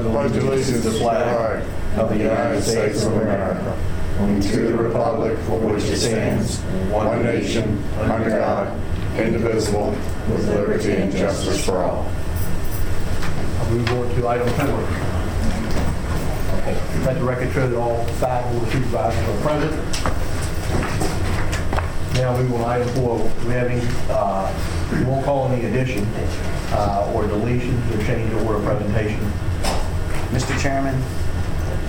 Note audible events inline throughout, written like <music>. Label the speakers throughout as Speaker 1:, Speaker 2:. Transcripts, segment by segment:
Speaker 1: pledge allegiance to the flag of the United States of America and to the republic for which it stands, one nation, under God, indivisible, with liberty and justice for all.
Speaker 2: I'll move on to item four. Okay, let the record show that all five board of supervisors are present. Now we will item four. Do we have any, uh, we won't call any addition uh, or deletion or change of order presentation.
Speaker 3: Mr. Chairman,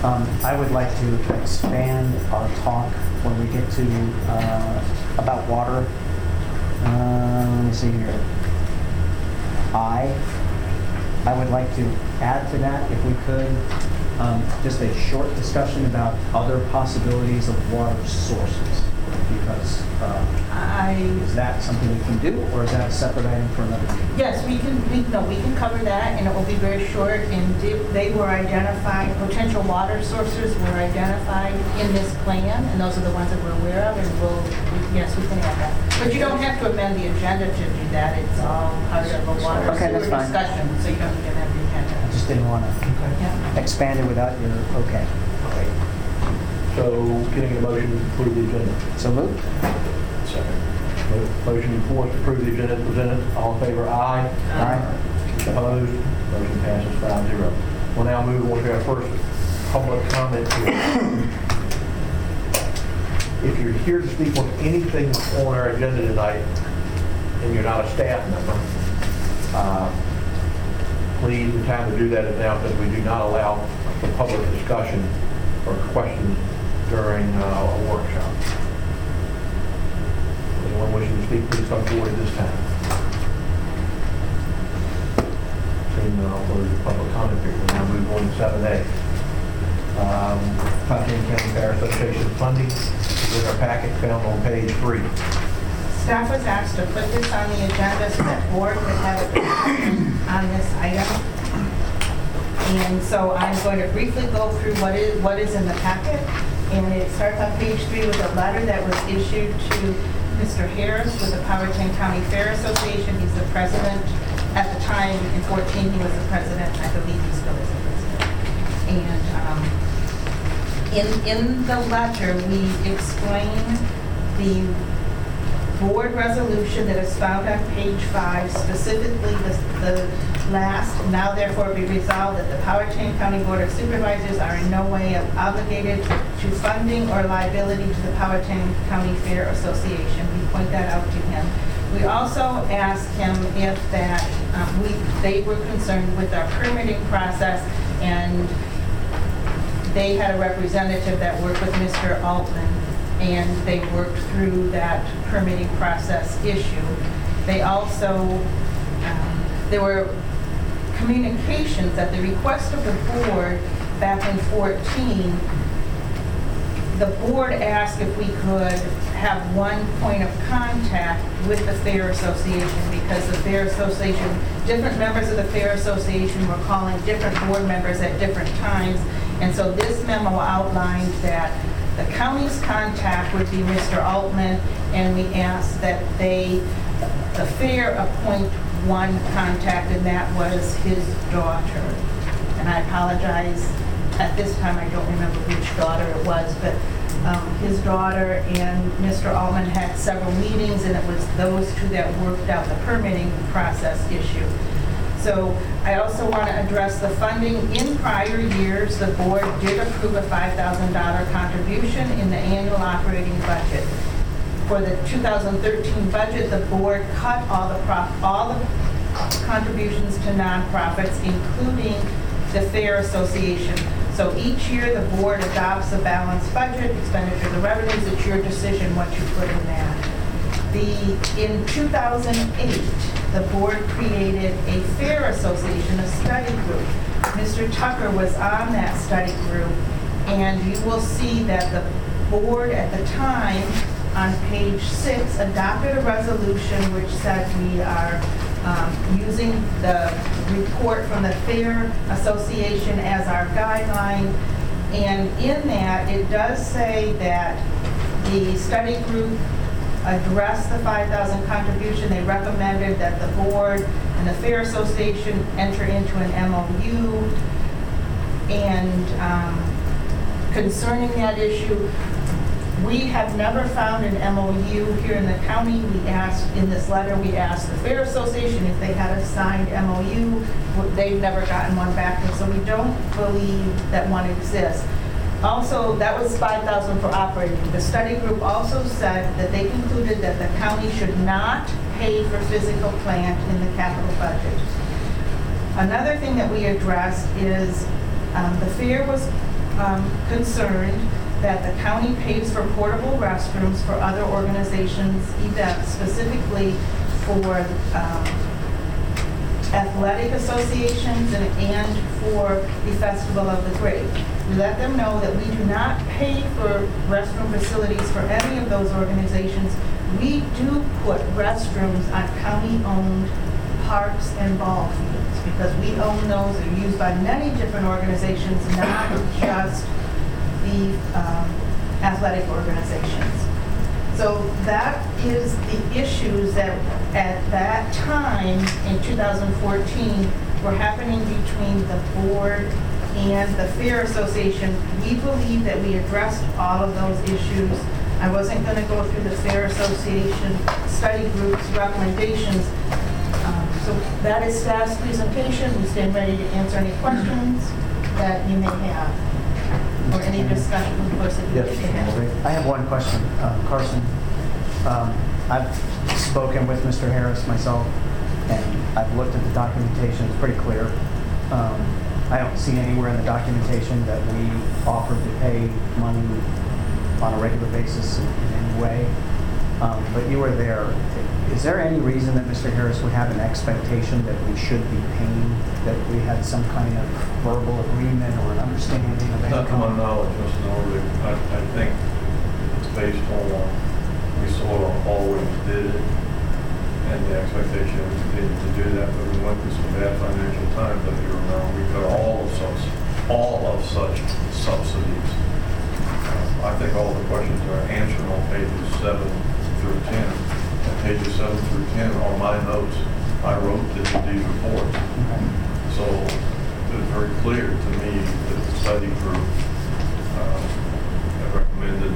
Speaker 3: um, I would like to expand our talk when we get to, uh, about water. Uh, Let me see here. I, I would like to add to that, if we could, um, just a short discussion about other possibilities of water sources. Because, uh,
Speaker 4: I,
Speaker 3: is that something we can do, or is that a separate item for another meeting?
Speaker 4: yes, we can, we, no, we can cover that, and it will be very short, and di- they were identified, potential water sources were identified in this plan, and those are the ones that we're aware of, and we'll, we- yes, we can add that. But you don't have to amend the agenda to do that, it's all part of a water
Speaker 3: Okay, that's
Speaker 4: sewer
Speaker 3: fine.
Speaker 4: discussion, so you don't need to amend the agenda.
Speaker 3: I
Speaker 4: agenda.
Speaker 3: just didn't want to
Speaker 4: Yeah.
Speaker 3: expand it without your, okay.
Speaker 2: So getting a motion to approve the agenda.
Speaker 3: So moved?
Speaker 2: Mo- Motion for us to approve the agenda as presented. All in favor, aye.
Speaker 3: Aye.
Speaker 2: Opposed? Motion passes five zero. We'll now move on to our first public comment period. If you're here to speak on anything on our agenda tonight, and you're not a staff member, uh, please, the time to do that is now, because we do not allow for public discussion or questions during uh, a workshop. Anyone wishing to speak, please come forward at this time. Seeing none, I'll close the public comment period. We'll now move on to seven A. Um, Powhatan County Fair Association funding is in our packet found on page three.
Speaker 4: Staff was asked to put this on the agenda so that board could have a discussion on this item. And so I'm going to briefly go through what is, what is in the packet. And it starts on page three with a letter that was issued to Mr. Harris with the Powhatan County Fair Association. He's the president. At the time, in 14, he was the president. I believe he still is the president. And um, in, in the letter, we explain the board resolution that is found on page five, specifically the, the last, now therefore be resolved that the Powhatan County Board of Supervisors are in no way obligated to funding or liability to the Powhatan County Fair Association. We point that out to him. We also asked him if that, um, we, they were concerned with our permitting process and they had a representative that worked with Mr. Altman, and they worked through that permitting process issue. They also, um, there were communications at the request of the board back in 14, the board asked if we could have one point of contact with the Fair Association because the Fair Association, different members of the Fair Association were calling different board members at different times. And so this memo outlined that the county's contact would be Mr. Altman, and we asked that they, the fair appoint one contact, and that was his daughter. And I apologize, at this time, I don't remember which daughter it was, but um, his daughter and Mr. Altman had several meetings, and it was those two that worked out the permitting process issue. So I also want to address the funding. In prior years, the board did approve a $5,000 contribution in the annual operating budget. For the 2013 budget, the board cut all the, prof- all the contributions to nonprofits, including the Fair Association. So each year, the board adopts a balanced budget, expenditures and revenues. It's your decision what you put in that. The, in 2008, the board created a fair association, a study group. Mr. Tucker was on that study group, and you will see that the board at the time, on page six, adopted a resolution which said we are um, using the report from the Fair Association as our guideline. And in that, it does say that the study group addressed the 5,000 contribution. They recommended that the board and the Fair Association enter into an MOU And um, concerning that issue, we have never found an MOU here in the county. We asked, in this letter, we asked the Fair Association if they had a signed MOU. They've never gotten one back, and so we don't believe that one exists. Also, that was 5,000 for operating. The study group also said that they concluded that the county should not pay for physical plant in the capital budget. Another thing that we addressed is, um, the fair was um, concerned that the county pays for portable restrooms for other organizations' events, specifically for um, athletic associations and, and for the Festival of the Grapes. We let them know that we do not pay for restroom facilities for any of those organizations. We do put restrooms on county-owned parks and ball fields because we own those, they're used by many different organizations, not just the um, athletic organizations. So that is the issues that at that time in 2014 were happening between the board and the Fair Association. We believe that we addressed all of those issues. I wasn't going to go through the Fair Association study group's recommendations. Um, So that is staff's presentation. We stand ready to answer any questions that you may have or any discussion, that you
Speaker 2: Yes.
Speaker 3: I have one question, Uh, Carson. Um, I've spoken with Mr. Harris myself, and I've looked at the documentation, it's pretty clear. Um, I don't see anywhere in the documentation that we offered to pay money on a regular basis in in any way. Um, But you were there. Is there any reason that Mr. Harris would have an expectation that we should be paying, that we had some kind of verbal agreement or an understanding of
Speaker 5: Not to my
Speaker 3: income?
Speaker 5: knowledge, Mr. Norwood, I, I think it's based on, we sort of always did it, and the expectation was continued to do that, but we went through some bad financial times, if you remember, we cut all of such, all of such subsidies. Uh, I think all the questions are answered on pages seven through 10, and pages seven through 10 are my notes I wrote these reports.
Speaker 3: Okay.
Speaker 5: So it was very clear to me that the study group uh, recommended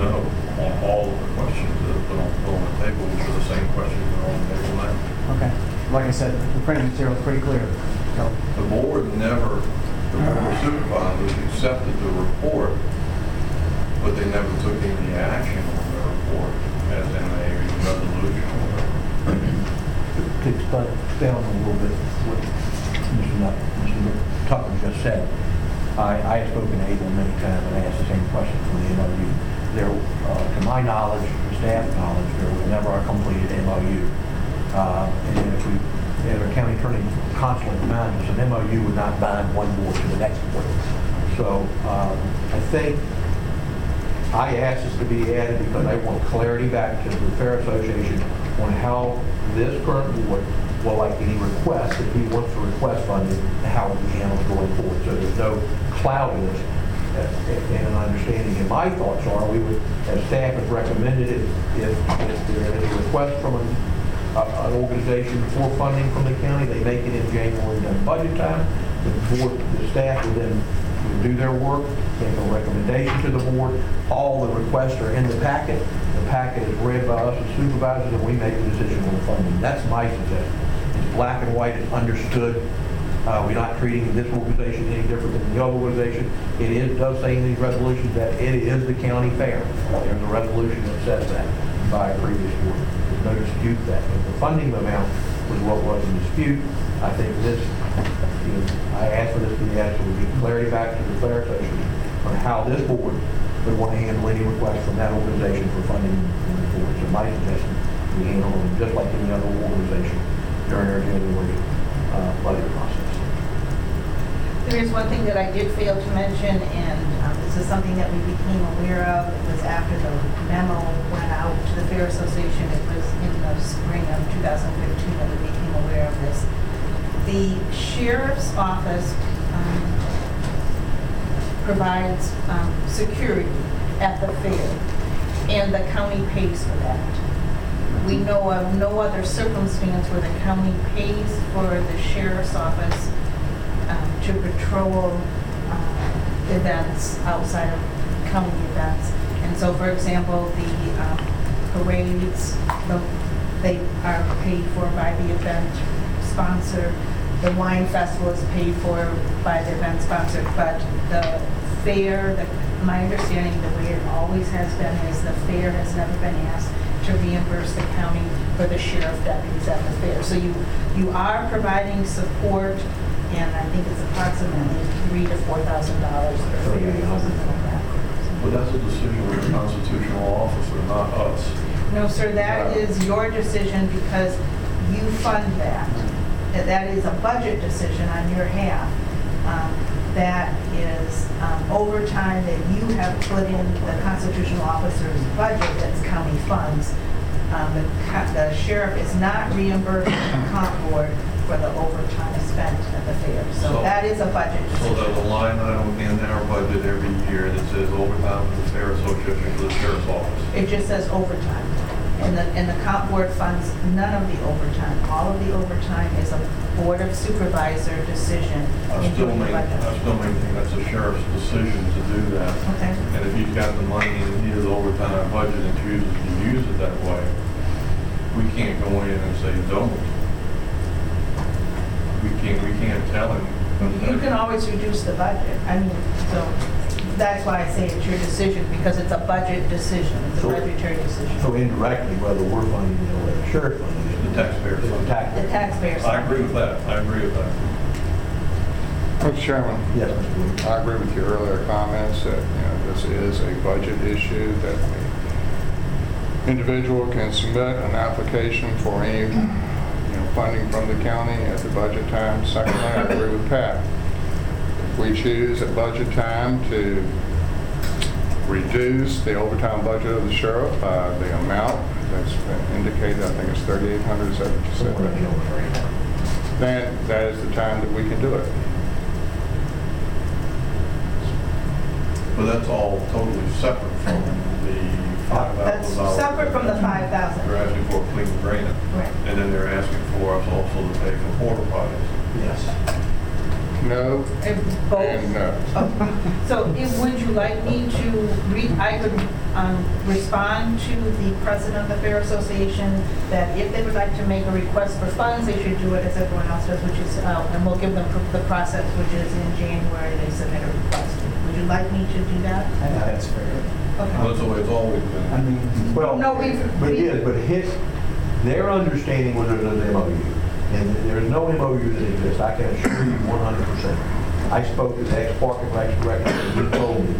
Speaker 5: no on all of the questions that have been on on the table, which are the same questions that are on the table now.
Speaker 3: Okay. Like I said, the printed material is pretty clear. So,
Speaker 5: The board never, the board of supervisors accepted the report, but they never took any action on the report as in a resolution or
Speaker 2: to explain down a little bit what Mr. Mr. Tucker just said, I, I have spoken to Abel many times and asked the same question for the MOU. There, uh, to my knowledge, the staff knowledge, there was never a completed MOU. Uh, And if we, as our county attorney constantly reminds us, an MOU would not bind one board to the next board. So um, I think I asked this to be added because I want clarity back to the Fair Association on how this current board will like any request, if he wants to request funding, how it be handled going forward. So there's no cloudiness uh, and an understanding. And my thoughts are, we would, as staff has recommended, if, if there is a request from an, a- an organization for funding from the county, they make it in January during budget time. The board, the staff would then do their work, make a recommendation to the board. All the requests are in the packet. The packet is read by us as supervisors, and we make the decision on the funding. That's my suggestion. It's black and white, it's understood. Uh, We're not treating this organization any different than the other organization. It is, does say in these resolutions that it is the county fair. There's a resolution that says that by a previous board. There's no dispute that. But the funding amount was what was in dispute. I think this, know, I asked for this to be asked, we get clarity back to the association on how this board would want to handle any request from that organization for funding moving forward. So my suggestion, we handle them just like any other organization during our January uh, budget process.
Speaker 4: There is one thing that I did fail to mention, and um, this is something that we became aware of. It was after the memo went out to the Fair Association. It was in the spring of 2015 that we became aware of this. The sheriff's office um, provides um, security at the fair, and the county pays for that. We know of no other circumstance where the county pays for the sheriff's office um, to patrol uh, events outside of county events. And so, for example, the um, parades, the- they are paid for by the event sponsor. The wine festival is paid for by the event sponsor, but the fair, the- my understanding, the way it always has been, is the fair has never been asked to reimburse the county for the sheriff deputies at the fair. So you, you are providing support, and I think it's approximately three to four thousand dollars per oh, fair, something like that.
Speaker 5: But that's a decision of the constitutional officer, not us.
Speaker 4: No, sir, that is your decision because you fund that. That that is a budget decision on your half. Um, That is um, overtime that you have put in the constitutional officer's budget that's county funds. Um, The co- the sheriff is not reimbursed the <coughs> comp board for the overtime spent at the fair. So
Speaker 5: So-
Speaker 4: that is a budget
Speaker 5: So there's a
Speaker 4: decision.
Speaker 5: line item in our budget every year that says overtime for the fair association for the sheriff's office.
Speaker 4: It just says overtime. And the, and the comp board funds none of the overtime. All of the overtime is a board of supervisor decision
Speaker 5: I
Speaker 4: in
Speaker 5: still
Speaker 4: doing the
Speaker 5: make, I
Speaker 4: budget.
Speaker 5: still maintain that's a sheriff's decision to do that.
Speaker 4: Okay,
Speaker 5: And if he's got the money in his overtime budget and chooses to use it that way, we can't go in and say, don't. We can't, we can't tell him.
Speaker 4: you can always reduce the budget. I mean, so that's why I say it's your decision, because it's a budget decision, it's a
Speaker 2: So-
Speaker 4: budgetary decision.
Speaker 2: So indirectly, whether we're funding it or whether the sheriff funding
Speaker 5: The
Speaker 2: it.
Speaker 5: taxpayer
Speaker 2: it's the
Speaker 5: fund.
Speaker 2: tax-
Speaker 4: The taxpayers.
Speaker 5: I agree with that, I agree with that.
Speaker 1: Mr. Chairman,
Speaker 2: Yes, Mr. Wood.
Speaker 1: I agree with your earlier comments that, you know, this is a budget issue, that the individual can submit an application for any, you know, funding from the county at the budget time. Secondly, I agree with Pat. If we choose at budget time to reduce the overtime budget of the sheriff by the amount that's been indicated, I think it's 3,800, is that what you said?
Speaker 2: Somewhere in the order right now.
Speaker 1: then that is the time that we can do it.
Speaker 5: But that's all totally separate from the five
Speaker 4: That's
Speaker 5: thousand dollars.
Speaker 4: separate from the 5,000.
Speaker 5: They're asking for a clean drain.
Speaker 4: Right.
Speaker 5: And then they're asking for us also to pay for porta potties.
Speaker 2: Yes.
Speaker 1: No
Speaker 4: And
Speaker 1: and
Speaker 4: Both.
Speaker 1: no.
Speaker 4: Okay. <laughs> So if, would you like me to read, I could um, respond to the president of the Fair Association that if they would like to make a request for funds, they should do it as everyone else does, which is, uh, and we'll give them the process, which is in January, they submit a request. Would you like me to do that?
Speaker 3: I think that's fair.
Speaker 4: Okay.
Speaker 5: That's the way it's always
Speaker 3: I
Speaker 5: been.
Speaker 3: mean,
Speaker 2: Well,
Speaker 4: No, we've-
Speaker 2: but
Speaker 4: we-
Speaker 2: it is, but his, their understanding was there's an MOU. And there's no MOU that exists, I can assure you one hundred percent. I spoke to the ex-park and rec director, and he told me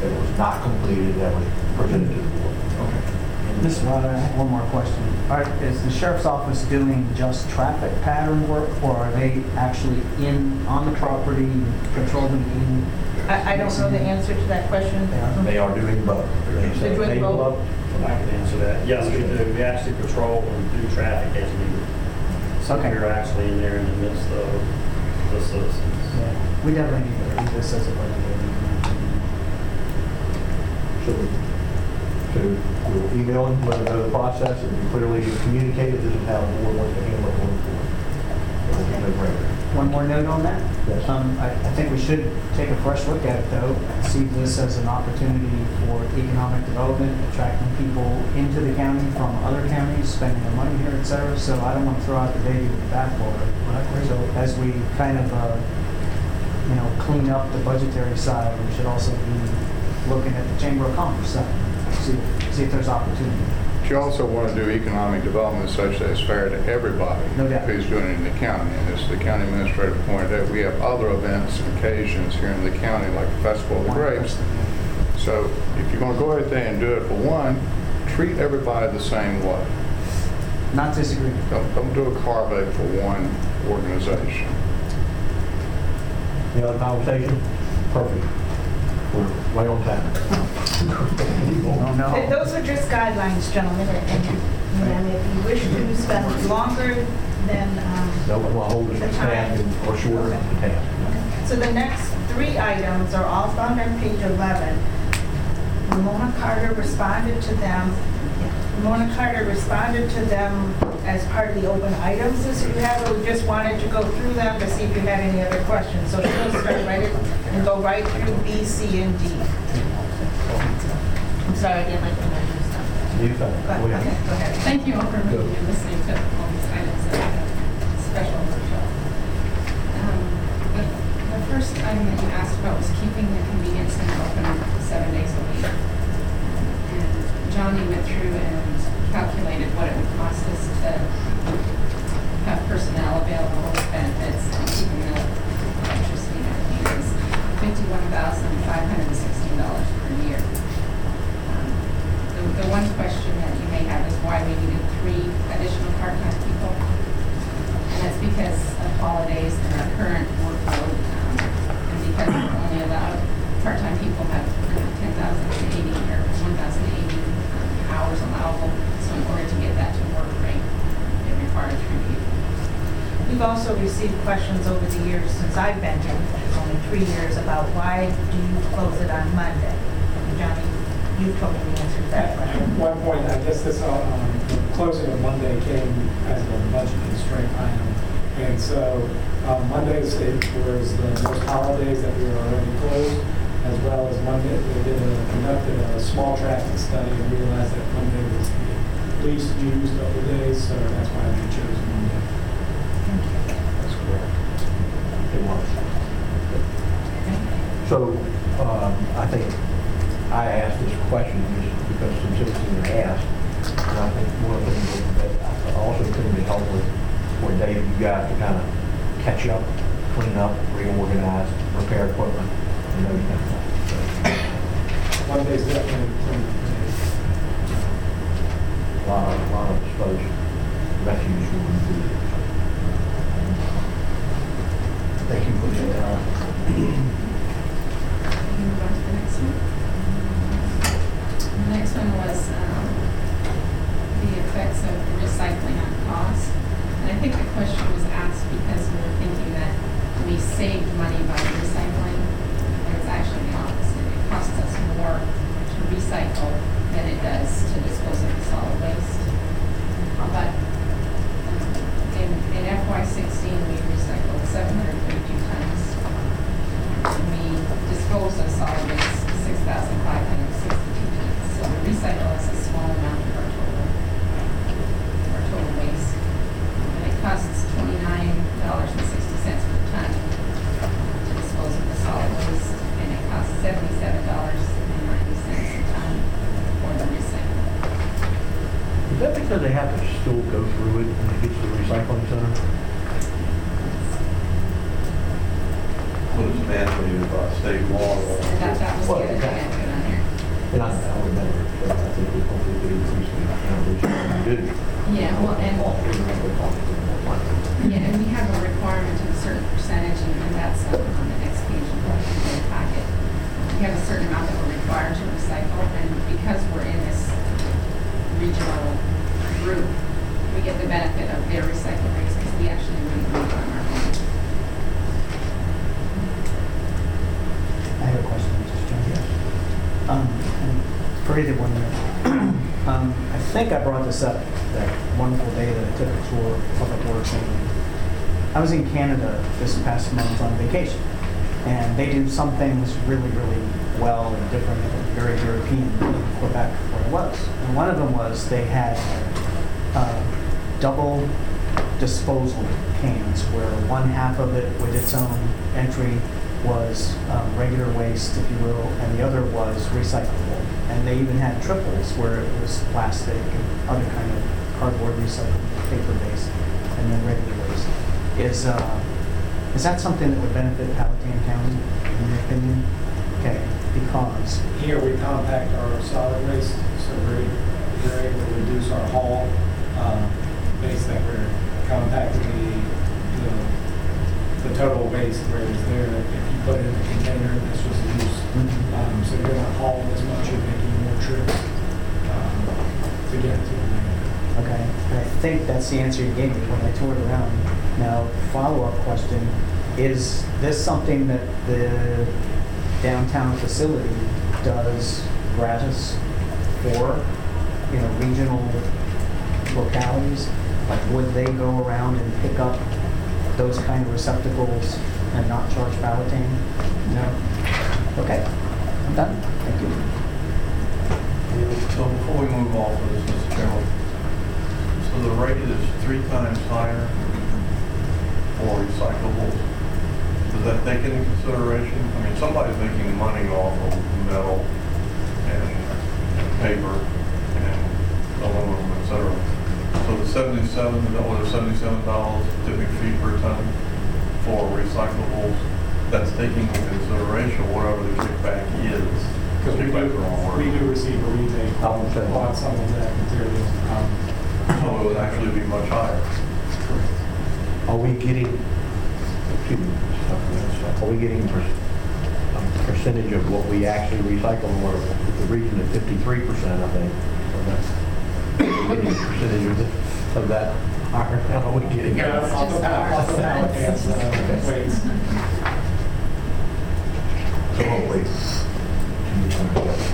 Speaker 2: that it was not completed, that was presented to the board.
Speaker 3: Mr. Lauder, I have one more question. Are, is the sheriff's office doing just traffic pattern work, or are they actually in, on the property, patrolling in?
Speaker 4: I, I don't know the answer to that question.
Speaker 2: They are doing both. They
Speaker 4: They're doing
Speaker 2: table
Speaker 4: both?
Speaker 2: up,
Speaker 6: I can answer that. Yes, we do. We actually patrol and do traffic as needed. So
Speaker 3: Okay.
Speaker 6: we're actually in there in the midst of the citizens.
Speaker 3: Yeah, We definitely need to read this as a budget.
Speaker 2: So, to, we'll email them, let them know the process, and clearly communicate it, this is how the board wants to handle it going forward. It will be no brainer.
Speaker 3: One more note on that?
Speaker 2: Yes.
Speaker 3: Um, I, I think we should take a fresh look at it though, and see this as an opportunity for economic development, attracting people into the county from other counties, spending their money here, et cetera. So I don't want to throw out the baby with the bathwater. So as we kind of, uh, you know, clean up the budgetary side, we should also be looking at the Chamber of Commerce side, see, see if there's opportunity.
Speaker 1: But you also want to do economic development such that it's fair to everybody
Speaker 3: No doubt.
Speaker 1: who's doing it in the county. And as the county administrator pointed out, we have other events and occasions here in the county, like the Festival of the Grapes. So if you're going to go out there and do it for one, treat everybody the same way.
Speaker 3: Not disagree.
Speaker 1: Don't, don't do a carve out for one organization.
Speaker 2: Any other conversation? Perfect. We're way on time.
Speaker 3: Oh, no.
Speaker 4: Th- Those are just guidelines, gentlemen, and, and if you wish to spend longer than, um,
Speaker 2: No one will hold us to task and- or shorter the task.
Speaker 4: So the next three items are all found on page 11. Ramona Carter responded to them Mona Carter responded to them as part of the open items list you have, but we just wanted to go through them to see if you had any other questions. So she'll start right in and go right through B, C, and D. I'm sorry, I didn't like the measure stuff.
Speaker 2: You can,
Speaker 4: But,
Speaker 2: go
Speaker 4: okay,
Speaker 2: ahead.
Speaker 4: go ahead.
Speaker 7: Thank you all for meeting and listening to all these items that have special workshop. Um, The the first item that you asked about was keeping the convenience center open seven days a week. And Johnny went through and calculated what it would cost us to have personnel available with benefits and keeping the electricity and everything is fifty-one thousand five hundred and sixteen dollars per year. The, one question that you may have is why we needed three additional part-time people. And that's because of holidays and our current workload, um, and because we're only allowed, part-time people have thousand eighty or one thousand eighty um, hours allowable. So in order to get that to work right, it required three people.
Speaker 4: We've also received questions over the years since I've been here, which is only three years, about why do you close it on Monday? Johnny, you told me the answer to that
Speaker 8: At
Speaker 4: question.
Speaker 8: one point, I guess this, uh, um, closing of Monday came as a budget constraint item. And so um, Mondays it was the most holidays that we were already closed, as well as Monday, we did a, conducted a small traffic study and realized that Monday was the least used of the days, so that's why we chose Monday.
Speaker 2: That's correct. It was. So, um, I think I asked this question just because some citizens had asked. And I think one of the things that I also couldn't be helped with, where Dave, you guys to kind of catch up, clean up, reorganize, repair equipment, and those kind of things.
Speaker 8: Monday's definitely clean days.
Speaker 2: So, A lot of, a lot of disposed refuse will be good. Thank you for that.
Speaker 7: Can you move on to the next one? next one was um, the effects of recycling on cost. And I think the question was asked because we were thinking that we saved money by recycling, but it's actually the opposite. It costs us more to recycle than it does to dispose of the solid waste. But um, in, in FY16, we recycled 732 tons, and we disposed of solid waste 6,500 recycle is a small amount of our total, our total waste. And it costs twenty-nine dollars and sixty cents per ton to dispose of the solid waste. And it costs seventy-seven dollars and ninety cents a ton for the recycle.
Speaker 2: Is that because they have to still go through it when it gets to the recycling center?
Speaker 5: What is mandatory about state law?
Speaker 7: And that, that was the other thing I put on there.
Speaker 2: And think we do.
Speaker 7: Yeah, well, and, yeah, and we have a requirement of a certain percentage, and and that's on the next page of the packet. We have a certain amount that we're required to recycle, and because we're in this regional group, we get the benefit of their recycle rates, because we actually really move on our own.
Speaker 3: I have a question, Mr. Chairman. Um, and For either one of you. Um, I think I brought this up that wonderful day that I took a tour of Public Works. I was in Canada this past month on vacation. And they do some things really, really well and different and very European in Quebec where I was. And one of them was they had uh, double disposal cans where one half of it with its own entry was um, regular waste, if you will, and the other was recyclable. And they even had triples where it was plastic and other kind of cardboard recycled, paper-based, and then regular waste. Is, uh, is that something that would benefit Powhatan County, in your opinion? Okay, because,
Speaker 8: Here, we compact our solid waste, so we're, we're able to reduce our haul, uh, base that we're compacting the, the, the total waste, whereas there, if you put it in a container, was loose. Um, so you're not hauling as much, you're making more trips, um, to get to the landfill.
Speaker 3: okay, and I think that's the answer you gave me when I toured around. Now, follow-up question, is this something that the downtown facility does gratis for you know, regional localities, like would they go around and pick up those kind of receptacles and not charge balloting? No? Okay, I'm done. Thank you.
Speaker 5: So before we move off of this, Mr. Chairman, so the rate is three times higher for recyclables. Does that take into consideration, I mean, somebody's making money off of metal and paper and aluminum, et cetera. So the seventy-seven, that what, seventy-seven dollars tipping fee per ton for recyclables, that's taking into consideration whatever the kickback is.
Speaker 8: Because we
Speaker 5: Kickback's the wrong
Speaker 8: do, we do receive a rebate
Speaker 2: I won't
Speaker 8: on some of that material. Um,
Speaker 5: So it would actually be much higher.
Speaker 2: Are we getting, excuse me, are we getting per- a percentage of what we actually recycle? And We're at the region of fifty-three percent, I think. Or that's- are we getting a Percentage of the- of that, higher? how are we getting?
Speaker 8: Yeah, off the bat, off the bat, yes, uh, weights.
Speaker 2: So hopefully,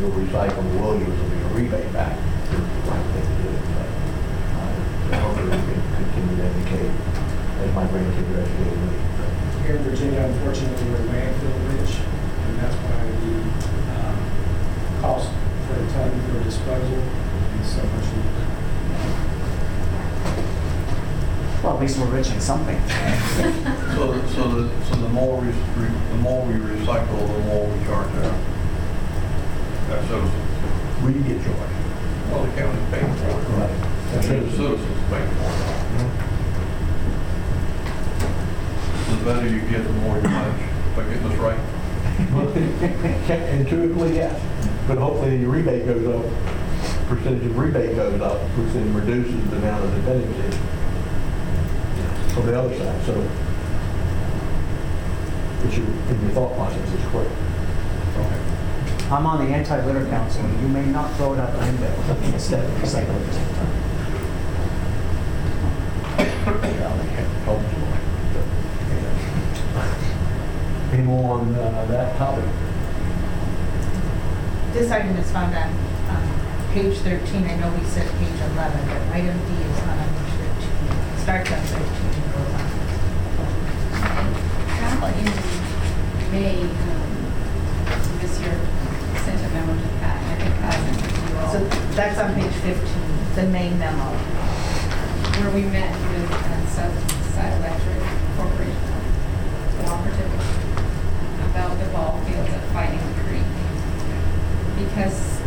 Speaker 2: we'll recycle, we'll use a rebate back. It's the right thing to do, but, uh, Hopefully, we can continue to educate, as my grandkids are.
Speaker 8: Here in Virginia, unfortunately, we're landfill rich, and that's why the um, cost per ton for disposal is so much lower.
Speaker 3: Well, at least we're rich in something.
Speaker 5: So, so the, so the more we, re- the more we recycle, the more we charge our, our citizens.
Speaker 2: We get charged.
Speaker 5: Well, the county's paying for it.
Speaker 2: Right.
Speaker 5: And the citizens paying for it. Mm-hmm. The better you get, the more you manage. If I get this right? <laughs>
Speaker 2: Intuitively, yes, but hopefully the rebate goes up, percentage of rebate goes up, which then reduces the amount of dependency on the other side, so it's your, in your thought process is correct.
Speaker 3: I'm on the anti-litter council. You may not throw it out the window instead of recycling it.
Speaker 2: Any more on uh, that topic?
Speaker 4: This item is found on um, page 13. I know we said page 11, but item D is not on page 13. It Starts on 13 and goes on.
Speaker 7: In May, um, this year, sent a memo to Pat, and I think Pat sent it to you all.
Speaker 4: So that's on page 15, the main memo.
Speaker 7: where we met with uh, Southside Electric Corporation Cooperative about the ball fields at Fighting Creek. Because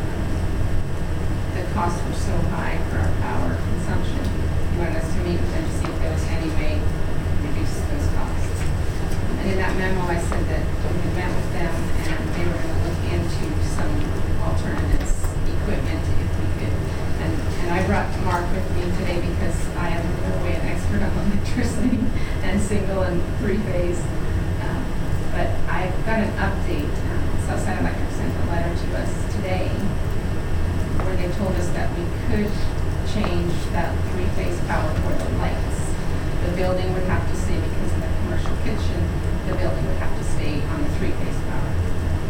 Speaker 7: the costs were so high for our power consumption, he wanted us to meet with them to see if there was any way to reduce those costs. And in that memo, I said that we met with them and they were going to look into some alternatives, equipment, if we could. And, and I brought Mark with me today because I am really an expert on <laughs> electricity and single and three-phase. Um, But I've got an update. Um, Southside Electric sent a letter to us today where they told us that we could change that three-phase power for the lights. The building would have to stay because of the commercial kitchen, the building would have to stay on the three-phase power.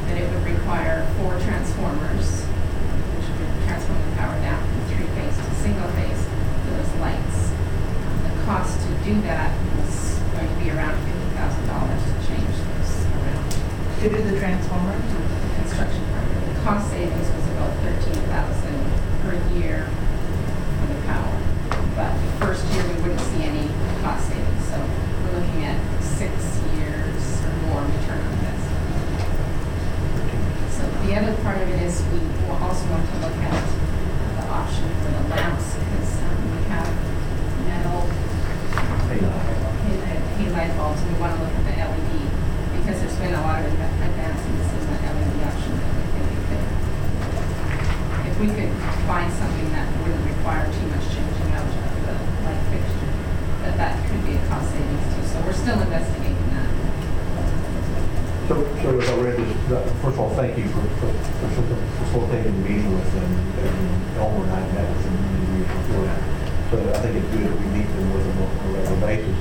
Speaker 7: That it would require four transformers, which would transform the power down from three-phase to single-phase for those lights. Um, The cost to do that was going to be around fifty thousand dollars to change those around
Speaker 4: To do the transformer?
Speaker 7: the construction part. The cost savings was about thirteen thousand per year on the power. But the first year, we wouldn't see any cost savings, so we're looking at six years or more return on investment. So the other part of it is we will also want to look at the option for the lamps, because we have metal halide halide bulbs, we want to look at the LED, because there's been a lot of adva- advancements in the LED option that we think we could, if we could find something that wouldn't require too much changing out of the light fixture, that that could be a cost savings too, so we're still investigating that.
Speaker 2: So, so as I read this, uh, first of all, thank you for, for for facilitating the meeting with them. And Elmer and I met with them many years before that. So I think it's good that we meet them with them on a regular basis.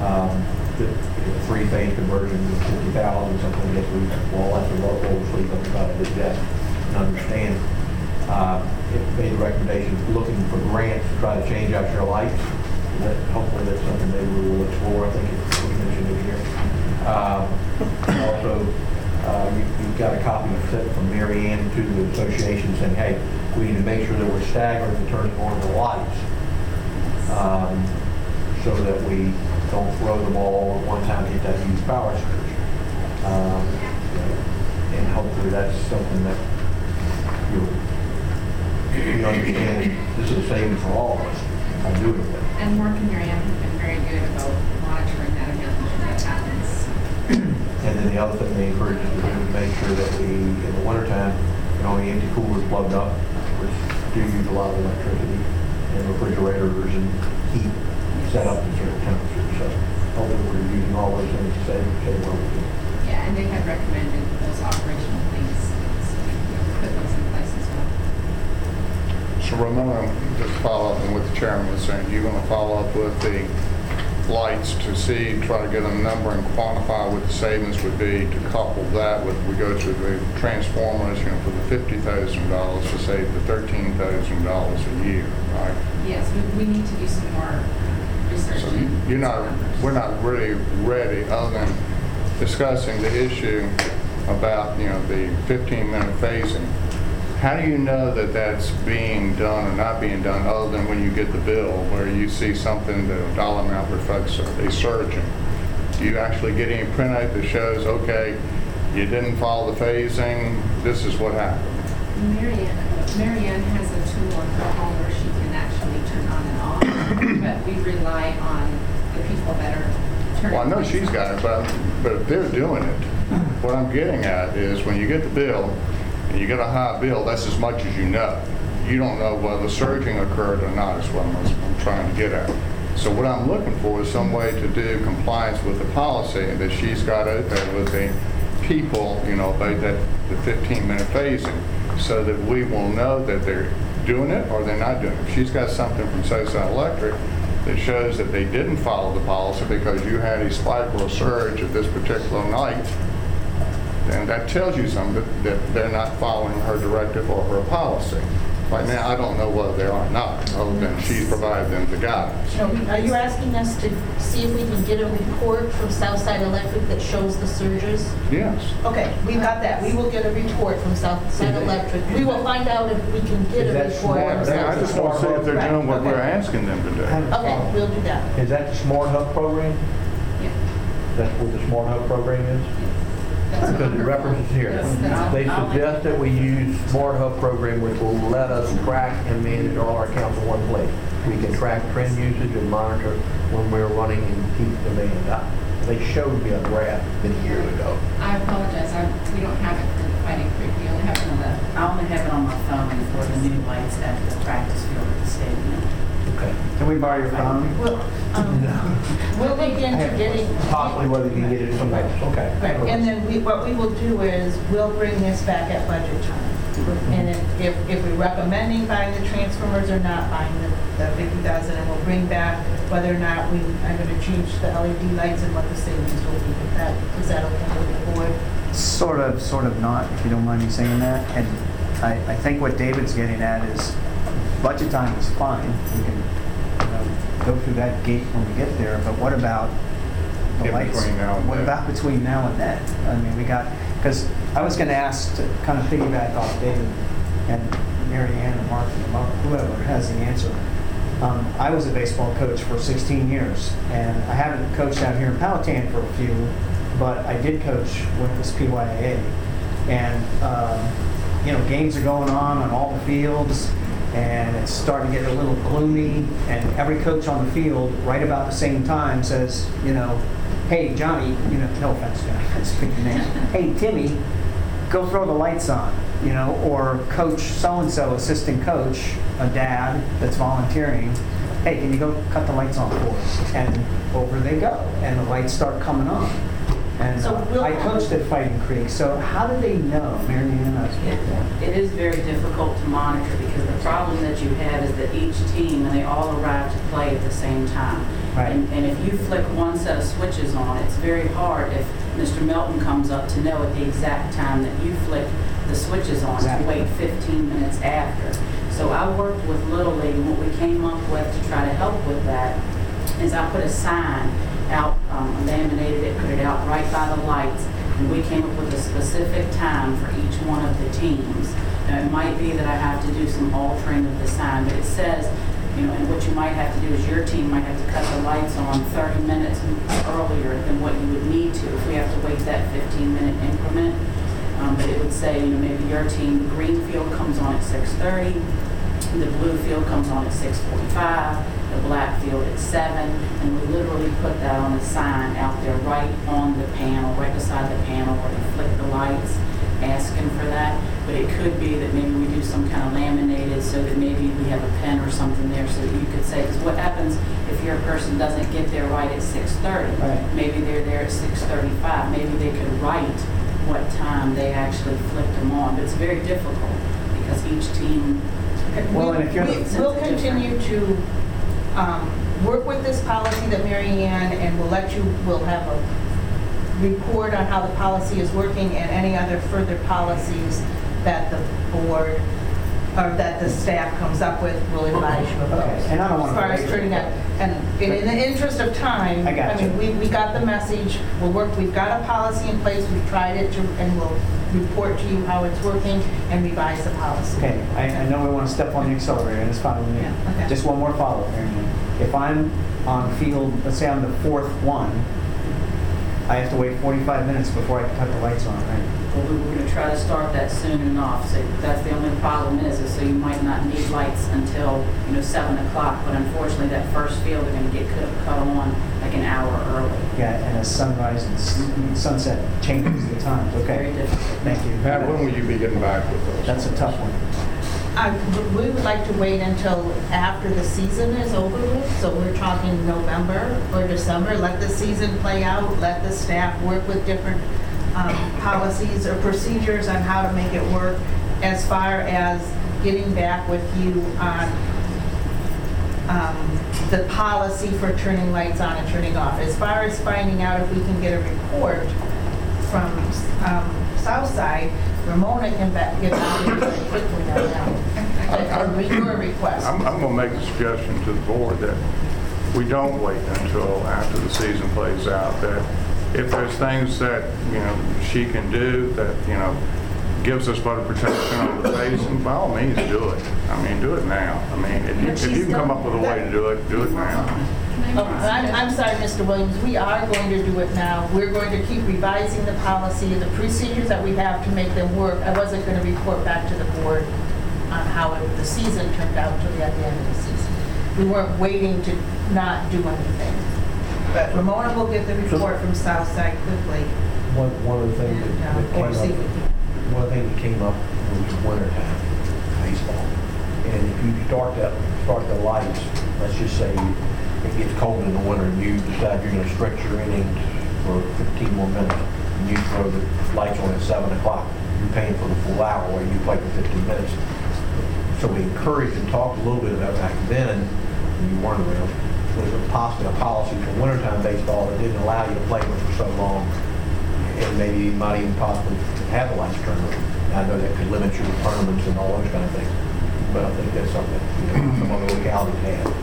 Speaker 2: Um, The the three-phase conversion to fifty thousand, something that we, well, have to roll over sleep on try to do that and understand. Uh, It made a recommendation, looking for grants to try to change out your lights. That- Hopefully that's something maybe we will explore, I think it- we mentioned it here. Um, Also, uh, you- you've got a copy sent from Mary Ann to the association saying, hey, we need to make sure that we're staggering of on the lights um, so that we don't throw them all at one time and hit that huge power surge. Um, And hopefully that's something that you'll, you understand, this is a savings for all of us by doing it.
Speaker 7: And Mark and Ann have been very good about monitoring that and making sure that happens.
Speaker 2: And then the other thing they encourage us to do is make sure that we, in the wintertime, you know, the empty coolers plugged up, do use a lot of electricity, and refrigerators and heat set up at certain temperatures. So hopefully we're using all those things to save, save what we can.
Speaker 7: Yeah, and they have recommended those operational things, so we put those in place as well.
Speaker 9: So Ramona, just follow up on what the chairman was saying, you're gonna follow up with the lights to see, try to get a number and quantify what the savings would be to couple that with, we go to the transformers, you know, for the fifty thousand dollars to save the thirteen thousand dollars a year, right?
Speaker 7: Yes, we, we need to do some more research.
Speaker 9: So you- you're not, we're not really ready, other than discussing the issue about, you know, the 15-minute phasing. How do you know that that's being done or not being done, other than when you get the bill, where you see something, the dollar amount reflects a surgeon? Do you actually get any printout that shows, okay, you didn't follow the phasing, this is what happened?
Speaker 7: Marianne, Ann, Mary Ann has a tool on her home where she can actually turn on and off, but we rely on the people that are turning.
Speaker 9: Well, I know she's got it, but, but if they're doing it, what I'm getting at is when you get the bill, you get a high bill, that's as much as you know. You don't know whether surging occurred or not, is what I'm, I'm trying to get at. So what I'm looking for is some way to do compliance with the policy that she's got out there with the people, you know, about that, the 15-minute phasing, so that we will know that they're doing it or they're not doing it. She's got something from Southside Electric that shows that they didn't follow the policy because you had a spike or a surge at this particular night, then that tells you something, that- that they're not following her directive or her policy. Right now, I don't know whether they are or not, other than she's provided them the guidance.
Speaker 4: No,
Speaker 10: Are you asking us to see if we can get a report from Southside Electric that shows the surges?
Speaker 9: Yes.
Speaker 4: Okay, we've got that. We will get a report from South.
Speaker 10: Southside Electric, we will find out if we can get
Speaker 2: Is
Speaker 10: a
Speaker 2: that
Speaker 10: report
Speaker 2: smart?
Speaker 10: from
Speaker 2: That-
Speaker 9: I
Speaker 10: Southside.
Speaker 9: just want to see if they're doing what we're asking them to do.
Speaker 10: Okay, we'll do that.
Speaker 2: Is that the Smart Hub program?
Speaker 7: Yeah.
Speaker 2: That's what the Smart Hub program is?
Speaker 7: That's what
Speaker 2: Because it
Speaker 7: her-
Speaker 2: references here.
Speaker 7: That's- that's-
Speaker 2: They suggest that we use Smart Hub program, which will let us track and manage all our accounts in one place. We can track trend usage and monitor when we're running in peak demand. I- They showed me a graph many years ago.
Speaker 7: I apologize, I, we don't have it for the Fighting Creek, we only have it on the,
Speaker 11: I only have it on my phone for the new lights at the practice field at the stadium.
Speaker 2: Okay.
Speaker 3: Can we borrow your phone?
Speaker 10: We'll, um, we'll look into getting,
Speaker 2: Possibly whether you can get it somewhere. Okay.
Speaker 4: Right, and then we, what we will do is, we'll bring this back at budget time. And if, if, if we're recommending buying the transformers or not buying the, the fifty thousand, and we'll bring back whether or not we, I'm gonna change the LED lights and what the savings will be. Is that, is that okay with the board?
Speaker 3: Sort of, sort of not, if you don't mind me saying that. And I, I think what David's getting at is budget time is fine. We can, go through that gate when we get there, but what about the
Speaker 9: In
Speaker 3: lights?
Speaker 9: between now and
Speaker 3: What
Speaker 9: then.
Speaker 3: about between now and then? I mean, we got, because I was going to ask to kind of piggyback off David and Mary Ann and Mark and whoever has the answer. Um, I was a baseball coach for 16 years, and I haven't coached out here in Powhatan for a few, but I did coach with this PYAA. And, um, you know, games are going on on all the fields, and it's starting to get a little gloomy, and every coach on the field, right about the same time, says, you know, hey, Johnny, you know, no offense, Johnny, that's a big name. Hey, Timmy, go throw the lights on, you know, or coach so-and-so, assistant coach, a dad that's volunteering, hey, can you go cut the lights on for us? And over they go, and the lights start coming on. And
Speaker 10: So
Speaker 3: uh,
Speaker 10: we'll
Speaker 3: I coached at Fighting Creek, so how do they know, Mary Ann? uh,
Speaker 11: It is very difficult to monitor because the problem that you have is that each team, and they all arrive to play at the same time.
Speaker 3: Right.
Speaker 11: And and if you flick one set of switches on, it's very hard if Mr. Melton comes up to know at the exact time that you flick the switches on,
Speaker 3: exactly.
Speaker 11: to wait 15 minutes after. So I worked with Little League, and what we came up with to try to help with that is I put a sign um, laminated it, put it out right by the lights, and we came up with a specific time for each one of the teams. Now, it might be that I have to do some altering of the sign, but it says, you know, and what you might have to do is your team might have to cut the lights on 30 minutes earlier than what you would need to if we have to wait that 15-minute increment. Um, But it would say, you know, maybe your team, the green field comes on at 6:30, the blue field comes on at 6:45, the black field at 7, and we literally put that on a sign out there right on the panel, right beside the panel where they flick the lights, asking for that. But it could be that maybe we do some kind of laminated so that maybe we have a pen or something there so that you could say, because what happens if your person doesn't get there right at 6:30?
Speaker 3: Right.
Speaker 11: Maybe they're there at 6:35, maybe they could write what time they actually flipped them on. But it's very difficult because each team
Speaker 3: Well, and if you're-
Speaker 4: We- We'll continue to um, work with this policy that Mary Ann, and we'll let you, we'll have a report on how the policy is working and any other further policies that the board, or that the staff comes up with, we'll advise you of those.
Speaker 3: Okay, and I don't wanna
Speaker 4: As far as
Speaker 3: belabor
Speaker 4: turning
Speaker 3: it.
Speaker 4: that, and in in the interest of time,
Speaker 3: I got
Speaker 4: mean, we, we got the message, we'll work, we've got a policy in place, we've tried it to, and we'll report to you how it's working and revise the policy.
Speaker 3: Okay, I, I know we want to step on the accelerator, and it's fine with me.
Speaker 4: Yeah, okay.
Speaker 3: Just one more follow-up, Mary. If I'm on field, let's say I'm the fourth one, I have to wait 45 minutes before I can cut the lights on, right?
Speaker 11: Well, we were gonna try to start that soon enough, so that's the only problem is, is so you might not need lights until, you know, seven o'clock, but unfortunately, that first field, they're gonna get cut cut on like an hour early.
Speaker 3: Yeah, and a sunrise and s- sunset changes the times,
Speaker 11: Very
Speaker 3: okay.
Speaker 11: difficult.
Speaker 3: Thank you.
Speaker 1: Pat, when will you be getting back with those?
Speaker 3: That's a tough one.
Speaker 4: I- We would like to wait until after the season is over with, so we're talking November or December. Let the season play out, let the staff work with different um, policies or procedures on how to make it work as far as getting back with you on um, the policy for turning lights on and turning off. As far as finding out if we can get a report from um, Southside, Ramona can get back to you very quickly on that. Your request.
Speaker 9: I'm, I'm going to make a suggestion to the board that we don't wait until after the season plays out, that if there's things that, you know, she can do that, you know, gives us better protection on the face, and by all means, do it. I mean, do it now. I mean, if you- if you can come up with a way to do it, do it now.
Speaker 4: Oh, I'm, I'm sorry, Mr. Williams, we are going to do it now. We're going to keep revising the policy, and the procedures that we have to make them work. I wasn't going to report back to the board on how it- the season turned out till the at the end of the season. We weren't waiting to not do anything. But Ramona will get the report from Southside quickly.
Speaker 2: One, one of the things
Speaker 4: and,
Speaker 2: that
Speaker 4: uh,
Speaker 2: that
Speaker 4: Or see
Speaker 2: came up, one of the things that came up was wintertime, baseball. And if you start that, start the lights, let's just say it gets cold in the winter and you decide you're gonna stretch your innings for 15 more minutes, and you throw the lights on at 7 o'clock, you're paying for the full hour where you play for 15 minutes. So we encouraged and talked a little bit about back then, when you weren't around, was a possibly a policy for wintertime baseball that didn't allow you to play them for so long, and maybe you might even possibly have the lights turned on. I know that could limit your tournaments and all those kind of things, but I think that's something, you know, <clears throat> some other localities have.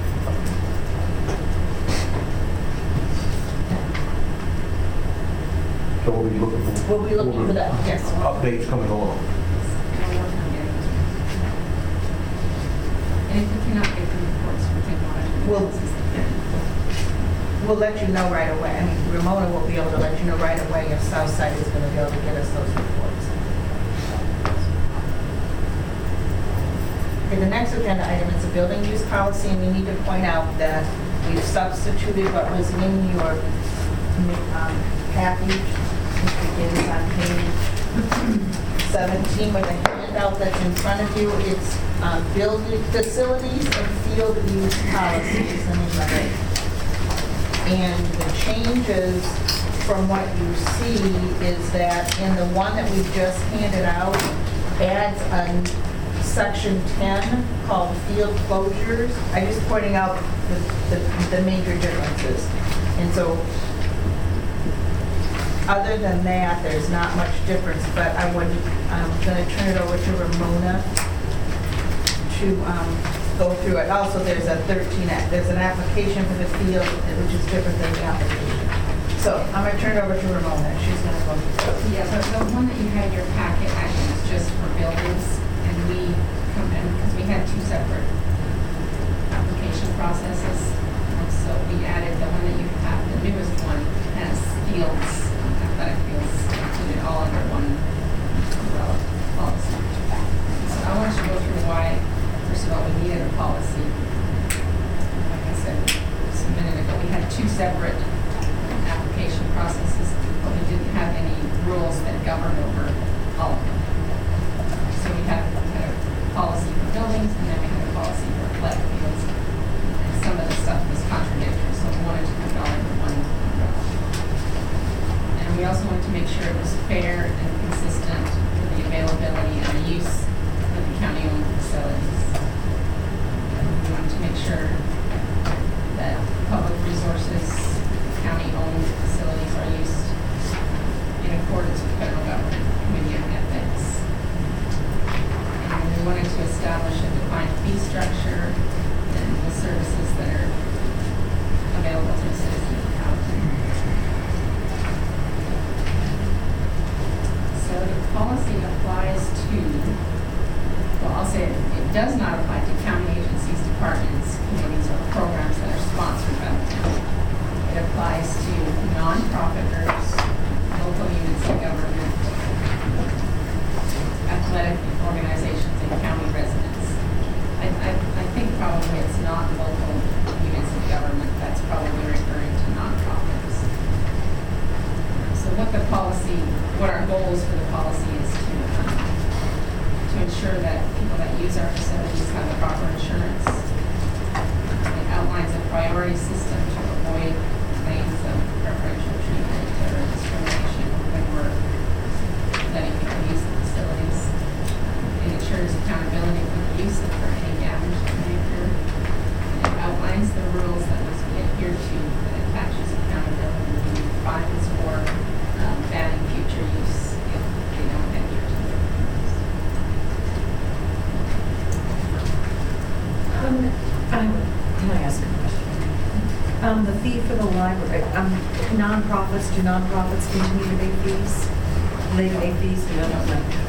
Speaker 2: So we'll be looking for.
Speaker 4: We'll be looking for that, yes.
Speaker 2: Updates coming along.
Speaker 7: And if we cannot get the reports, we can monitor.
Speaker 4: We'll- We'll let you know right away. I mean, Ramona will be able to let you know right away if Southside is going to be able to get us those reports. Okay, the next agenda item is a building use policy, and we need to point out that we've substituted what was in your um, package, which begins on page 17 with a handout that's in front of you. It's um, building, facilities and field use policies, of it. And the changes from what you see is that in the one that we've just handed out, adds a section 10 called field closures. I'm just pointing out the, the, the major differences. And so other than that, there's not much difference, but I would, I'm going to turn it over to Ramona to um, go through it. Also, there's a 13, act- there's an application for the field, which is different than the application. So I'm going to turn it over to Ramona, she's going to go through it.
Speaker 7: Yeah, but the one that you had in your packet, I think is just for buildings, and we come in, because we had two separate application processes. So we added the one that you have, the newest one, has fields, athletic fields, included all under one. separate
Speaker 2: library, um, nonprofits, do nonprofits continue to make fees? They make fees? No, no, no.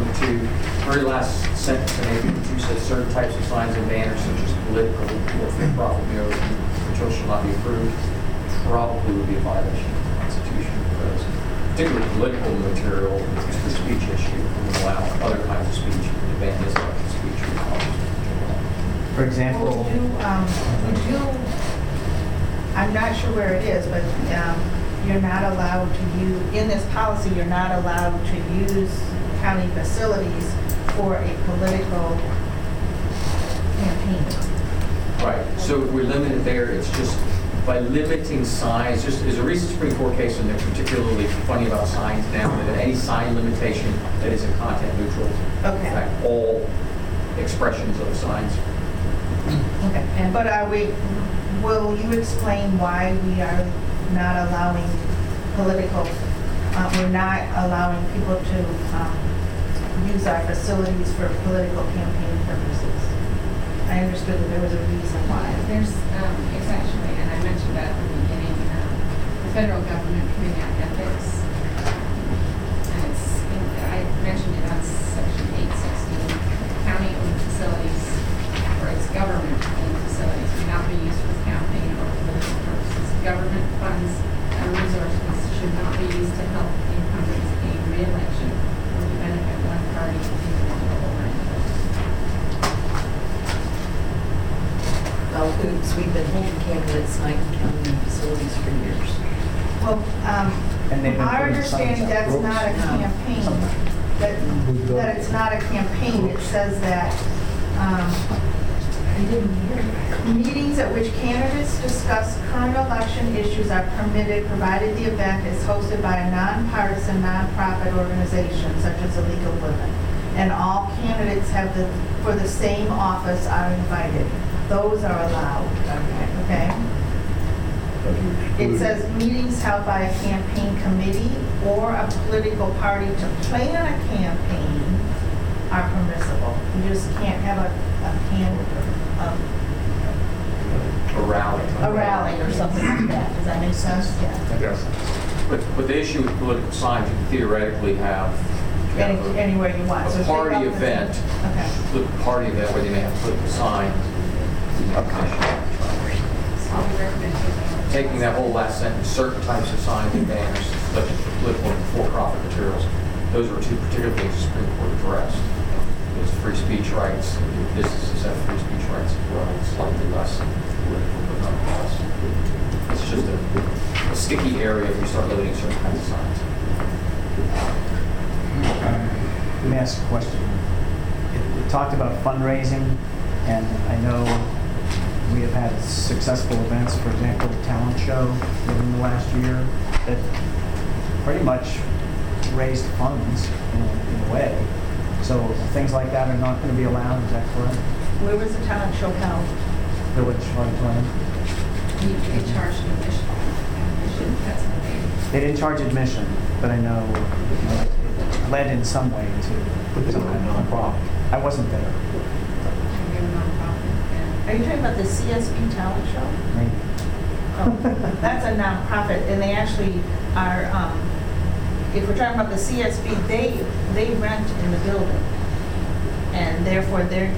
Speaker 12: Eight, twenty-two, very last sentence in eight twenty-two says certain types of signs and banners such as political or for-profit murals which shall not be approved, probably would be a violation of the Constitution because particularly political material is a speech issue, would allow other kinds of speech, to ban this type of speech.
Speaker 3: For example,
Speaker 4: Would you, um, would you, I'm not sure where it is, but, um, you're not allowed to use, in this policy, you're not allowed to use county facilities for a political campaign.
Speaker 12: Right, so if we limit it there, it's just by limiting signs, just, there's a recent Supreme Court case, and they're particularly funny about signs now, that any sign limitation that isn't content neutral, in
Speaker 4: Okay.
Speaker 12: fact, all expressions of signs.
Speaker 4: Okay. and, But are we, will you explain why we are not allowing political, uh, we're not allowing people to um, use our facilities for political campaign purposes? I understood that there was a reason why.
Speaker 7: There's, um, it's actually, and I mentioned that at the beginning, um, the federal government committee on ethics. And it's, I mentioned it on section eight sixteen, county-owned facilities, or its government-owned facilities may not be used for campaign or political purposes. Government funds and resources should not be used to help incumbents gain re-election or to benefit one party, individual, or individual.
Speaker 13: Well, hoops, we've been holding candidates night in county facilities for years.
Speaker 4: Well, um,
Speaker 3: And they've been
Speaker 4: our
Speaker 3: putting signs
Speaker 4: understanding
Speaker 3: out.
Speaker 4: that's not a campaign, that, that it's not a campaign. It says that, um, I didn't hear. Meetings at which candidates discuss current election issues are permitted, provided the event is hosted by a nonpartisan, nonprofit organization such as the League of Women. And all candidates have the, for the same office are invited. Those are allowed, okay? It says meetings held by a campaign committee or a political party to plan a campaign are permissible. You just can't have a, a can, a,
Speaker 12: A rally.
Speaker 4: a rally or something like that. Does that make sense? Yeah.
Speaker 1: Yes.
Speaker 12: But, but the issue with political signs, you can theoretically have kind
Speaker 4: Any,
Speaker 12: of a-
Speaker 4: anywhere you want. So
Speaker 12: a
Speaker 4: take
Speaker 12: party
Speaker 4: out the-
Speaker 12: event,
Speaker 4: Okay.
Speaker 12: political party event where they may have political signs.
Speaker 7: So we recommend taking
Speaker 12: Taking that whole last sentence, certain types of signs and banners, such as for political and for-profit materials, those were two particular things the Supreme Court addressed. There's free speech rights, businesses have free speech rights as well, slightly less political, but nonetheless. It's just a a sticky area if you start limiting certain kinds of signs.
Speaker 3: Let me ask a question. It it talked about fundraising, and I know we have had successful events, for example, the talent show within the last year, that pretty much raised funds in a- in a way. So things like that are not going to be allowed, is that correct?
Speaker 4: Where was the talent show held?
Speaker 3: Village auditorium?
Speaker 7: You can charge admission, admission, that's what they,
Speaker 3: They didn't charge admission, but I know you know, it led in some way to.
Speaker 2: But they were a nonprofit.
Speaker 3: I wasn't there,
Speaker 7: they're a nonprofit, and
Speaker 4: Are you talking about the CSB talent show? Oh, That's a nonprofit, and they actually are, um, if we're talking about the CSB, they, they rent in the building. And therefore, they're,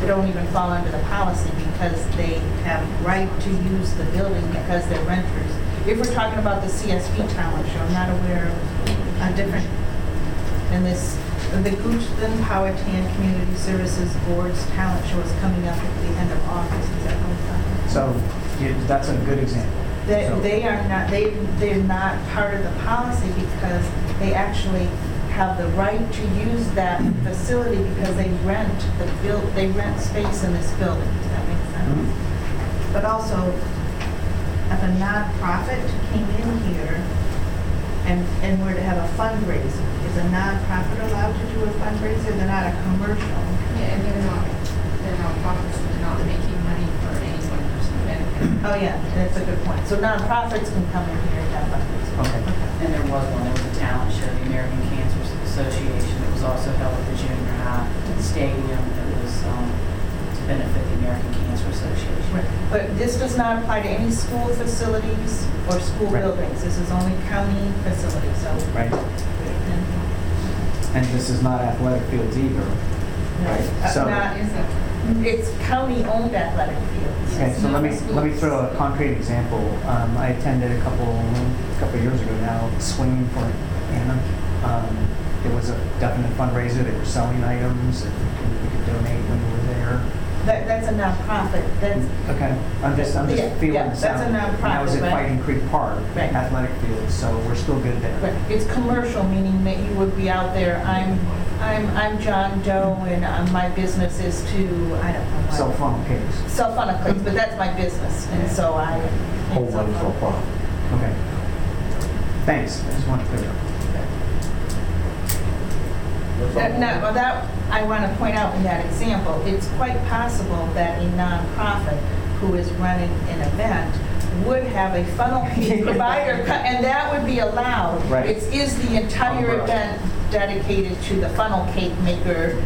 Speaker 4: they don't even fall under the policy because they have right to use the building because they're renters. If we're talking about the CSB talent show, I'm not aware of a different, and this, the Goochland Powhatan Community Services Board's talent show is coming up at the end of August, is that what we're talking about?
Speaker 3: So you- that's a good example.
Speaker 4: They,
Speaker 3: So-
Speaker 4: they are not, they, they're not part of the policy because they actually have the right to use that facility because they rent the buil, they rent space in this building. Does that make sense? Mm-hmm. But also, if a nonprofit came in here and, and were to have a fundraiser, is a nonprofit allowed to do a fundraiser? They're not a commercial.
Speaker 7: Yeah, and they're not, they're not profits, they're not making money for any one person benefit.
Speaker 4: Oh, yeah, that's a good point. So nonprofits can come in here and have fundraisers.
Speaker 3: Okay.
Speaker 11: And there was one, there was a talent show, the American Cancer Association, it was also held at the junior high stadium. It was um, to benefit the American Cancer Association. Right.
Speaker 4: But this does not apply to any school facilities or school
Speaker 3: Right.
Speaker 4: buildings. This is only county facilities, so.
Speaker 3: Right? And this is not athletic fields either. Right.
Speaker 4: Uh,
Speaker 3: So-
Speaker 4: not- It's county-owned athletic fields.
Speaker 3: Okay, so let me, let me throw a concrete example. Um, I attended a couple, a couple years ago now, swinging for Anna. Um, It was a definite fundraiser, they were selling items, and we could donate when we were there.
Speaker 4: That, that's a nonprofit. That's,
Speaker 3: Okay, I'm just, I'm
Speaker 4: Yeah,
Speaker 3: just feeling
Speaker 4: yeah,
Speaker 3: this
Speaker 4: that's
Speaker 3: out.
Speaker 4: a
Speaker 3: And that was at
Speaker 4: right?
Speaker 3: Fighting Creek Park,
Speaker 4: Right.
Speaker 3: athletic field, so we're still good
Speaker 4: but
Speaker 3: there.
Speaker 4: it's commercial, meaning that you would be out there, I'm, I'm, I'm John Doe, and um, my business is to, I don't know. what-
Speaker 3: Cell phone case.
Speaker 4: Sell funnel cakes, but that's my business, and so I.
Speaker 2: Whole money for profit.
Speaker 3: Okay. Thanks, I just want to clear up.
Speaker 4: That- No, well, that, I want to point out in that example, it's quite possible that a nonprofit who is running an event would have a funnel <laughs> cake provider, co- and that would be allowed.
Speaker 3: Right.
Speaker 4: It's, is the entire
Speaker 3: Umbrella.
Speaker 4: event dedicated to the funnel cake maker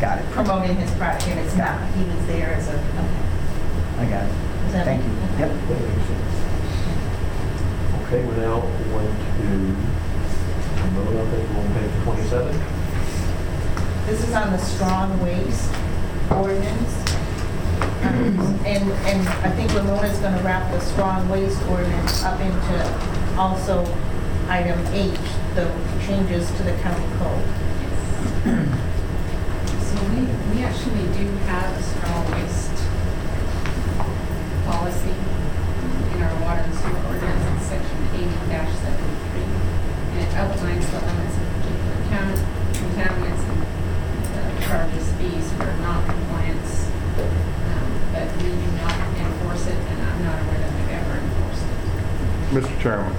Speaker 3: Got it,
Speaker 4: promoting his product, and it's not, he was there as a, okay.
Speaker 3: I got it.
Speaker 4: Does that
Speaker 3: Thank you.
Speaker 4: make-
Speaker 3: Yep.
Speaker 2: That makes sense. Okay, we're now going to, Ramona, I think we're on page 27.
Speaker 4: This is on the strong waste ordinance. Um, And, and I think Ramona's going to wrap the strong waste ordinance up into also item H, the changes to the county code.
Speaker 7: So we, we actually do have a strong waste policy in our water and sewer ordinance, in section eighty seventy-three. And it outlines the limits of particular count, contaminants and uh, charges fees for non-compliance. Um, But we do not enforce it, and I'm not aware that we've ever enforced it.
Speaker 9: Mr. Chairman,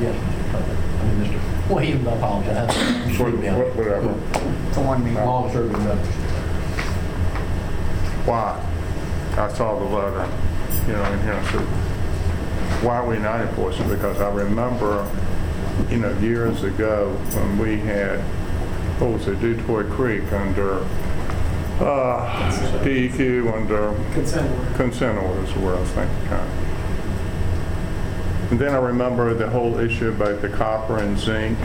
Speaker 2: Yes, Mr. Tucker. I mean, Mr. Williams, I apologize.
Speaker 9: wha- wha- whatever.
Speaker 3: It's a one meeting.
Speaker 2: Long serving members.
Speaker 9: why? I saw the letter, you know, in here, I said, why are we not enforcing? Because I remember, you know, years ago, when we had, what was it, Dutoy Creek under, uh, DEQ, under
Speaker 8: Consent order.
Speaker 9: consent orders, where I think, thinking, kind of. And then I remember the whole issue about the copper and zinc.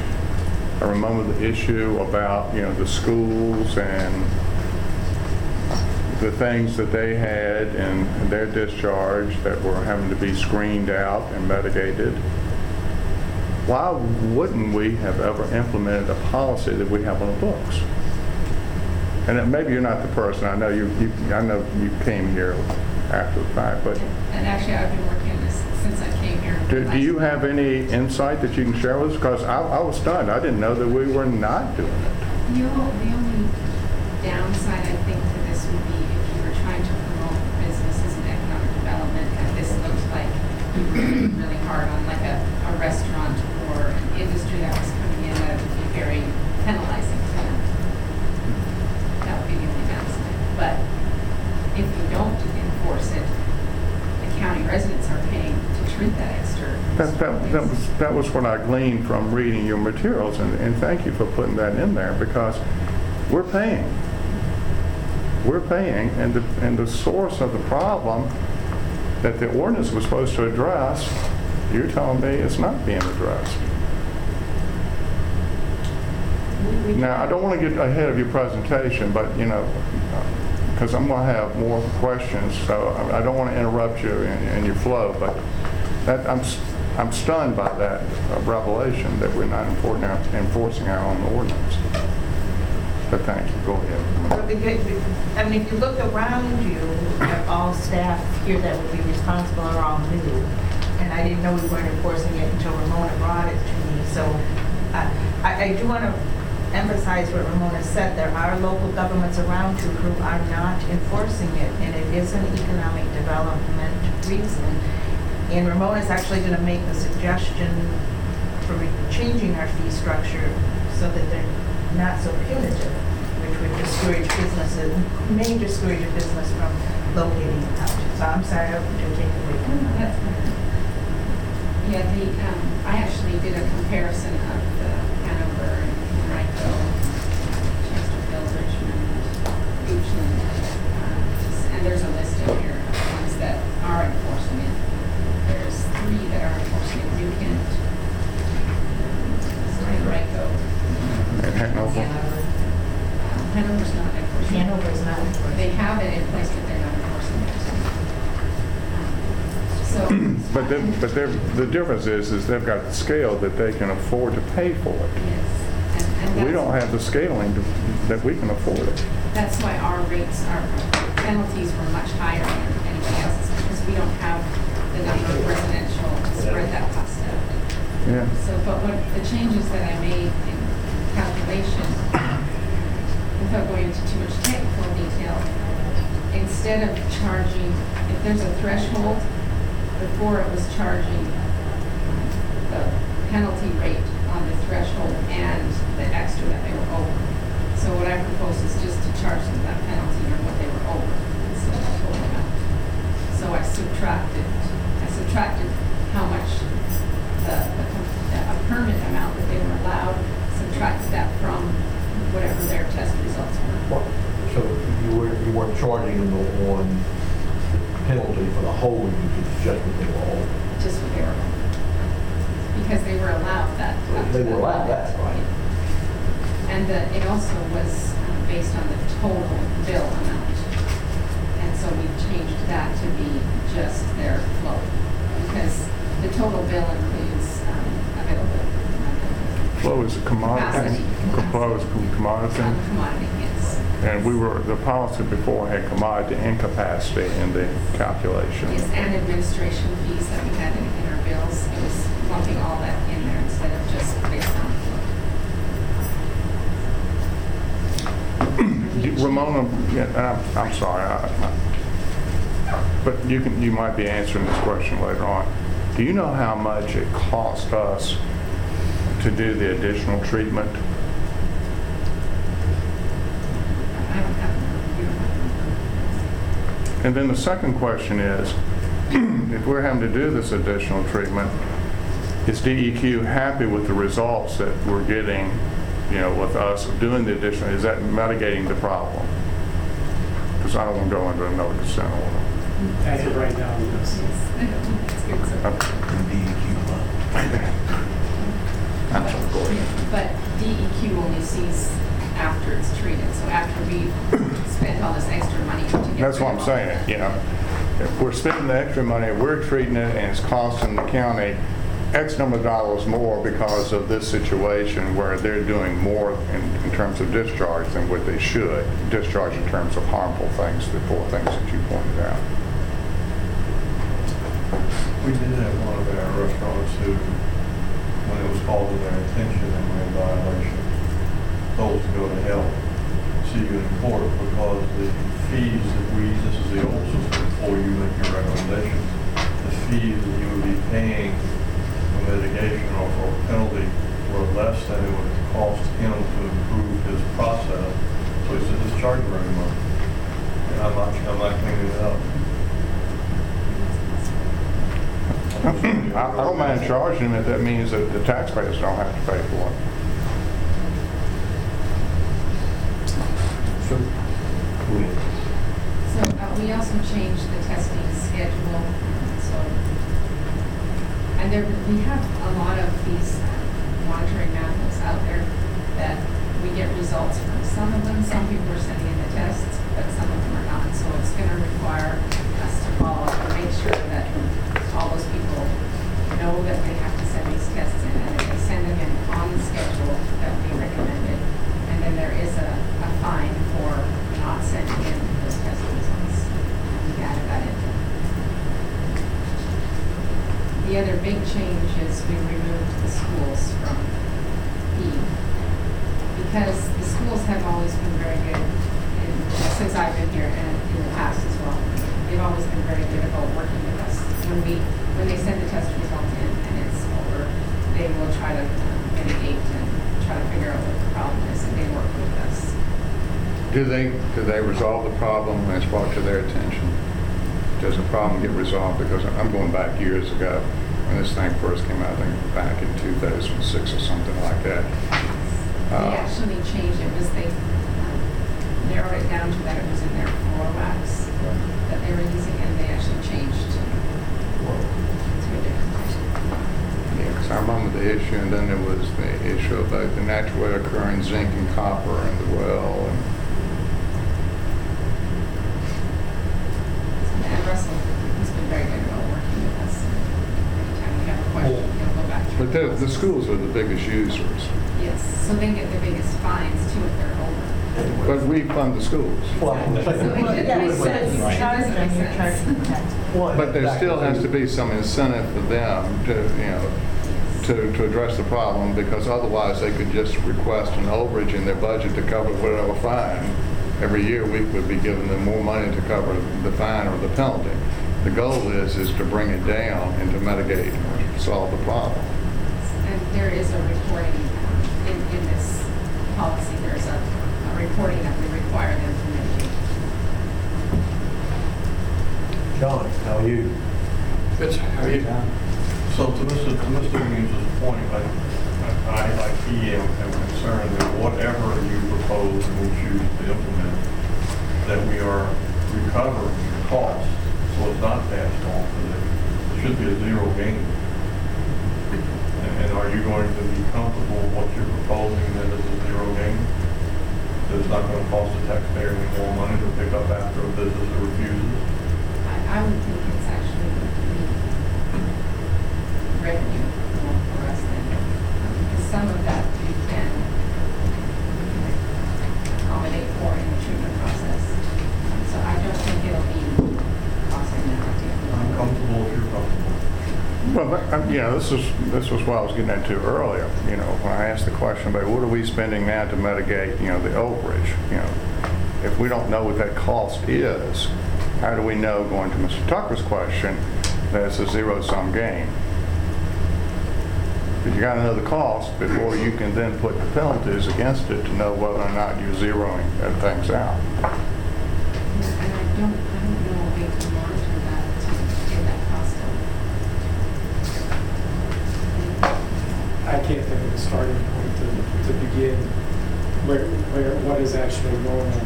Speaker 9: I remember the issue about, you know, the schools and the things that they had in their discharge that were having to be screened out and mitigated. Why wouldn't we have ever implemented a policy that we have on the books? And maybe you're not the person, I know you, you- I know you came here after the fact, but
Speaker 7: And actually, I've been working on this since I came here.
Speaker 9: do, do you have any insight that you can share with us? Because I, I was stunned, I didn't know that we were not doing it.
Speaker 7: The o- the only downside, I think, to this would be if you were trying to promote businesses and economic development, and this looks like you were really hard on like a, a restaurant or an industry that was coming in, that would be very penalizing to them. That would be the only downside. But if you don't enforce the county residents are paying to treat that extra.
Speaker 9: That, that, that was, that was what I gleaned from reading your materials, and, and thank you for putting that in there, because we're paying. We're paying, and the, and the source of the problem that the ordinance was supposed to address, you're telling me it's not being addressed. Now, I don't want to get ahead of your presentation, but, you know, because I'm going to have more questions, so I I don't want to interrupt you in, in your flow, but that, I'm, I'm stunned by that uh, revelation that we're not enforcing our, enforcing our own ordinance. But thank you, go ahead.
Speaker 4: The good- I mean, if you look around you, all staff here that would be responsible are all new. And I didn't know we weren't enforcing it until Ramona brought it to me. So uh, I, I do want to emphasize what Ramona said. There are local governments around you who are not enforcing it, and it is an economic development reason. And Ramona's actually going to make the suggestion for changing our fee structure so that they're not so punitive, which would discourage businesses, may discourage a business from locating out. So I'm sorry I to to take away from.
Speaker 7: Yeah, the, um, I actually did a comparison of the enforcement. Um, and there's a list in here of ones that are enforcement. There's three that are enforcement, New Kent, Henrico. Hanover. Um, Hanover's not
Speaker 9: enforcement. Hanover's not enforcement. They have it in place, but they're not enforcing it. Um, so. <clears throat> But the, but the difference is, is they've got the scale that they can afford to pay for it.
Speaker 7: Yes. and- and
Speaker 9: We don't have the scaling to- that we can afford it.
Speaker 7: That's why our rates, our penalties were much higher than anybody else's, because we don't have the number of residential to spread that cost out.
Speaker 9: Yeah.
Speaker 7: So, but what, the changes that I made in calculation, without going into too much technical detail, instead of charging, if there's a threshold, before it was charging the penalty rate on the threshold and the extra that they were over. So what I propose is just to charge them that penalty on what they were over instead of the total amount. So I subtracted, I subtracted how much the, the com- a permit amount that they were allowed, subtracted that from whatever their test results were.
Speaker 2: What- So you weren't, you weren't charging them on the penalty for the whole usage, just what they were over?
Speaker 7: just what they were over. Because they were allowed that.
Speaker 2: They were allowed that?
Speaker 7: And the, it also was um, based on the total bill amount. And so we changed that to be just their flow. Because the total bill includes um, available,
Speaker 9: Flow is a commodity.
Speaker 7: Capacity.
Speaker 9: Flow is a commodity.
Speaker 7: um, commodity, yes.
Speaker 9: And we were, the policy before had commodity and capacity in the calculation.
Speaker 7: Yes, and administration fees that we had in in our bills. It was lumping all that in there instead of just based on flow.
Speaker 9: Ramona, yeah, I'm, I'm sorry, I- I- but you can, you might be answering this question later on. Do you know how much it cost us to do the additional treatment? And then the second question is, <clears throat> if we're having to do this additional treatment, is DEQ happy with the results that we're getting, you know, with us doing the additional, is that mitigating the problem? Because I don't want to go into another consent order.
Speaker 8: As of right now, yes.
Speaker 7: It's good, so-
Speaker 9: Okay. I'm sorry, go ahead.
Speaker 7: But DEQ only sees after it's treated, so after we spent all this extra money to get.
Speaker 9: That's what I'm
Speaker 7: of all
Speaker 9: saying, you know. If we're spending the extra money, we're treating it, and it's costing the county X number of dollars more because of this situation where they're doing more in, in terms of discharge than what they should, discharge in terms of harmful things, the four things that you pointed out.
Speaker 5: We did have one of our restaurants who, when it was called to their attention and we're in violation, told to go to hell, see you in court because the fees that we, this is the old system before you make your recommendation, the fees that you would be paying mitigation or for a penalty were less than it would cost him to improve his process. So he said, just charge him very much. And I'm not, I'm not cleaning it up.
Speaker 9: I I don't mind charging them if that means that the taxpayers don't have to pay for it.
Speaker 2: So, go ahead.
Speaker 7: So uh, we also changed the testing schedule, so, and there, we have a lot of these monitoring manholes out there that we get results from. Some of them, some people are sending in the tests, but some of them are not. So it's going to require us to follow up and make sure that all those people know that they have to send these tests in, and they send them in on the schedule that we recommended. And then there is a, a fine for not sending in those test results. We added that in. The other big change is we removed the schools from E. Because the schools have always been very good, and since I've been here and in the past as well, they've always been very good about working with us. When we, when they send the test results in and it's over, they will try to um, mitigate and try to figure out what the problem is, and they work with us.
Speaker 9: Do they, do they resolve the problem it's brought to their attention? Does the problem get resolved? Because I'm going back years ago, when this thing first came out, I think back in 2006 or something like that.
Speaker 7: They
Speaker 9: Uh,
Speaker 7: actually changed it, was they um, narrowed it down to that it was in their wax that they were using, and they actually changed to a different.
Speaker 9: Yeah, 'cause I remember the issue, and then there was the issue about the naturally occurring zinc and copper in the well, and
Speaker 7: And Russell has been very good about working with us.
Speaker 9: The, the schools are the biggest users,
Speaker 7: Yes, so they get the biggest fines too if they're over.
Speaker 9: but we fund the schools.
Speaker 2: Well, I'm
Speaker 7: So it doesn't make sense. It doesn't make sense.
Speaker 4: charging the tax.
Speaker 2: Well,
Speaker 9: But there still has to be some incentive for them to, you know, to, to address the problem, because otherwise they could just request an overage in their budget to cover whatever fine. Every year, we would be giving them more money to cover the fine or the penalty. The goal is, is to bring it down and to mitigate, or solve the problem.
Speaker 7: And there is a reporting in, in this policy, there's a, a reporting that we require them to mitigate.
Speaker 2: John, how are you?
Speaker 5: It's, how are you, so to Mr. to Mr. Williams' point, I, I, like he am am concerned that whatever you propose and we choose to implement, that we are recovering the cost, so it's not passed on to them. It should be a zero gain. And, are you going to be comfortable with what you're proposing that is a zero gain? That it's not gonna cost the taxpayer any more money to pick up after a business that refuses?
Speaker 7: I, I would think it's actually revenue more for us than, um, because some of that we can accommodate for in the treatment process. So I don't think it'll be costing that
Speaker 5: I'm
Speaker 7: deal.
Speaker 5: comfortable if you're comfortable.
Speaker 9: Well, but, um, know, this is, this was what I was getting into earlier, you know, when I asked the question about what are we spending now to mitigate, you know, the overage, you know? If we don't know what that cost is, how do we know, going to Mr. Tucker's question, that it's a zero-sum game? Because you gotta know the cost before you can then put the penalties against it to know whether or not you're zeroing uh, things out.
Speaker 7: And I don't, I don't know a way to monitor that, to get that cost down.
Speaker 8: I can't think of a starting point to, to begin where, where, what is actually normal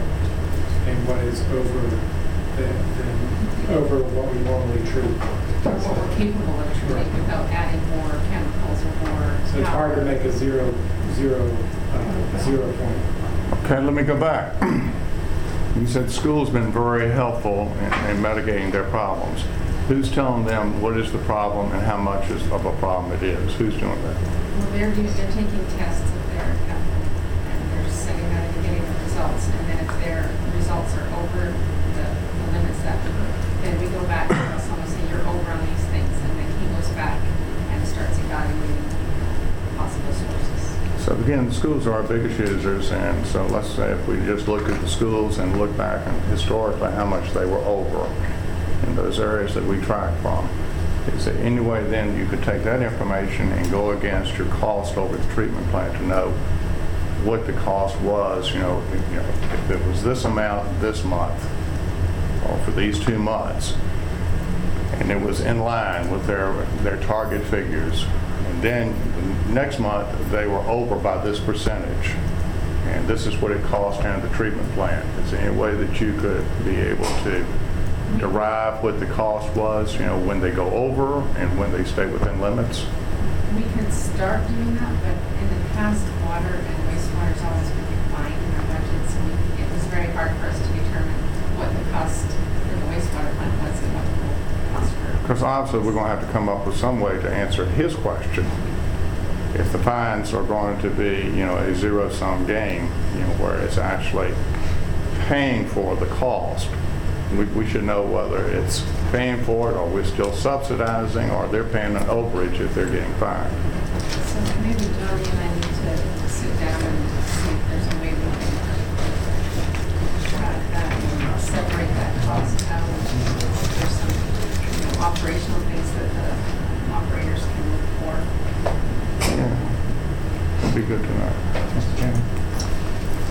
Speaker 8: and what is over, the, the, over what we normally treat.
Speaker 7: Or what we're capable of treating without adding more chemicals or more.
Speaker 8: So it's hard to make a zero, zero, uh, zero point.
Speaker 9: Okay, let me go back. You said school's been very helpful in in mitigating their problems. Who's telling them what is the problem and how much is of a problem it is? Who's doing that?
Speaker 7: Well, they're doing, they're taking tests of their chemical, um, and they're sending out and getting the results, and then if their results are over the, the limits that, then we go back and tell someone, say, you're over on these things, and then he goes back and starts evaluating possible sources.
Speaker 9: So again, the schools are our biggest users, and so let's say if we just look at the schools and look back and historically how much they were over in those areas that we track from. Is there any way then you could take that information and go against your cost over the treatment plant to know what the cost was, you know, if, you know, if it was this amount this month, or for these two months, and it was in line with their, their target figures. And then the next month, they were over by this percentage. And this is what it cost in the treatment plant. Is there any way that you could be able to derive what the cost was, you know, when they go over and when they stay within limits?
Speaker 7: We could start doing that, but in the past, water and wastewater's always been combined in our budget, so we, it was very hard for us to determine what the cost for the wastewater plant was and what the cost for.
Speaker 9: Because obviously, we're going to have to come up with some way to answer his question. If the fines are going to be, you know, a zero-sum game, you know, where it's actually paying for the cost, we, we should know whether it's paying for it, or we're still subsidizing, or they're paying an overage if they're getting fined.
Speaker 7: So maybe Johnny and I need to sit down and see if there's a way we can track that, and separate that cost out. If There's some, you know, operational things that the operators can look for.
Speaker 9: Yeah. It'd be good to know.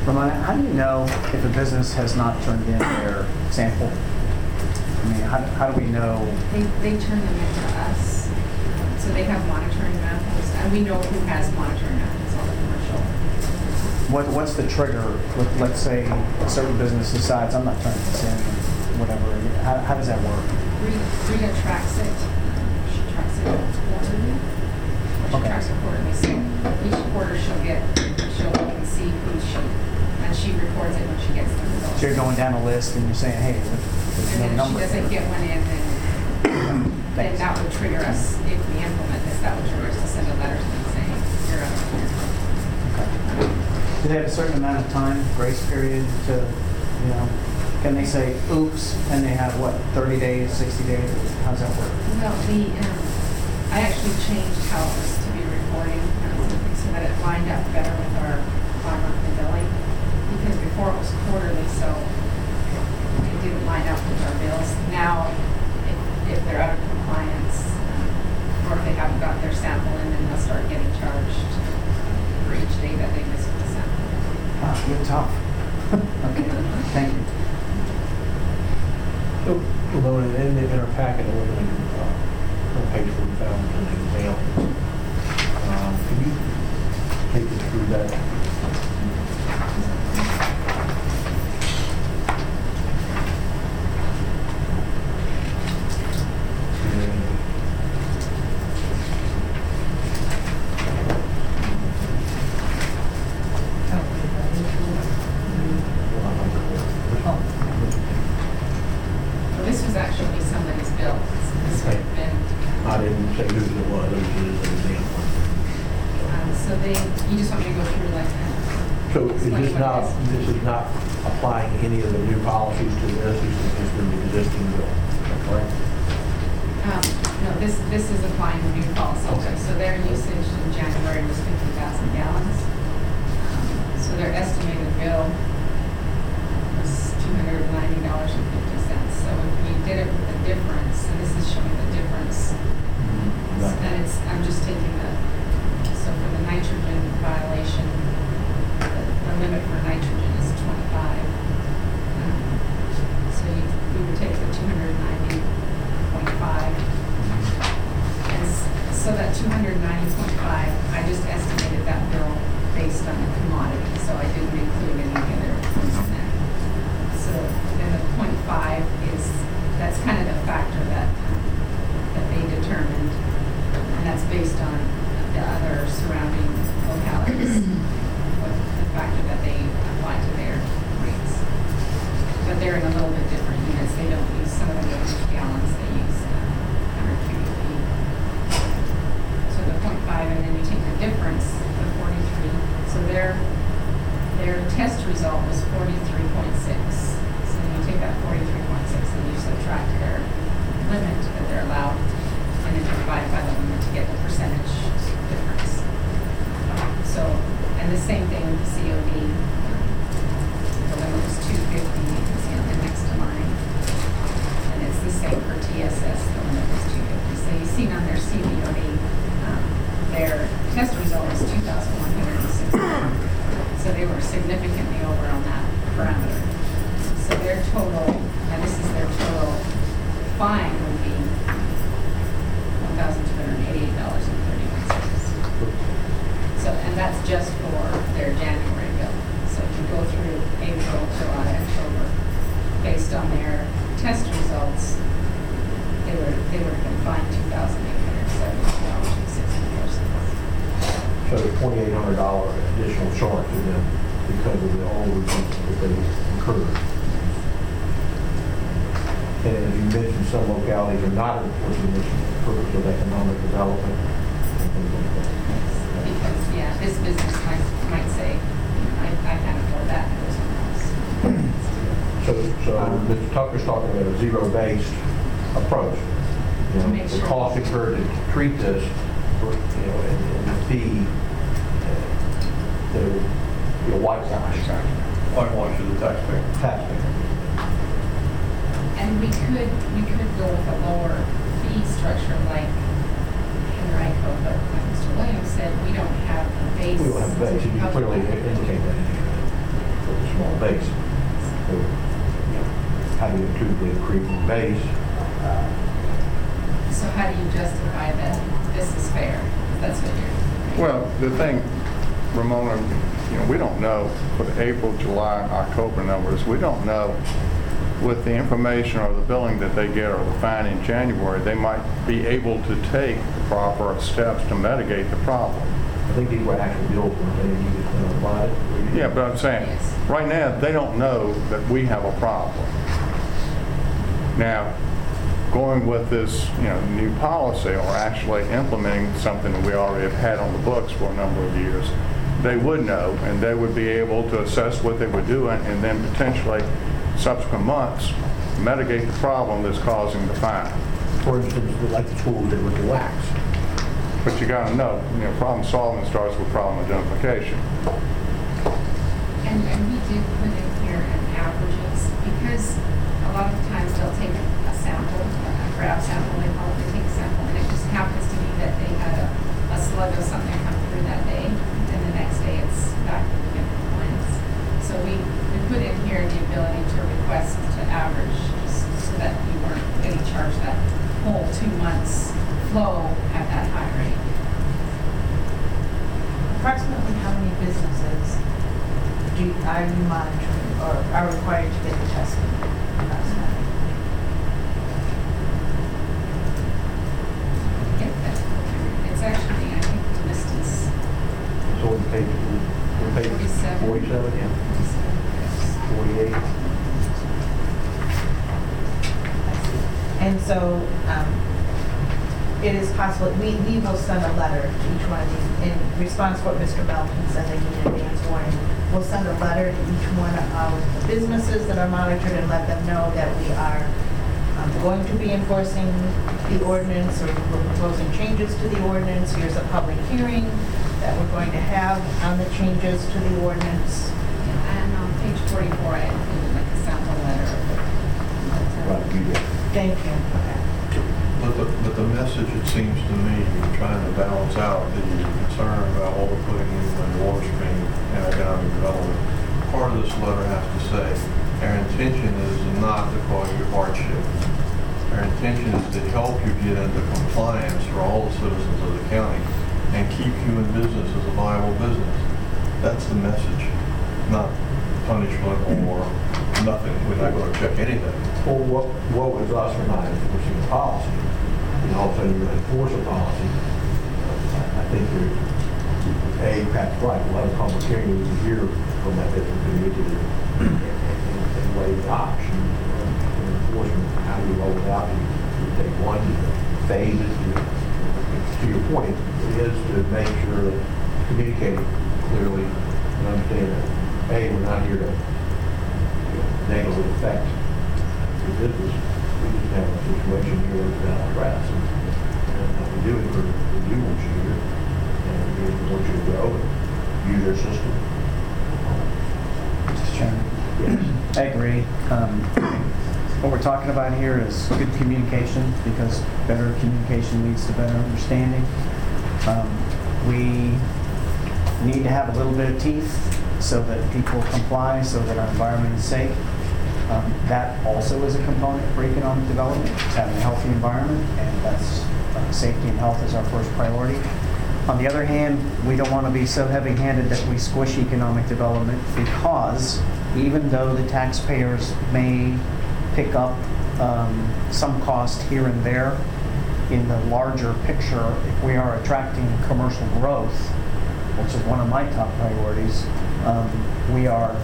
Speaker 3: Ramona, how do you know if a business has not turned in their sample? I mean, how, how do we know?
Speaker 7: They, they turn them in to us, so they have monitoring manholes, and we know who has monitoring manholes on the commercial.
Speaker 3: What, what's the trigger? Let- Let's say a certain business decides, I'm not turning this in, whatever. How, how does that work?
Speaker 7: Rita Rita tracks it, she tracks it quarterly. Or She
Speaker 3: Okay.
Speaker 7: tracks it quarterly, so each quarter she'll get, she'll see who's she, and she records it when she gets the results.
Speaker 3: So you're going down a list and you're saying, hey, there's no
Speaker 7: And then
Speaker 3: And
Speaker 7: she doesn't get one in, then, then that would trigger us, if we implement this, that would trigger us to send a letter to them saying, you're out of here. Okay.
Speaker 3: Do they have a certain amount of time, grace period to, you know, can they say oops and they have what, 30 days, 60 days? How does that work?
Speaker 7: Well, the, um, I actually changed how it was to be reporting, um, so that it lined up better with our bi-monthly billing. Because before it was quarterly, so it didn't line up with our bills. Now, if, if they're out of compliance, um, or if they haven't got their sample in, then they'll start getting charged for each day that they miss the sample.
Speaker 3: Ah, you're tough. <laughs> Okay, thank you.
Speaker 2: So, Ramona, in, in our packet, we're going to, uh, on page forty-five, an example. Um, Can you take us through that? Because the overage that they incurred. And as you mentioned, some localities are not enforcing this for purpose of economic development. and things like that.
Speaker 7: Because, yeah, this business might, might say, I, I can't afford that, and go somewhere else.
Speaker 2: So, so Mr. Tucker's talking about a zero-based approach. You know,
Speaker 7: Make
Speaker 2: the
Speaker 7: sure.
Speaker 2: cost incurred to treat this, for, you know, and and the fee, uh, that would be a whitewash.
Speaker 5: Whitewash to the taxpayer.
Speaker 2: Taxpayer.
Speaker 7: And we could, we could go with a lower fee structure like Henrico, but like Mr. Williams said, we don't have a base.
Speaker 2: We don't have a base, you
Speaker 7: to
Speaker 2: clearly
Speaker 7: cover that.
Speaker 2: indicate that in for the small base. So, you know, How do you include the creeping base?
Speaker 7: So how do you justify that this is fair? That's what you're.
Speaker 9: Well, the thing, Ramona, you know, we don't know for the April, July, October numbers, we don't know with the information or the billing that they get or the fine in January, they might be able to take the proper steps to mitigate the problem.
Speaker 2: I think these were actual bills, weren't they, and you just applied it?
Speaker 9: Yeah, but I'm saying,
Speaker 7: Yes.
Speaker 9: right now, they don't know that we have a problem. Now, going with this, you know, new policy or actually implementing something that we already have had on the books for a number of years, they would know, and they would be able to assess what they were doing, and then potentially subsequent months mitigate the problem that's causing the fine.
Speaker 2: For instance, like the school did with the wax.
Speaker 9: But you gotta know, you know, problem solving starts with problem identification.
Speaker 7: And, and we do put in here an averages, because a lot of times they'll take a sample, a grab sample, they call it, they take a sample, and it just happens to be that they had a, a slug of something come through that day, and the next day it's back in compliance. So we, we put in here the ability to request to average, just so that you weren't getting charged that whole two months flow at that high rate.
Speaker 4: Approximately how many businesses do, you- are you monitoring or are required to get the testing? approximately?
Speaker 7: Get that. It's actually, I think the list is
Speaker 2: So on page, on page
Speaker 7: 47.
Speaker 2: 47, yeah, 48.
Speaker 4: And so, um, it is possible, we, we will send a letter to each one of these, in response to what Mr. Melton said, they need advance warning. We'll send a letter to each one of the businesses that are monitored and let them know that we are um, going to be enforcing the ordinance, or we're proposing changes to the ordinance. Here's a public hearing that we're going to have on the changes to the ordinance.
Speaker 7: And on page 44, I included like a sample letter
Speaker 2: Right, you did.
Speaker 4: Thank you.
Speaker 5: But the, but the message, it seems to me, you're trying to balance out the concern about what we're putting into the water stream and economic development. Part of this letter has to say, our intention is not to cause you hardship. Our intention is to help you get into compliance for all the citizens of the county and keep you in business as a viable business. That's the message, not punishment or nothing. We're not going to check anything.
Speaker 2: Well, what, what was us for not enforcing the policy? And all of a sudden to enforce a policy. I I think you're, A, Pat's right, we'll have a public hearing, we can hear from that business community and, and- and weigh the option of enforcement. How do you roll it out? You you take one, you phase it, you, to your point, it is to make sure that communicating clearly and understand that, A, we're not here to you know, negatively affect the business. We just have a situation here that's been. And and what we do is we're, we do want you here, and we want you to grow and use our system.
Speaker 3: Mr. Chairman?
Speaker 2: Yes.
Speaker 3: I agree. Um, What we're talking about here is good communication, because better communication leads to better understanding. Um, We need to have a little bit of teeth so that people comply, so that our environment is safe. Um, That also is a component for economic development, having a healthy environment, and that's, uh, safety and health is our first priority. On the other hand, we don't want to be so heavy-handed that we squish economic development because even though the taxpayers may pick up um, some cost here and there, in the larger picture, if we are attracting commercial growth, which is one of my top priorities, um, we are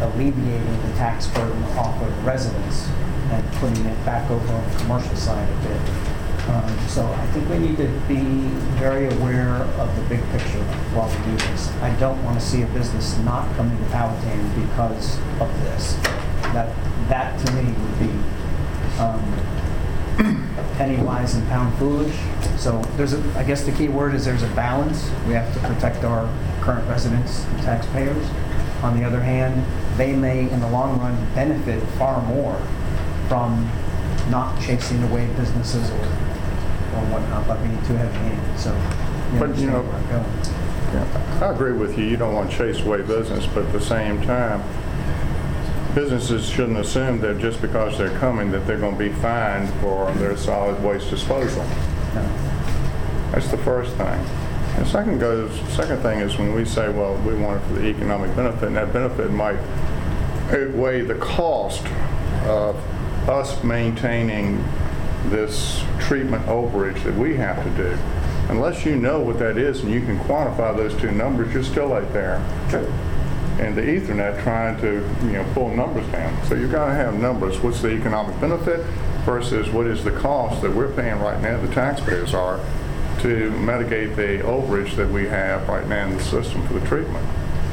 Speaker 3: alleviating the tax burden off of residents and putting it back over on the commercial side a bit. Um, So I think we need to be very aware of the big picture while we do this. I don't want to see a business not coming to Powhatan because of this. That, that to me would be um, penny wise and pound foolish. So there's a, I guess the key word is there's a balance. We have to protect our current residents and taxpayers. On the other hand, they may, in the long run, benefit far more from not chasing away businesses or, or whatnot by being too heavy-handed. So you
Speaker 9: But, you know-
Speaker 3: where I'm going.
Speaker 9: Yeah, I agree with you, you don't want to chase away business, but at the same time, businesses shouldn't assume that just because they're coming, that they're going to be fined for their solid waste disposal. That's the first thing. And second goes, second thing is when we say, well, we want it for the economic benefit, and that benefit might outweigh the cost of us maintaining this treatment overage that we have to do. Unless you know what that is and you can quantify those two numbers, you're still out there. And the Ethernet trying to, you know, pull numbers down. So you've got to have numbers. What's the economic benefit versus what is the cost that we're paying right now, the taxpayers are, to mitigate the overage that we have right now in the system for the treatment.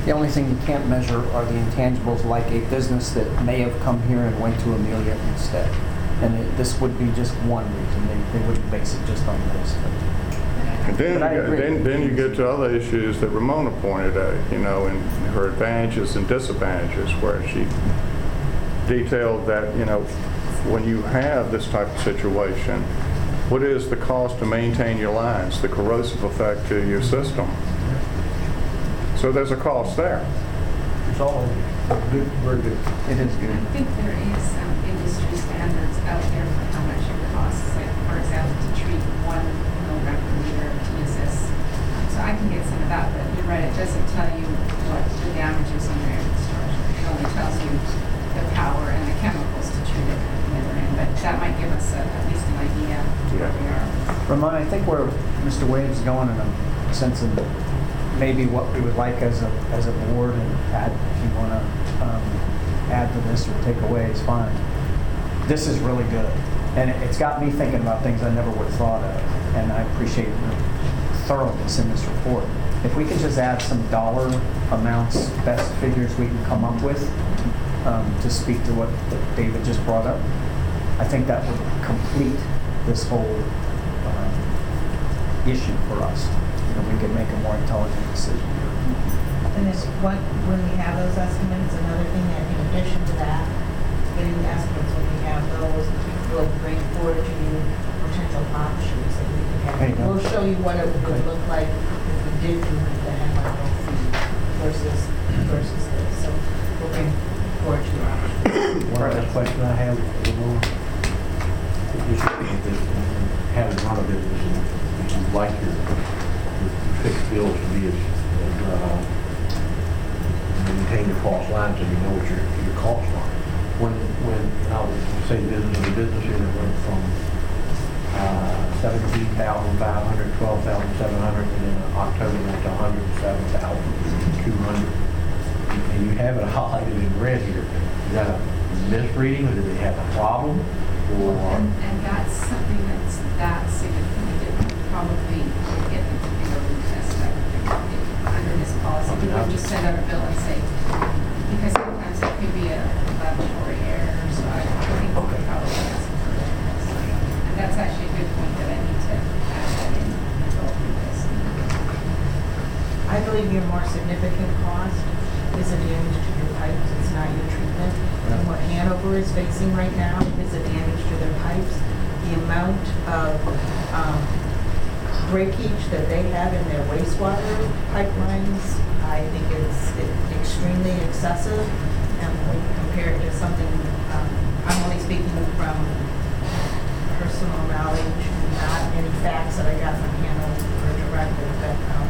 Speaker 3: The only thing you can't measure are the intangibles, like a business that may have come here and went to Amelia instead. And it- this would be just one reason, they, they wouldn't base it just on this.
Speaker 9: And then, you get-
Speaker 3: agree.
Speaker 9: then, then you get to other issues that Ramona pointed out, you know, and her advantages and disadvantages, where she detailed that, you know, when you have this type of situation, what is the cost to maintain your lines, the corrosive effect to your system? So there's a cost there.
Speaker 2: It's all good, very good.
Speaker 3: It is
Speaker 7: I think there is some industry standards out there for how much it costs, like, for example, to treat one milligram per liter of TSS. Um, So I can get some of that, but you're right, it doesn't tell you what the damage is on your infrastructure. It only tells you the power and the chemicals to treat it at the other end, but that might give us a- at least an idea of where we
Speaker 3: I think where Mr. Wade's going in a sense of maybe what we would like as a, as a board, and add, if you want to add to this or take away, it's fine. This is really good, and it- it's got me thinking about things I never would have thought of, and I appreciate your thoroughness in this report. If we could just add some dollar amounts, best figures we can come up with, um, to speak to what David just brought up, I think that would complete this whole um, issue for us. And we can make a more intelligent decision.
Speaker 4: And it's what, when we have those estimates, another thing that in addition to that, getting the estimates, when we have those, we'll bring forward to you potential options that we can have. We'll show you what it would look like if we did do the MRO fee versus, versus this. So we'll bring forward to you options.
Speaker 2: One other question I have, Ramon, you should, run a business, and you like your, your fixed bills to be as, as, uh, maintain your cost lines and you know what your, your costs are. When, when, I would say business to business here, it went from, uh, seventeen thousand five hundred, twelve thousand seven hundred, and then in October went to hundred and seven thousand two hundred. And you have it <laughs> highlighted in red here. Is that a misreading, or do they have a problem? Or,
Speaker 7: And, that's something that's that significant, probably would get them to do a retest that under this policy. We would just send out a bill and say, because sometimes it could be a laboratory error, so I I think we could probably ask for a retest. And that's actually a good point that I need to add that in and go through this.
Speaker 4: I believe your more significant cost is a damage to your pipes, it's not your treatment. And what Hanover is facing right now is a damage to their pipes. The amount of um, breakage that they have in their wastewater pipelines, I think is extremely excessive. And when you compare it to something, um, I'm only speaking from personal knowledge, not any facts that I got from Hanover directly, but um,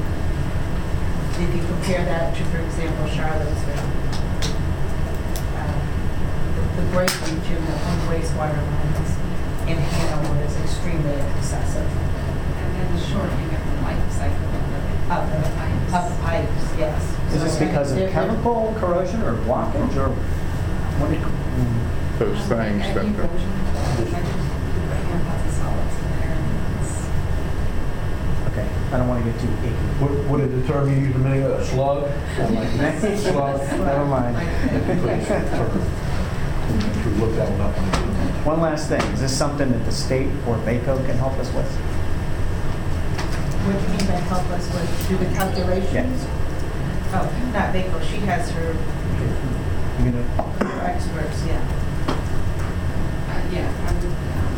Speaker 4: if you compare that to, for example, Charlottesville, um, the- the breakage in the wastewater lines in Hanover is extremely excessive.
Speaker 7: And then the shortening of the life cycle of
Speaker 4: Of
Speaker 7: the
Speaker 4: the,
Speaker 7: pipes.
Speaker 4: of the pipes, yes.
Speaker 3: Is this because of
Speaker 4: They're- they're-
Speaker 3: chemical corrosion or blockage or what? do you-
Speaker 9: Those um,
Speaker 7: things
Speaker 9: that,
Speaker 7: erosion, like, bring lots of solids in there, and it's
Speaker 3: Okay, I don't want to get too icky.
Speaker 2: what, what is the term you used a minute ago, a slug? <laughs> Slug.
Speaker 3: Never mind.
Speaker 2: We looked that one up.
Speaker 3: One last thing, is this something that the state or VACO can help us with?
Speaker 4: What do you mean by help us with, do the calculations? Oh, not Vaco, she has her
Speaker 3: You gonna-
Speaker 4: her experts, yeah.
Speaker 7: Uh, Yeah, I would, um,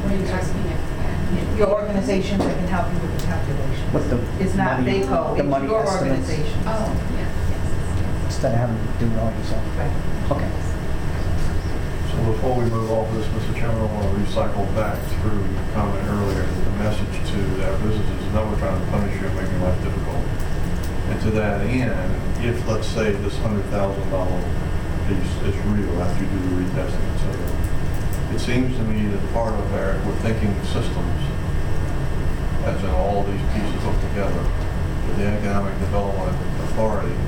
Speaker 7: what are you asking if?
Speaker 4: Your organization that can help you with the calculation.
Speaker 3: With the
Speaker 4: It's not
Speaker 3: money-
Speaker 4: VACO,
Speaker 3: the
Speaker 4: it's
Speaker 3: money
Speaker 4: your
Speaker 3: estimates?
Speaker 4: organization.
Speaker 7: Oh, yeah, yes, yes.
Speaker 3: Instead of having to do it all yourself?
Speaker 4: Right.
Speaker 3: Okay.
Speaker 5: Before we move off this, Mr. Chairman, I want to recycle back through your comment earlier, the message to our businesses is not we're trying to punish you and make your life difficult. And to that end, if, let's say, this hundred thousand dollar piece is real after you do the retesting, et cetera, it seems to me that part of our, we're thinking systems, as in all these pieces put together, that the Economic Development Authority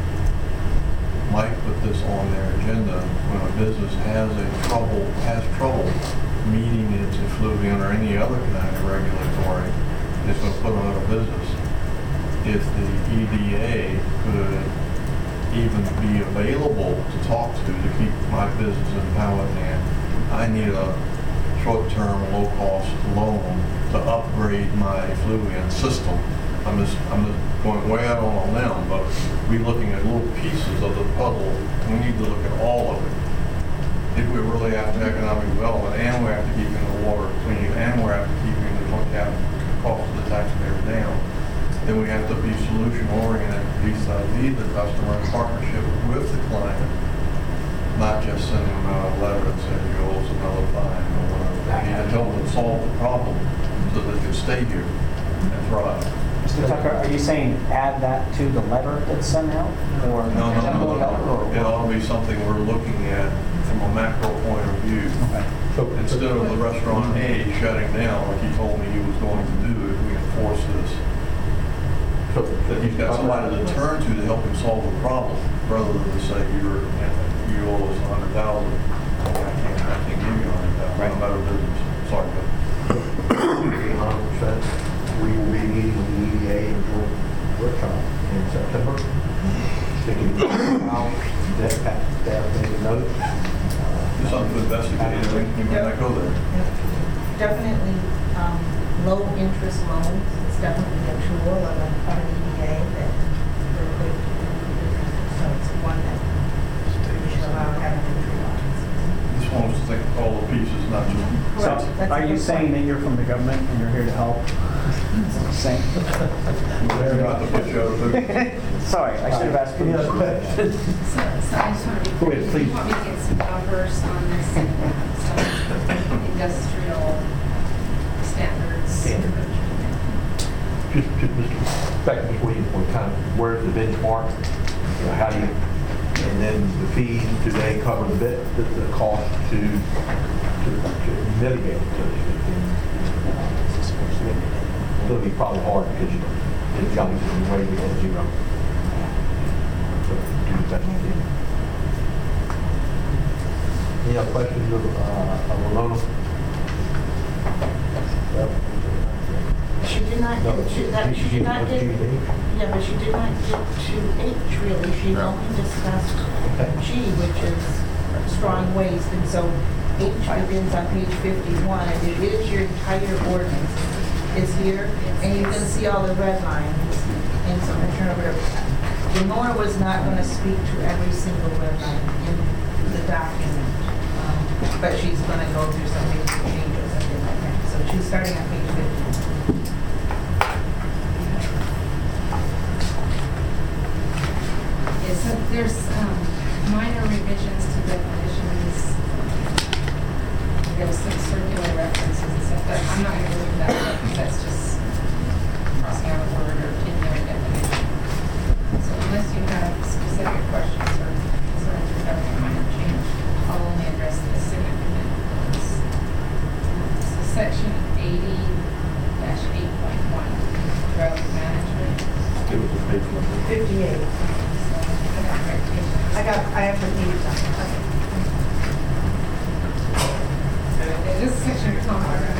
Speaker 5: might put this on their agenda when a business has a trouble, has trouble meeting its effluvium or any other kind of regulatory is going to put them out of business. If the EDA could even be available to talk to, to keep my business in Powhatan, I need a short-term, low-cost loan to upgrade my Fluvian system. I'm just, I'm just going way out on a limb, but we're looking at little pieces of the puzzle. We need to look at all of it if we're really after economic development, and we're after keeping the water clean, and we're after keeping the look at cost of the taxpayer down, then we have to be solution oriented vis-a-vis the customer in partnership with the client, not just sending them out a letter that says you owe us another fine or whatever. We need to help them solve the problem so they can stay here and thrive.
Speaker 3: Mr. Tucker, are you saying add that to the letter that's sent out? Or
Speaker 5: No, no, no, no,
Speaker 3: Or-
Speaker 5: It ought to be something we're looking at from a macro point of view.
Speaker 3: Okay.
Speaker 2: So
Speaker 5: Instead of the restaurant A shutting down like he told me he was going to do if we enforce this,
Speaker 2: So
Speaker 5: that he's got somebody to turn to to help him solve the problem, rather than to say, you're, you owe us a hundred thousand, I can't, I can't give you a hundred thousand, I'm out of business, sorry, but.
Speaker 2: hundred percent, we will be meeting with the EDA and joint workshop in September. Sticking out, <coughs> that, that, that, made a note.
Speaker 5: Do something to investigate, it, we may not go there.
Speaker 4: Definitely, um, low-interest loans, it's definitely a tool of an of an EDA that we're good. So it's one that we should allow having in an entry on.
Speaker 5: Just want us to think of all the pieces, not just.
Speaker 4: Correct.
Speaker 3: So
Speaker 4: That's a
Speaker 3: are you
Speaker 4: good
Speaker 3: saying that you're from the government and you're here to help? Saying-
Speaker 5: We're not to put you out of business. <laughs>
Speaker 3: Sorry, I should have asked.
Speaker 2: Any other questions?
Speaker 7: So, so I just want to be.
Speaker 2: Go ahead, please.
Speaker 7: You want me to get some numbers on this, uh, some industrial standards?
Speaker 2: Standards. Just, just, Mr. Back to Mr. Williams, what kind of, where's the benchmark? You know, how do you, and then the fees, do they cover the bit, the, the cost to, to to mitigate, so to speak? It'll be probably hard because you, it's got to be way below zero. So, do the best you can. Any other questions of, uh, of Ramona?
Speaker 4: She did not,
Speaker 2: No,
Speaker 4: get- she, that, she did not get, yeah, but she did not get to H really. She
Speaker 9: No.
Speaker 4: only discussed G, which is strong waste. And so H begins on page 51, and it is your entire ordinance is here. And you can see all the red lines. And so I'm going to turn over to, Ramona was not going to speak to every single red line in the document. um, But she's going to go through some major changes and things like that. So she's starting on page 51.
Speaker 7: Yeah, so there's um, minor revisions to definitions. There was some circular references stuff, but I'm not going to go through that, because that's just crossing out a word or out a definition. So unless you have specific questions or concerns regarding a minor change, I'll only address the significant ones. So section eighty eight point one, drought management.
Speaker 2: Give us a page number.
Speaker 4: 58.
Speaker 7: So I got.
Speaker 4: I got, I have the page.
Speaker 7: And This section is on our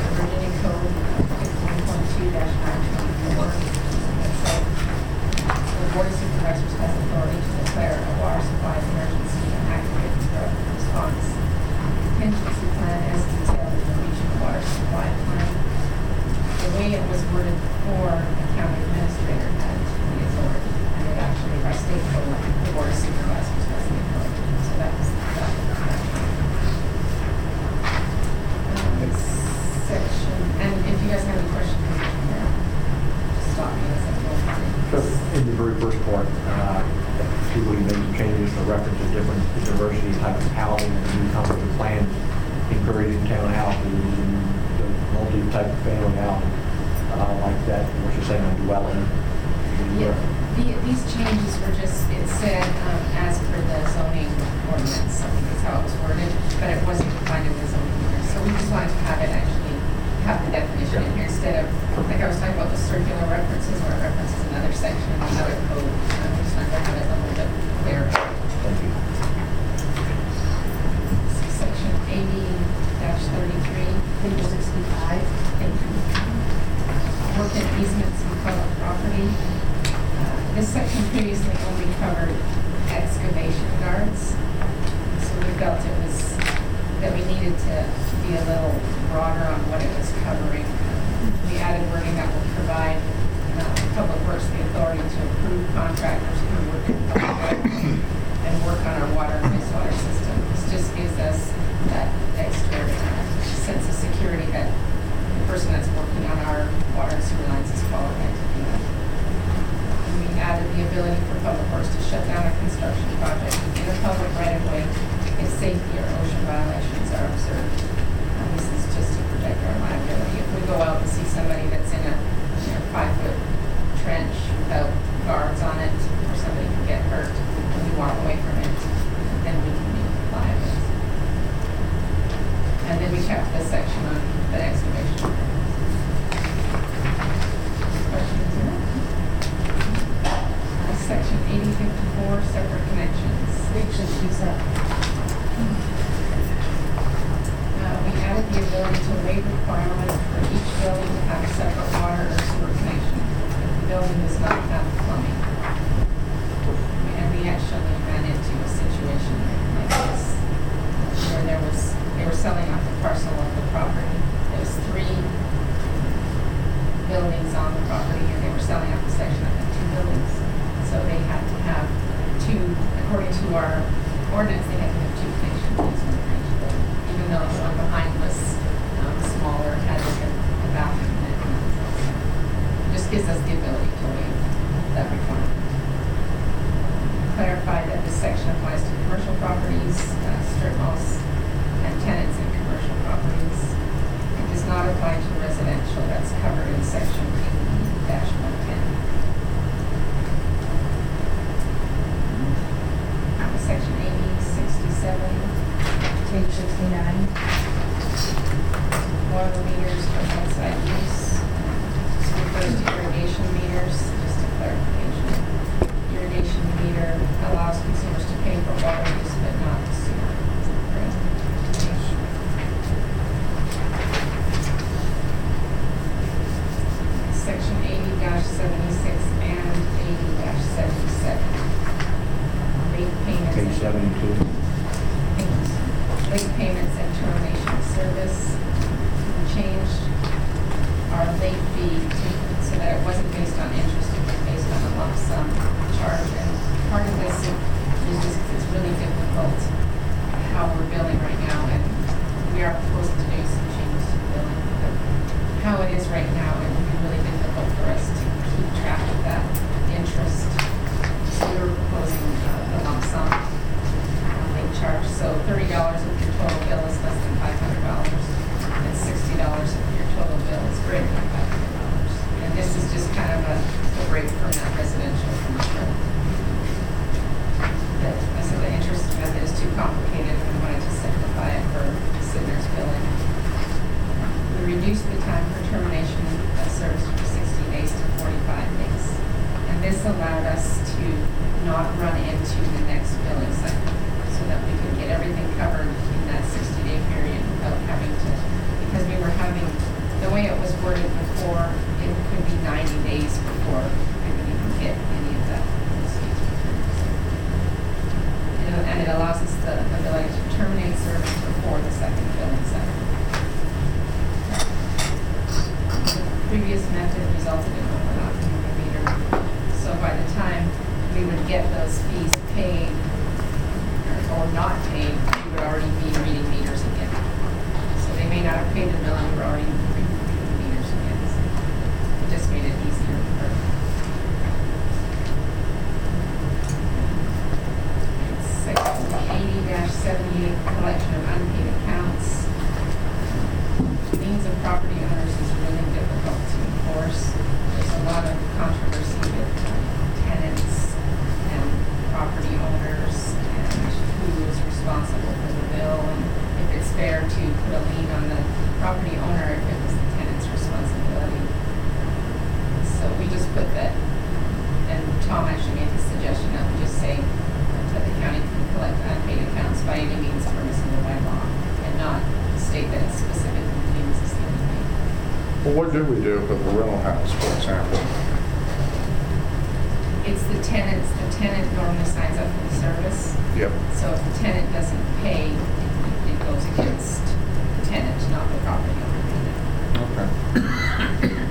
Speaker 9: Well, what do we do with a rental house, for example? It's the tenants, the tenant normally signs up for the service.
Speaker 7: Yep.
Speaker 9: So if the tenant doesn't pay, it goes against the tenant, not the property owner.
Speaker 7: Okay.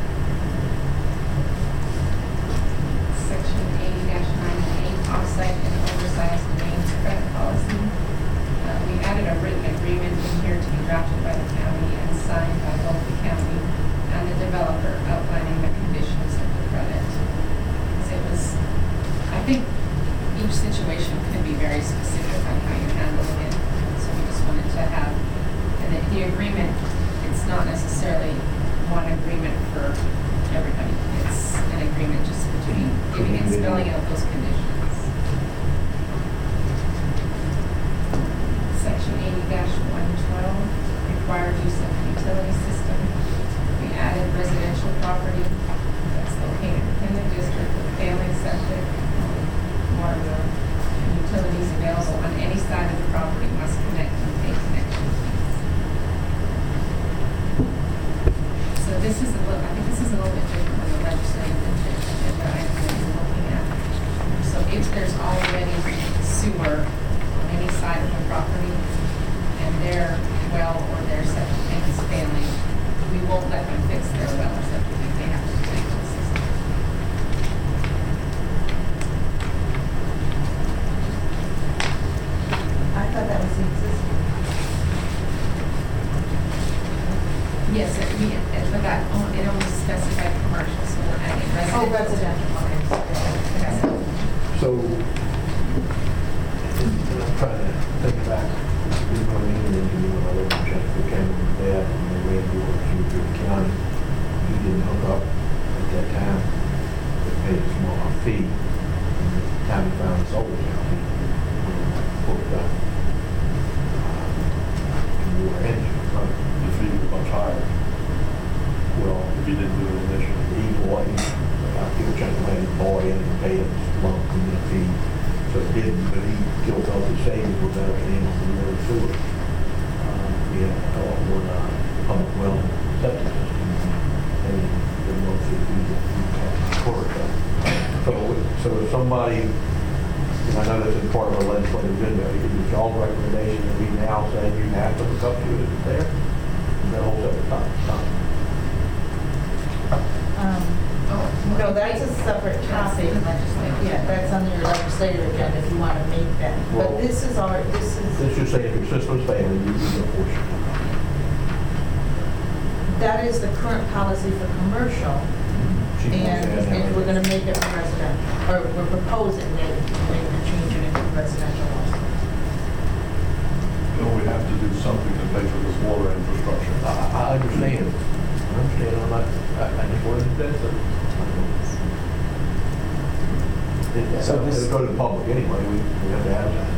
Speaker 9: So this, is
Speaker 2: go to the public anyway, we, we have to advertise.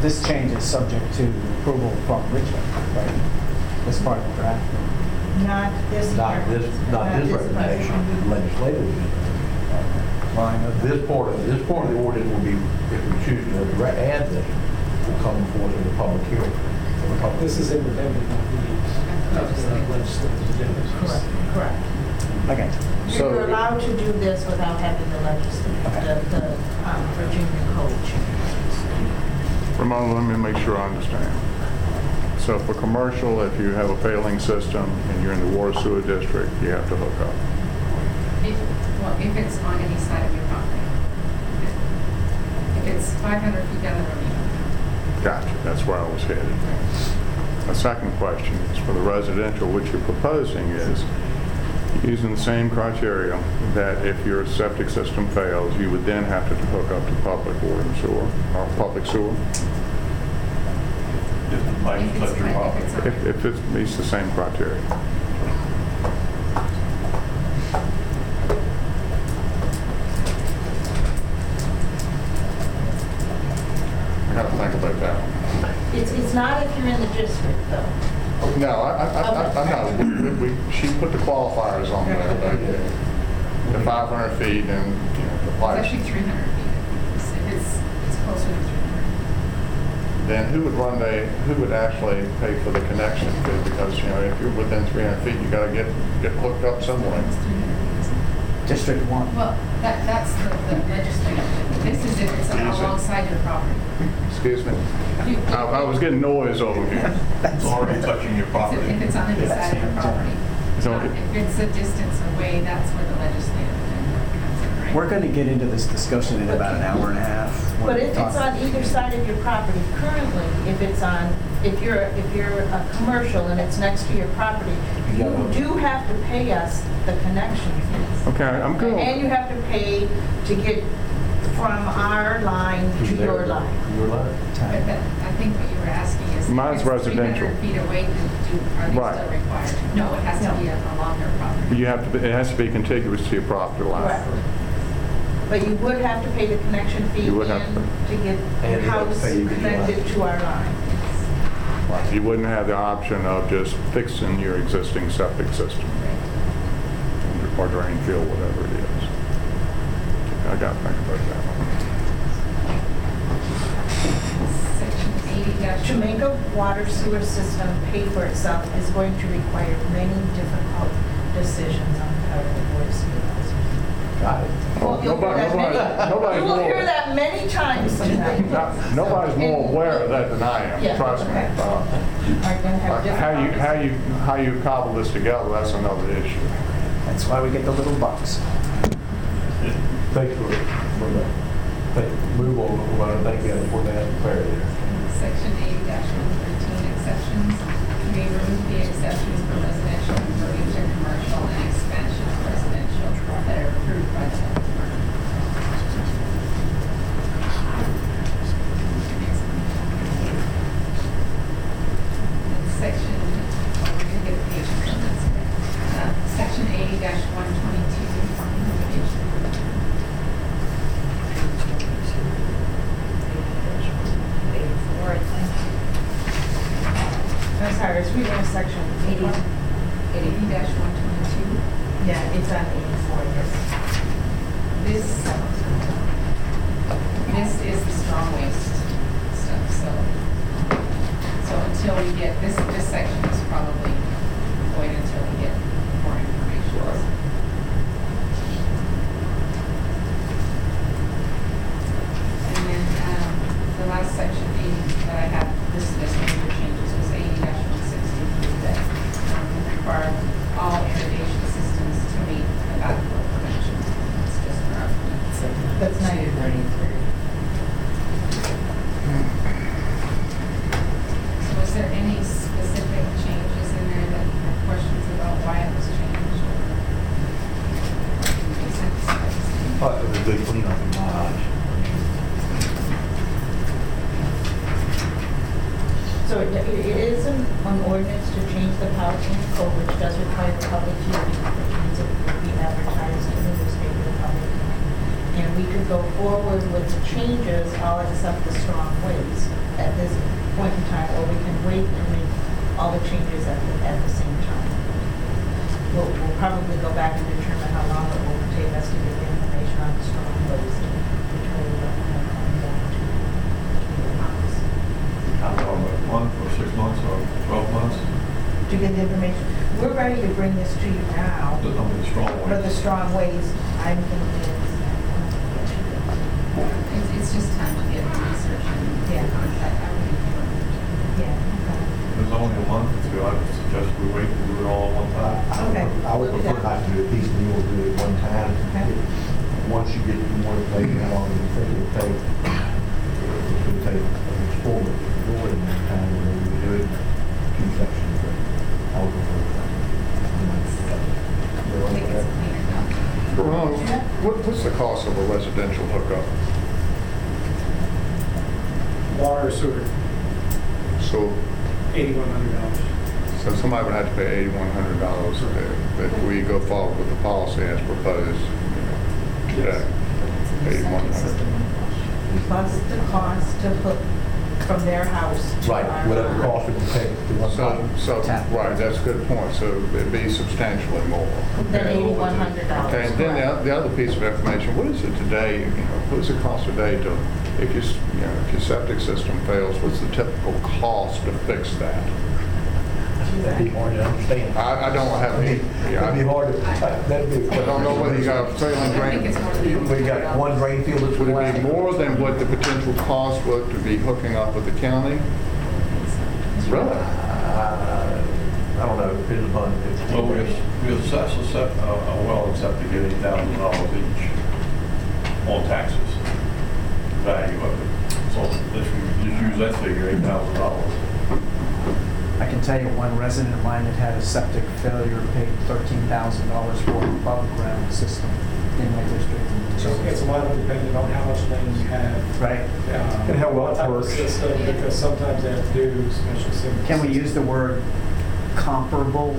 Speaker 3: This change is subject to approval from Richmond, right? Part of the draft.
Speaker 4: Not this
Speaker 2: Not this, not
Speaker 4: this
Speaker 2: recommendation, the legislative.
Speaker 3: Line of
Speaker 2: this part of, this part of the ordinance will be, if we choose to add this, will come forth in the public hearing. The public-
Speaker 8: This is in the, the, legislative agenda.
Speaker 4: Correct, correct.
Speaker 3: Okay. So You're
Speaker 4: allowed to do this without having the legislature, the, the um, Virginia code
Speaker 7: Ramon, Ramona, let me make sure I understand. So for commercial, if you have a failing system and you're in the water sewer district, you have to hook up.
Speaker 9: If, well, if it's on any side of your property. If it's 500 feet down the road, not
Speaker 7: Gotcha, that's where I was headed. A second question is for the residential, which you're proposing is using the same criteria that if your septic system fails, you would then have to hook up to public water and sewer, or public sewer?
Speaker 14: If
Speaker 9: if
Speaker 7: it meets the same criteria.
Speaker 4: It's
Speaker 9: actually 300 feet. It's, it's, it's closer to 300.
Speaker 7: Then who would run the, who would actually pay for the connection? fee? Because, you know, if you're within 300 feet, you gotta get, get hooked up somewhere.
Speaker 3: District one.
Speaker 7: Well, that, that's the the legislative. This is if it's Is side of your property.
Speaker 9: Excuse me?
Speaker 7: You-
Speaker 9: I, I was getting noise over here. <laughs>
Speaker 2: It's already touching your property.
Speaker 7: If it's on the side of your property.
Speaker 9: So,
Speaker 7: If it's a distance away, that's where the
Speaker 3: we're going to get into this discussion in about an hour and a half.
Speaker 4: But if it's on either side of your property, currently, if it's on, if you're, if you're a commercial and it's next to your property, you do have to pay us the connection fees.
Speaker 9: Okay, I'm good.
Speaker 4: And you have to pay to get from our line to your line.
Speaker 2: Your line.
Speaker 7: But that, I think what you were asking is. if
Speaker 9: Mine's
Speaker 7: it's
Speaker 9: residential.
Speaker 7: 300 feet away, then do, are they
Speaker 9: Right.
Speaker 7: still required? No, it has to be along their property.
Speaker 9: You have to, be- it has to be contiguous to your property line.
Speaker 4: Correct. But you would have to pay the connection fee
Speaker 9: You would have to.
Speaker 4: to get
Speaker 2: And
Speaker 4: your
Speaker 2: you have to
Speaker 4: house
Speaker 2: pay your
Speaker 4: connected to our line.
Speaker 9: You wouldn't have the option of just fixing your existing septic system or drain field, whatever it is. I got to think about that one.
Speaker 7: Section eighty dash.
Speaker 4: To make a water sewer system pay for itself is going to require many difficult decisions on the part of the board of supervisors.
Speaker 2: Got it.
Speaker 4: Well, you'll hear that
Speaker 9: Nobody-
Speaker 4: many-
Speaker 9: nobody's
Speaker 4: You will
Speaker 9: more-
Speaker 4: hear that many times tonight. <laughs>
Speaker 9: Not- Nobody's more aware of that than I am,
Speaker 4: Yeah,
Speaker 9: trust me.
Speaker 4: okay.
Speaker 9: Uh,
Speaker 4: Are gonna have
Speaker 9: How you, how you, how you cobble this together, that's another issue.
Speaker 3: That's why we get the little bucks.
Speaker 2: Thank you for, for that. Thank, move on, move on, thank you for that clarity.
Speaker 7: Section eighty dash one thirteen, exceptions. We remove the exceptions for residential, moving commercial and expansion of residential that are approved by the so
Speaker 9: somebody would have to pay eighty-one hundred dollars if we go forward with the policy as proposed today. Eighty-one hundred.
Speaker 4: Plus the cost to hook from their house to
Speaker 2: Right, whatever
Speaker 4: line.
Speaker 2: cost it will take to one
Speaker 9: So,
Speaker 2: time.
Speaker 9: so, right, that's a good point, so it'd be substantially more.
Speaker 4: Than eighty-one hundred dollars.
Speaker 9: Okay, and then the oth- the other piece of information, what is it today, you know, what does it cost today to, if you, s- you know, if your septic system fails, what's the typical cost to fix that?
Speaker 2: That'd be hard to understand.
Speaker 9: I, I don't have any,
Speaker 2: That'd be
Speaker 9: yeah,
Speaker 2: hard to, that'd be.
Speaker 9: I don't know whether you got a trailing
Speaker 7: I
Speaker 9: drain.
Speaker 7: more than.
Speaker 2: We got one drain field that's
Speaker 9: Would it
Speaker 2: black.
Speaker 9: be more than what the potential cost would to be hooking up with the county? Really?
Speaker 2: Uh, I don't know, depends upon. if-
Speaker 5: Well, we we assess a sep- a a well and septic at eight thousand dollars each on taxes, value of it. So if you just use that figure, eight thousand dollars.
Speaker 3: I can tell you one resident of mine that had a septic failure paid thirteen thousand dollars for an above ground system in my district.
Speaker 8: So it's a lot of dependent on how much land you have.
Speaker 3: Right?
Speaker 8: um,
Speaker 2: And how well
Speaker 8: what
Speaker 2: it
Speaker 8: type of
Speaker 2: works.
Speaker 8: System, because sometimes they have to do special systems.
Speaker 3: Can we use the word comparable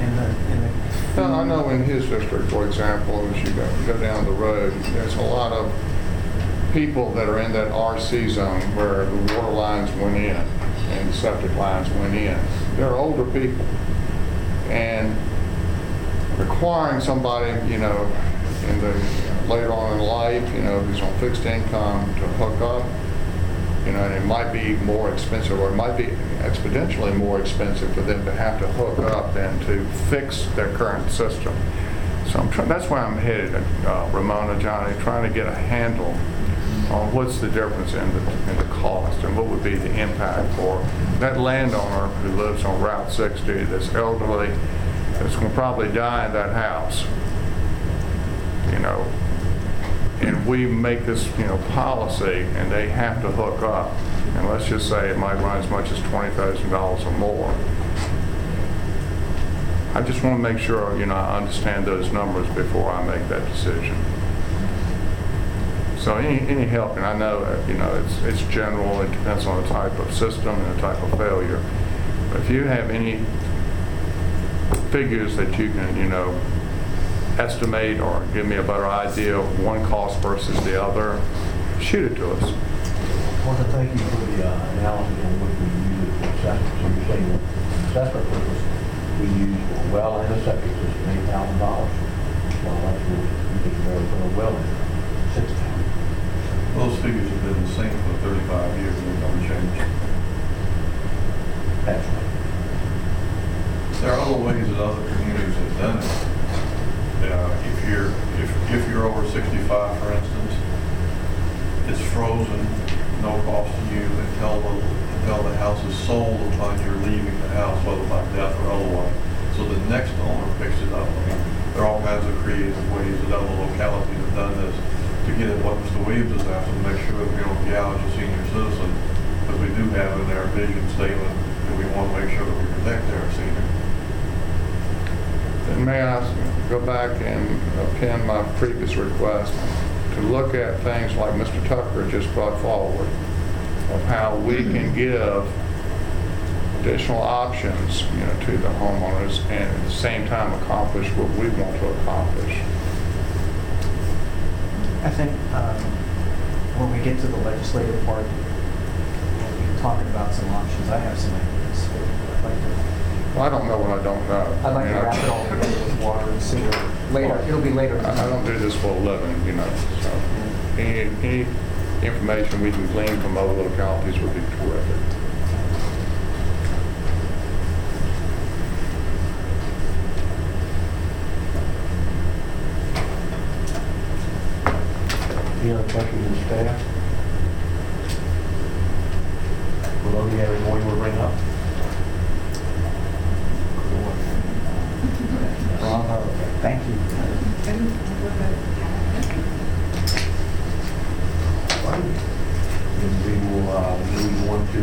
Speaker 3: in the, in the?
Speaker 9: Well, I know in his district, for example, as you go, go down the road, there's a lot of people that are in that RC zone where the water lines went in and septic lines went in. They're older people. And requiring somebody, you know, in the, later on in life, you know, who's on fixed income to hook up, you know, and it might be more expensive, or it might be exponentially more expensive for them to have to hook up than to fix their current system. So I'm that's where I'm headed, uh, Ramona, Johnny, trying to get a handle on what's the difference in the, in the cost and what would be the impact for that landowner who lives on Route 60 that's elderly, that's going to probably die in that house. You know, and we make this, you know, policy, and they have to hook up, and let's just say it might run as much as $20,000 or more. I just want to make sure, you know, I understand those numbers before I make that decision. So any, any help, and I know, that, you know, it's, it's general, it depends on the type of system and the type of failure, but if you have any figures that you can, you know, estimate or give me a better idea of one cost versus the other, shoot it to us.
Speaker 15: I want to thank you for the uh, analogy on what we use for assessment. So purpose, we use well and a system, eight thousand dollars. Well, that's what you think very well, thousand.
Speaker 5: Those figures have been the same for thirty-five years, and they don't change.
Speaker 15: That's right.
Speaker 5: There are other ways that other communities have done it. Uh, If you're, if, if you're over 65, for instance, it's frozen, no cost to you until the, until the house is sold upon your leaving the house, whether by death or otherwise. So the next owner picks it up. I mean, there are all kinds of creative ways that other localities have done this to get at what Mr. Williams is after, to make sure that we don't gouge a senior citizen, because we do have in our vision statement that we want to make sure that we protect our seniors.
Speaker 9: And may I go back and append my previous request to look at things like Mr. Tucker just brought forward, of how we can give additional options, you know, to the homeowners and at the same time accomplish what we want to accomplish.
Speaker 3: I think um, when we get to the legislative part, we'll be talking about some options. I have some ideas. I'd like to
Speaker 9: Well, I don't know what I don't know.
Speaker 3: I'd like
Speaker 9: I
Speaker 3: to
Speaker 9: mean, I-
Speaker 3: wrap it all together with water and sewer. Later, it'll be later.
Speaker 9: I I don't do this for a living, you know, so any, any information we can glean from other localities would be terrific.
Speaker 15: Questions of staff? Any more you bring up?
Speaker 3: Thank you.
Speaker 15: And we will, uh, we want to,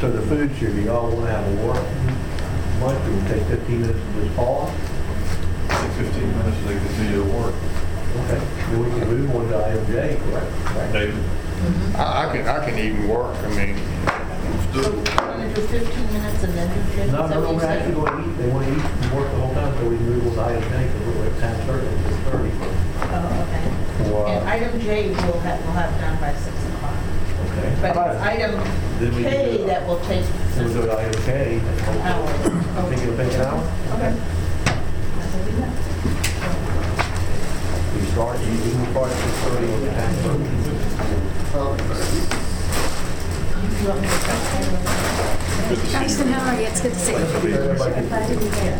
Speaker 15: so the food should be, all to have a work it will take 15 minutes to just pause.
Speaker 5: Take 15 minutes, they continue to work.
Speaker 15: Okay, then we can move on to item J, correct? Right.
Speaker 5: David?
Speaker 9: I, I can, I can even work, I mean,
Speaker 4: So you want to do 15 minutes and then do J?
Speaker 15: No,
Speaker 4: Is that
Speaker 15: no, no,
Speaker 4: what you
Speaker 15: we're actually going to eat, they want to eat and work the whole time, so we can move on to item J, because we're at time certain, it's 30
Speaker 4: Oh, okay.
Speaker 15: for,
Speaker 4: And
Speaker 15: uh,
Speaker 4: item J we'll have, we'll have done by 6 o'clock.
Speaker 15: okay.
Speaker 4: But it's item
Speaker 15: Then we can
Speaker 4: K
Speaker 15: do-
Speaker 4: that will take
Speaker 15: So we'll do item K. and
Speaker 4: hour.
Speaker 15: hopefully- Think it'll take an hour?
Speaker 4: Okay. That's what we have.
Speaker 15: We start, you, we will start at six thirty on the time certain.
Speaker 16: How are you? It's good to see you. Glad to be here.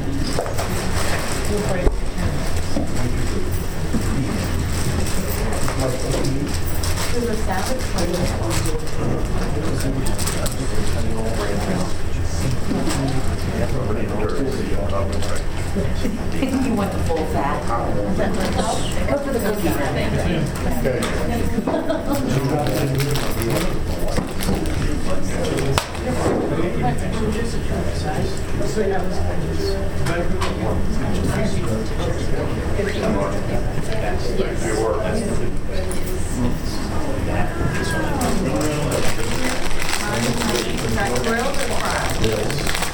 Speaker 17: Think you want the full fat? Go for the.
Speaker 4: Is that grilled or fried?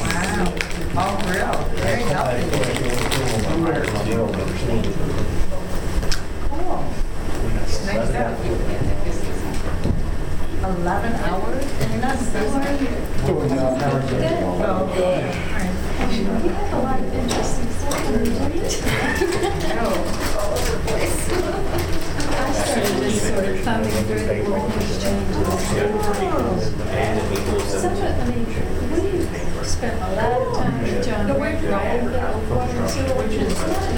Speaker 4: Wow, all grilled, very healthy. Cool. Next up. 11 hours? And you're not seasoning? Oh, good.
Speaker 16: You have a lot of interesting stuff <laughs> your plate. All over the place. I started just sort of thumbing through the world exchanges. Some of, I mean, we spent a lot of time with <laughs> John Rick writing the water and sewer, which is,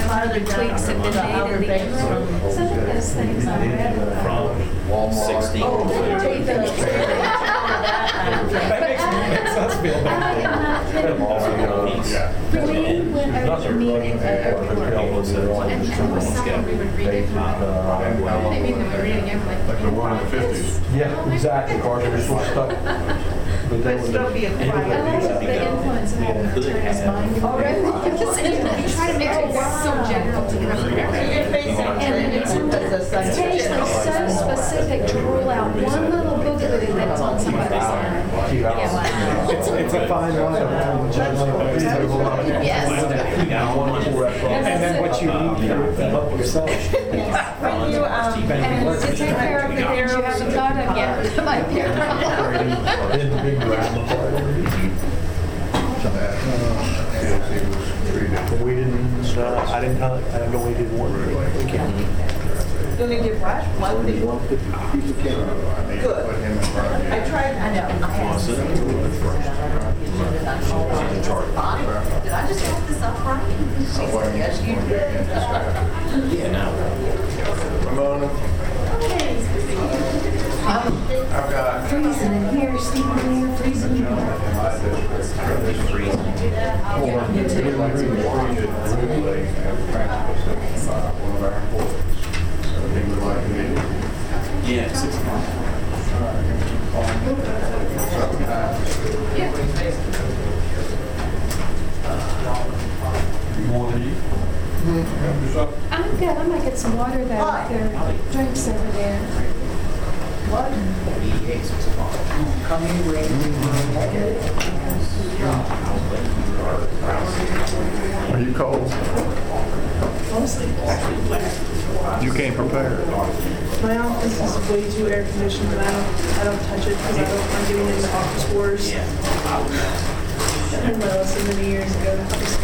Speaker 16: not the tweaks have been made in the interim. Some of those things I read about. I am not kidding. We went over the meeting of every word. And there was some we would read it from. Uh, I mean, we were reading it like.
Speaker 9: Like the one in the 50s.
Speaker 2: Yeah, exactly, of course, we're still stuck. But they
Speaker 4: But
Speaker 2: were-
Speaker 4: still be a
Speaker 16: I
Speaker 4: quiet.
Speaker 16: love the influence of having to turn his mind. Already? You try to make it so general to cover everything.
Speaker 4: You're facing
Speaker 16: And it's occasionally so specific to rule out one little boogaloo that's on somebody's mind. Yeah, wow.
Speaker 8: It's, it's a fine line of having the judgment.
Speaker 16: Yes.
Speaker 8: And then what you need, you fill up yourself.
Speaker 4: When you, um,
Speaker 16: And to take care of the things you haven't thought of yet, that might be a problem.
Speaker 2: In the big round before.
Speaker 18: We didn't, uh, I didn't, I didn't know we did one.
Speaker 4: You only did what? One thing? Good. I tried, I know. I asked. Did I just have this up? She said, yes, you did.
Speaker 5: I've got
Speaker 16: Freezing in here, steaming in here, freezing in here.
Speaker 5: Yeah, six
Speaker 16: I'm good, I might get some water though, there are drinks over there.
Speaker 9: what Are you cold? Mostly you came prepared.
Speaker 19: My office is way too air conditioned, and I don't, I don't touch it because I don't, I'm getting into office wars. And well, so many years ago.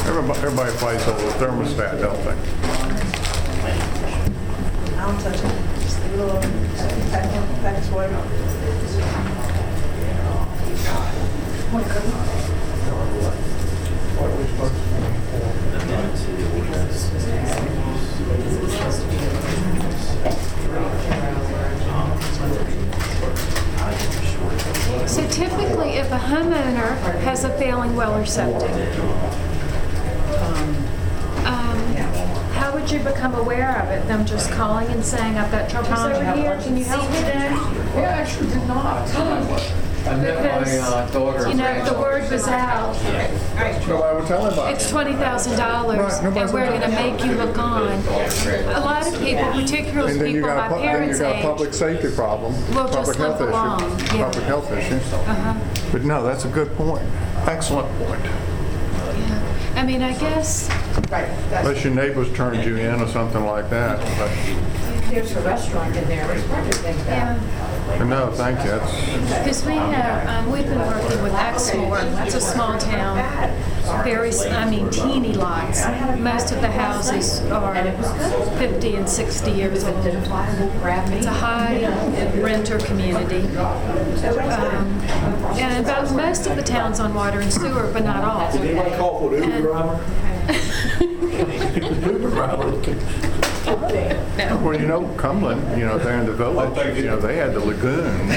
Speaker 9: Everybody, everybody fights over the thermostat, don't they?
Speaker 19: I don't touch it, just leave it alone. Pack, pack its water. Want a cookie?
Speaker 16: So typically, if a homeowner has a failing well or septic, um, how would you become aware of it? Them just calling and saying, I've got troubles over here, can you help me there?
Speaker 12: Yeah, I actually did not. I met my uh, daughter.
Speaker 16: You know, the word was out, So
Speaker 9: Nobody would tell anybody.
Speaker 16: it's twenty thousand dollars,
Speaker 9: Right,
Speaker 16: and
Speaker 9: nobody's
Speaker 16: we're
Speaker 9: gonna-
Speaker 16: gonna make you look on. A lot of people, particularly
Speaker 9: And then you
Speaker 16: people
Speaker 9: got, a
Speaker 16: my
Speaker 9: pu- then you
Speaker 16: parents'
Speaker 9: got a public
Speaker 16: age.
Speaker 9: safety problem.
Speaker 16: We'll just
Speaker 9: public health
Speaker 16: limp
Speaker 9: issue,
Speaker 16: yeah.
Speaker 9: Public health issue.
Speaker 16: Uh-huh.
Speaker 9: But no, that's a good point. Excellent point.
Speaker 16: Yeah. I mean, I guess,
Speaker 4: Right, that's,
Speaker 9: Unless your neighbors turned you in or something like that. But
Speaker 20: There's a restaurant in there, there's plenty of things
Speaker 16: yeah.
Speaker 9: No, thank you,
Speaker 16: Because we have, um, we've been working with Exmore, it's a small town, very, s- I mean teeny lots. Most of the houses are 50 and 60 years old. It's a high renter community. Um, And about most of the towns on water and sewer, but not all.
Speaker 2: Call for the Uber driver? Uber driver.
Speaker 9: Well, you know, Cumberland, you know, there in the village, oh, you know, they had the lagoon,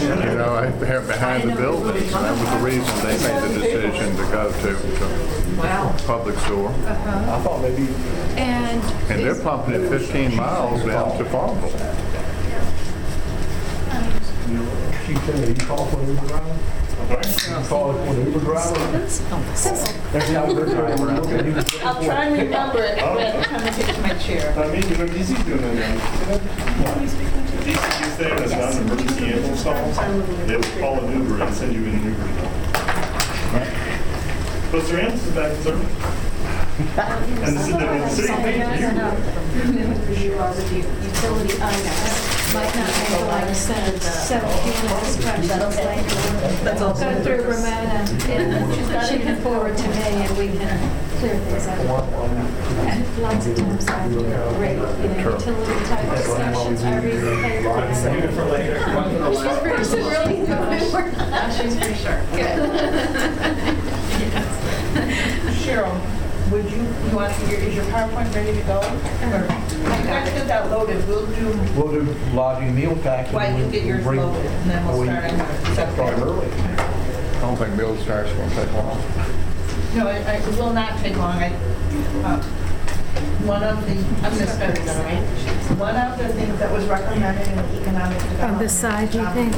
Speaker 9: you know, out there behind the buildings. And that was the reason they made the decision to go to, to public sewer.
Speaker 2: I thought maybe
Speaker 16: And
Speaker 9: And they're pumping it 15 miles down to Farmville.
Speaker 2: she said that you call for the Uber driver? You call the Uber driver? There's no Uber driver out there.
Speaker 4: I'll try and remember it, but I'm gonna take my chair.
Speaker 1: I mean, you know, DC's doing that now. DC gets there, that's not an emergency ambulance call. They'll call an Uber and send you in an Uber. But their ambulance is back in service. And the city, the city you.
Speaker 16: utility items might not make a lot of sense, so if you want to discuss those later, go through Ramona, and she can forward to me, and we can clear things up. And lots of times I do rate, you know, utility type discussions, I read the paper. and say,
Speaker 8: for later.
Speaker 16: She's pretty sure. <laughs> She's pretty sure. <laughs>
Speaker 4: Cheryl, would you, you want, your- is your PowerPoint ready to go? Or- You guys get that loaded, we'll do,
Speaker 2: We'll do lodging meal tax. and
Speaker 4: while you
Speaker 2: we'll
Speaker 4: get yours
Speaker 2: bring-
Speaker 4: loaded, and then we'll start on the
Speaker 2: Start
Speaker 4: subject.
Speaker 2: early.
Speaker 9: I don't think Bill Star's going to take long.
Speaker 4: No, it it will not take long. I, uh, One of the, I'm going to start it, all right? One of the things that was recommended in the economic development.
Speaker 16: On this side, do you
Speaker 4: um,
Speaker 16: think?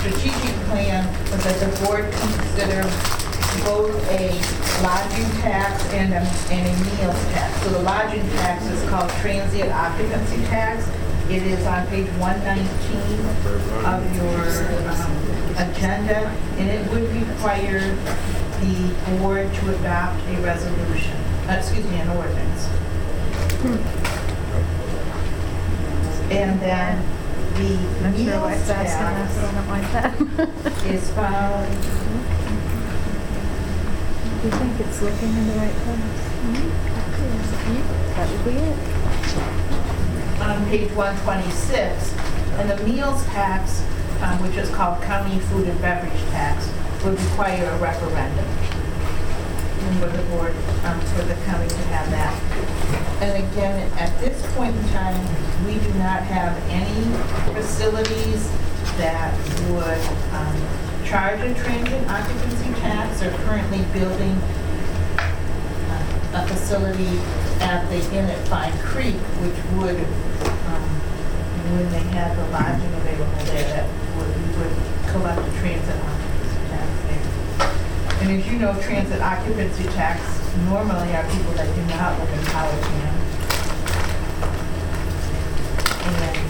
Speaker 4: strategic plan was that the board consider both a lodging tax and a, and a meals tax. So the lodging tax is called transient occupancy tax. It is on page 119 of your um, agenda, and it would require the board to adopt a resolution, uh, excuse me, an ordinance. And then the
Speaker 16: sure
Speaker 4: meals
Speaker 16: why
Speaker 4: tax
Speaker 16: us, I like that. <laughs>
Speaker 4: is found
Speaker 16: Do you think it's looking in the right place? That would be it.
Speaker 4: on page 126, and the meals tax, um, which is called county food and beverage tax, would require a referendum for the board, um, for the county to have that. And again, at this point in time, we do not have any facilities that would um, charge a transient occupancy tax or currently building uh, a facility at the Inn at Fine Creek, which would, um, when they have the lodging available there, that would, would collect the transit occupancy tax there. And as you know, transit occupancy tax normally are people that do not live in Powhatan. And,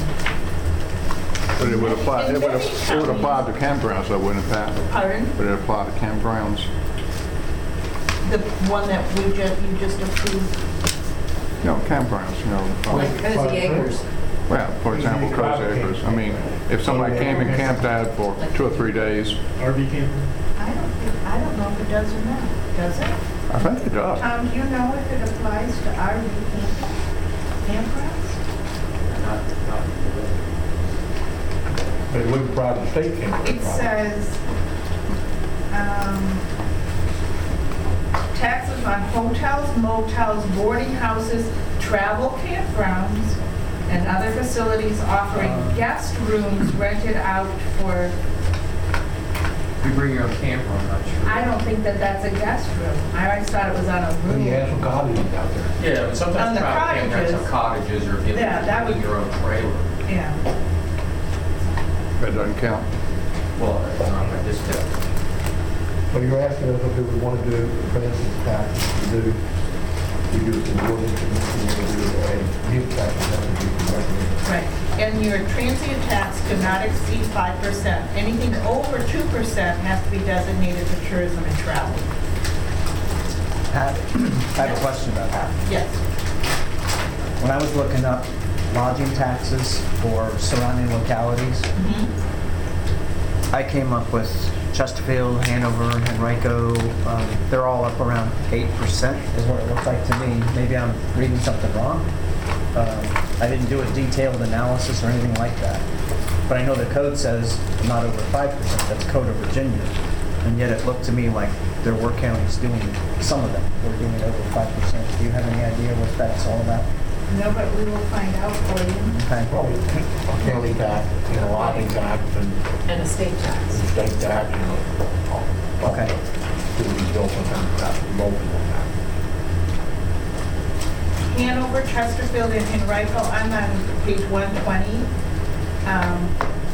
Speaker 9: But it would apply, it would, it would apply to campgrounds, though, wouldn't it, Pat?
Speaker 4: pardon,
Speaker 9: Would it apply to campgrounds?
Speaker 4: the one that we just, you just approved,
Speaker 9: No, campgrounds, you know.
Speaker 17: Like cozy acres.
Speaker 9: Well, for example, Cozy Acres. I mean, if somebody came and camped out for two or three days,
Speaker 8: RV camper?
Speaker 4: I don't think, I don't know if it does or not, does it?
Speaker 9: I think it does.
Speaker 4: Tom, do you know if it applies to RV camp- campgrounds?
Speaker 12: Not, not
Speaker 2: But it wouldn't apply the state camp.
Speaker 4: It says, um, taxes on hotels, motels, boarding houses, travel campgrounds, and other facilities offering guest rooms rented out for,
Speaker 12: You bring your own camper, I'm not sure.
Speaker 4: I don't think that that's a guest room. I always thought it was on a
Speaker 2: But you
Speaker 4: room.
Speaker 2: have some cottages out there.
Speaker 12: Yeah, but
Speaker 4: On
Speaker 12: sometimes
Speaker 4: the
Speaker 12: private campgrounds
Speaker 4: cottages.
Speaker 12: have cottages or if you
Speaker 4: Yeah, that
Speaker 12: have
Speaker 4: would-
Speaker 12: your own trailer.
Speaker 4: Yeah.
Speaker 9: That doesn't count.
Speaker 12: Well, it's not like this stuff.
Speaker 2: But you're asking us if we want to do transit tax, to do, we do it in ordinance, we want to do a meal tax, that would be recommended.
Speaker 4: Right, and your transient tax could not exceed five percent. Anything over two percent has to be designated for tourism and travel.
Speaker 3: Pat, I have a question about that.
Speaker 4: Yes.
Speaker 3: When I was looking up lodging taxes for surrounding localities. I came up with Chesterfield, Hanover, Henrico, um, they're all up around 8% is what it looks like to me. Maybe I'm reading something wrong. Um, I didn't do a detailed analysis or anything like that. But I know the code says not over 5%, that's Code of Virginia. And yet it looked to me like there were counties doing, some of them were doing it over 5%. Do you have any idea what that's all about?
Speaker 4: No, but we will find out for you.
Speaker 3: Okay.
Speaker 15: A county tax, you know, lodging tax and
Speaker 13: And a state tax.
Speaker 15: and state tax, you know. all-
Speaker 3: Okay.
Speaker 15: To be built on tax, multiple tax.
Speaker 4: Hanover, Chesterfield, and Henrico, I'm on page 120. Um,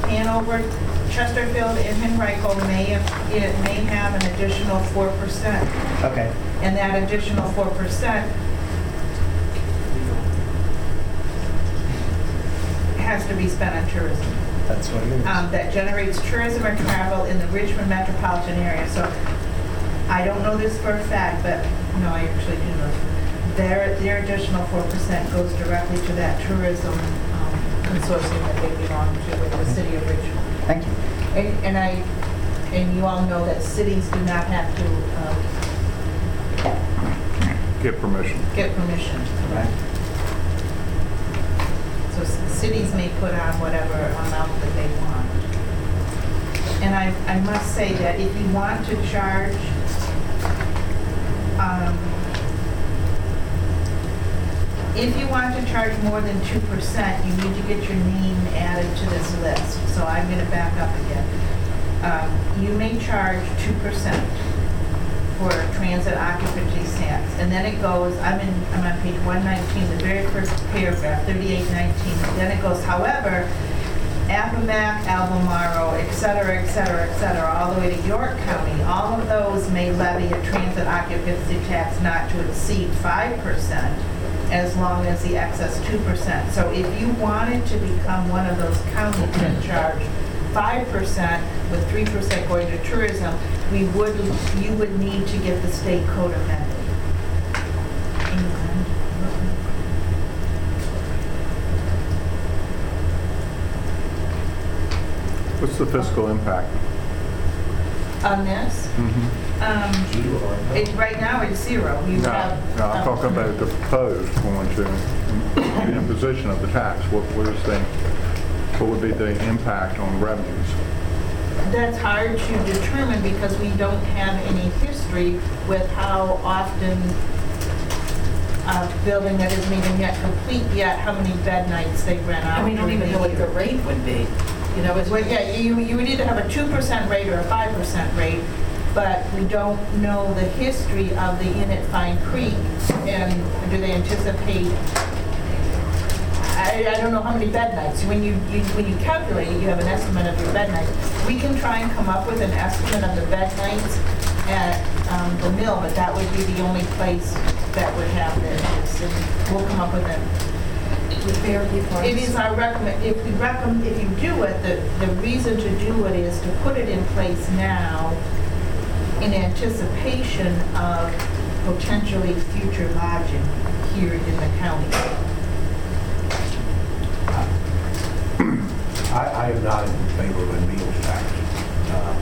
Speaker 4: Hanover, Chesterfield, and Henrico may, it may have an additional 4%.
Speaker 3: Okay.
Speaker 4: And that additional 4% has to be spent on tourism.
Speaker 3: That's what it is.
Speaker 4: um, that generates tourism or travel in the Richmond metropolitan area. So I don't know this for a fact, but, no, I actually do know. Their, their additional four percent goes directly to that tourism um, consortium that they belong to with the city of Richmond.
Speaker 3: Thank you.
Speaker 4: And, and I, and you all know that cities do not have to um,
Speaker 9: Get permission.
Speaker 4: get permission. So s- cities may put on whatever amount that they want. And I, I must say that if you want to charge, um, if you want to charge more than two percent, you need to get your name added to this list. So I'm gonna back up again. Um, You may charge two percent for transit occupancy tax. And then it goes, I'm in, I'm on page 119, the very first paragraph, 3819. Then it goes, however, Accomack, Albemarle, et cetera, et cetera, et cetera, all the way to York County, all of those may levy a transit occupancy tax not to exceed 5% as long as the excess 2%. So if you wanted to become one of those counties that charge 5% with 3% going to tourism, we would, you would need to get the state code amended.
Speaker 9: What's the fiscal impact?
Speaker 4: On this, um, it, right now it's zero. You
Speaker 9: No,
Speaker 4: have.
Speaker 9: no, I'm
Speaker 4: um,
Speaker 9: talking about the proposed going to, the imposition of the tax. What, what is the, what would be the impact on revenues?
Speaker 4: That's hard to determine because we don't have any history with how often a building that isn't even yet complete yet, how many bed nights they rent out.
Speaker 13: And we don't
Speaker 4: during
Speaker 13: even
Speaker 4: the
Speaker 13: know what the rate would be. You know, it's.
Speaker 4: Well, yeah, you, you would either have a two percent rate or a five percent rate, but we don't know the history of the Inn at Fine Creek, and do they anticipate, I, I don't know how many bed nights. When you, you, when you calculate it, you have an estimate of your bed nights. We can try and come up with an estimate of the bed nights at, um, the mill, but that would be the only place that would have this, and we'll come up with an
Speaker 13: With Fairview Farms.
Speaker 4: it is our recommend, if we recommend, if you do it, the, the reason to do it is to put it in place now in anticipation of potentially future lodging here in the county.
Speaker 15: I, I am not in favor of a meals tax. Uh,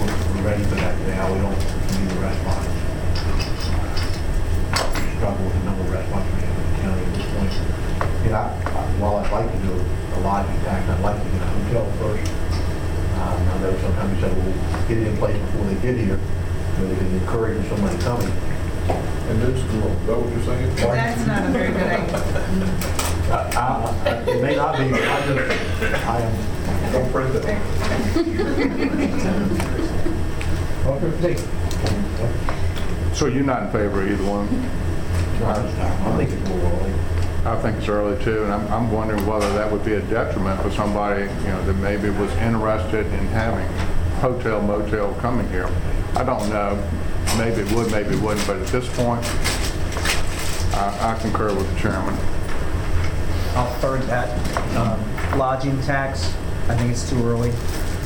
Speaker 15: We're we're ready for that now, we don't need the restaurants. We struggle with the number of restaurants we have in the county at this point. You know, I- while I'd like to do a lodging tax, I'd like to get a hotel first. Um, I know sometimes you say, well, get it in place before they get here, but it can encourage somebody coming.
Speaker 1: And do school, is that what you're saying?
Speaker 4: That's not a very good idea.
Speaker 15: I- I- I- It may not be, but I just, I am,
Speaker 1: Don't print that.
Speaker 15: okay,
Speaker 9: So you're not in favor of either one?
Speaker 15: I think it's more early.
Speaker 9: I think it's early too, and I'm, I'm wondering whether that would be a detriment for somebody, you know, that maybe was interested in having hotel motel coming here. I don't know, maybe it would, maybe it wouldn't, but at this point, I, I concur with the chairman.
Speaker 3: I'll third that. Um, Lodging tax, I think it's too early.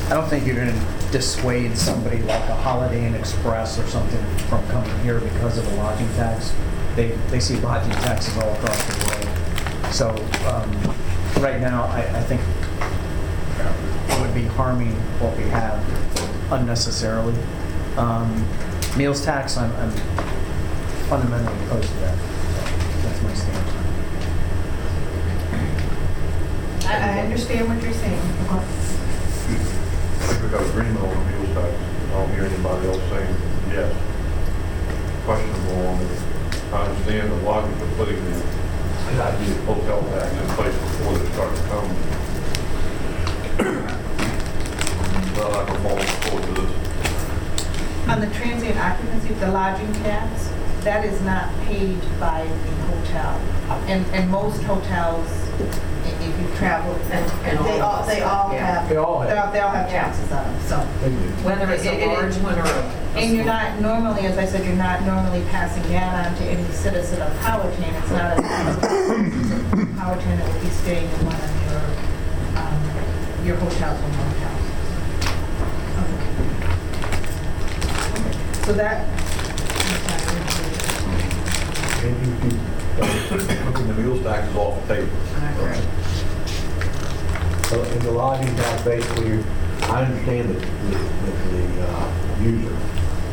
Speaker 3: I don't think you're going to dissuade somebody like a Holiday Inn Express or something from coming here because of the lodging tax. they, they see lodging taxes all across the world. So, um, right now, I, I think uh, it would be harming what we have unnecessarily. Um, Meals tax, I'm, I'm fundamentally opposed to that. So That's my stance.
Speaker 4: I, I understand what you're saying.
Speaker 5: I think we got agreement on the meals tax. I don't hear anybody else saying yes. Questionable on it. I understand the logic of putting the idea of hotel tax in place before they start to come. But I can fall forward to this.
Speaker 4: On the transient occupancy, the lodging tax, that is not paid by the hotel. And, and most hotels, i- if you travel,
Speaker 21: and all
Speaker 4: they all,
Speaker 21: of
Speaker 4: they all
Speaker 21: yeah.
Speaker 4: have,
Speaker 2: They all
Speaker 4: they
Speaker 2: have.
Speaker 4: all they all have taxes on them, so.
Speaker 21: Whether it's
Speaker 4: It-
Speaker 21: a
Speaker 4: it-
Speaker 21: large one or a a
Speaker 4: And you're not, normally, as I said, you're not normally passing that on to any citizen of Powhatan. It's not a, Powhatan that would be staying in one of your, um, your hotels or motels. So that,
Speaker 2: And you keep, uh,
Speaker 5: Putting the meals taxes off the table.
Speaker 2: So in the lodging tax, basically, I understand that the, that the uh, user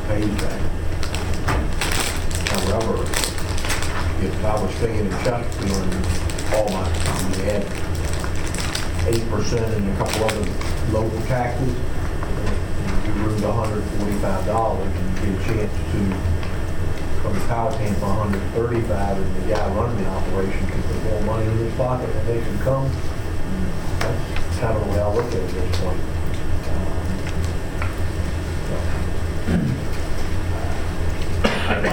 Speaker 2: pays that. However, if I was staying in Chesterfield all my, time, we had eight percent and a couple other local taxes, you lose hundred and forty-five dollars and you get a chance to come to Powhatan for hundred and thirty-five and the guy running the operation can put more money in his pocket and they can come that's kind of the way I look at it at this point. Um, to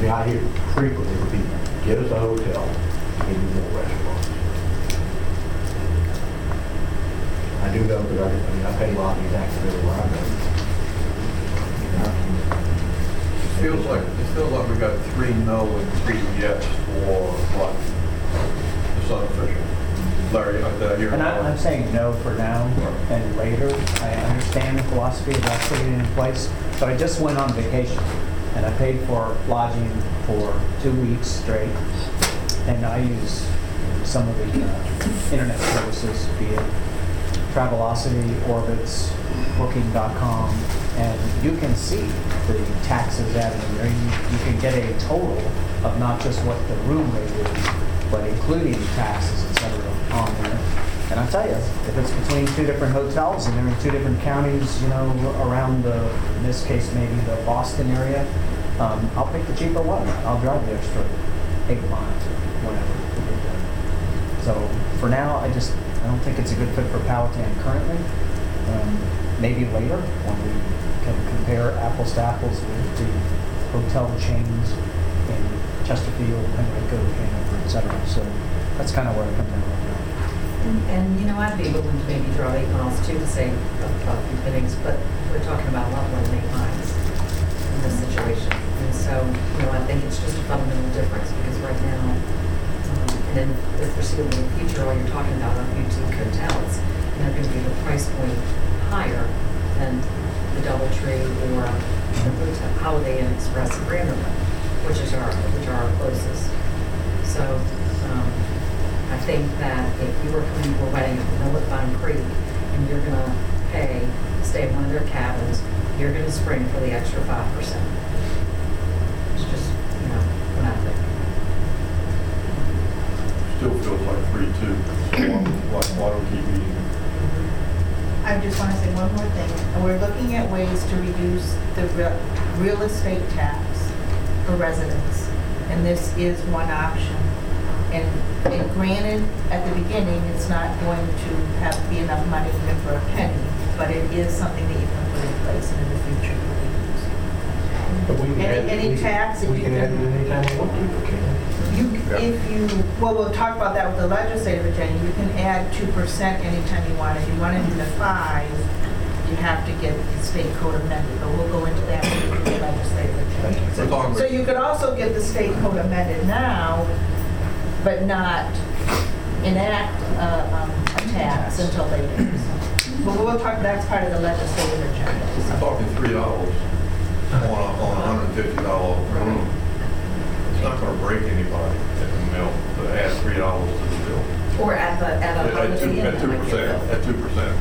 Speaker 2: I mean, I hear frequently from people, get us a hotel, give you more restaurants. I do know that I, I mean, I pay lobby taxes everywhere I go.
Speaker 5: It feels like, it feels like we got three no and three yes for what? The Sun official. Larry, uh, did I?
Speaker 3: And I- I'm saying no for now and later. I understand the philosophy of that putting it in place, but I just went on vacation and I paid for lodging for two weeks straight. And I use some of the uh, internet services, be it Travelocity, Orbitz, Booking.com, and you can see the taxes added in there. You can get a total of not just what the room rate is, but including taxes, et cetera, on there. And I tell you, if it's between two different hotels and they're in two different counties, you know, around the, in this case, maybe the Boston area, um, I'll pick the cheaper one. I'll drive the extra eight miles or whatever there. So for now, I just, don't think it's a good fit for Powhatan currently. Um, Maybe later, when we can compare apples to apples with the hotel chains in Chesterfield, Henrico, Hanover, et cetera. So that's kind of where I come down right now.
Speaker 17: And, and, you know, I'd be willing to maybe draw eight miles too to save a few pennies, but we're talking about a lot more than eight miles in this situation. And so, you know, I think it's just a fundamental difference because right now, and in the foreseeable future, all you're talking about on boutique hotels, they're going to be the price point higher than the DoubleTree or the Hotel Holiday Inn Express in which is our, which are our closest. So um, I think that if you were coming to a wedding at Vanilla Creek and you're going to pay, stay in one of their cabins, you're going to spring for the extra
Speaker 5: 5%. Feels like three, two. So why, why don't we keep eating?
Speaker 4: I just want to say one more thing. We're looking at ways to reduce the re- real estate tax for residents, and this is one option. And, and granted, at the beginning, it's not going to have, be enough money even for a penny, but it is something that you can put in place and in the future you can use.
Speaker 2: But we can
Speaker 4: Any-
Speaker 2: add-
Speaker 4: any
Speaker 2: we-
Speaker 4: tax that
Speaker 2: We
Speaker 4: you
Speaker 2: can add
Speaker 4: can-
Speaker 2: it anytime we want to,
Speaker 4: You, if you, well, we'll talk about that with the legislative agenda. You can add two percent anytime you want. If you want to do the five, you have to get the state code amended, but we'll go into that with the legislative agenda.
Speaker 5: We're talking
Speaker 4: So
Speaker 5: about-
Speaker 4: you could also get the state code amended now, but not enact uh, um, a tax until later. So- But we'll talk, that's part of the legislative agenda.
Speaker 5: We're talking three dollars on a, on a hundred and fifty dollar room. It's not gonna break anybody at the mill to add three dollars to the bill.
Speaker 17: Or at the, at a
Speaker 5: At
Speaker 17: Holiday
Speaker 5: two,
Speaker 17: Inn.
Speaker 5: at
Speaker 17: that
Speaker 5: two
Speaker 17: might get
Speaker 5: percent,
Speaker 17: billed.
Speaker 5: at two percent.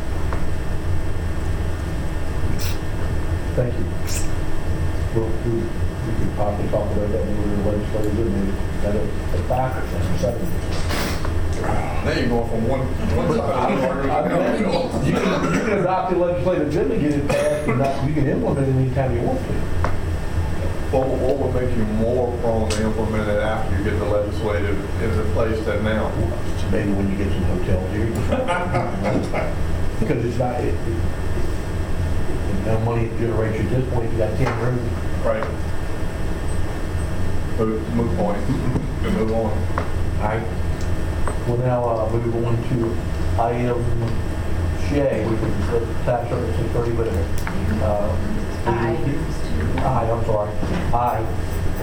Speaker 2: Thank you. Well, we, we could probably talk about that when we were legislators, and maybe that a five percent or seven percent.
Speaker 5: Now you're going from one, one side.
Speaker 2: You can, you can adopt the legislative bill and get it passed, and not, you can implement it anytime you want to.
Speaker 5: What, what would make you more prone to implement it after you get the legislative in place than now?
Speaker 2: Maybe when you get some hotels here. Because it's not, it, it, no money generates at this point, you got ten rooms.
Speaker 5: Right. Moot, moot point. We move on.
Speaker 2: All right. We'll now uh, move on to item J, which is the tax service thirty, whatever. Uh, Aye, I'm sorry. Aye.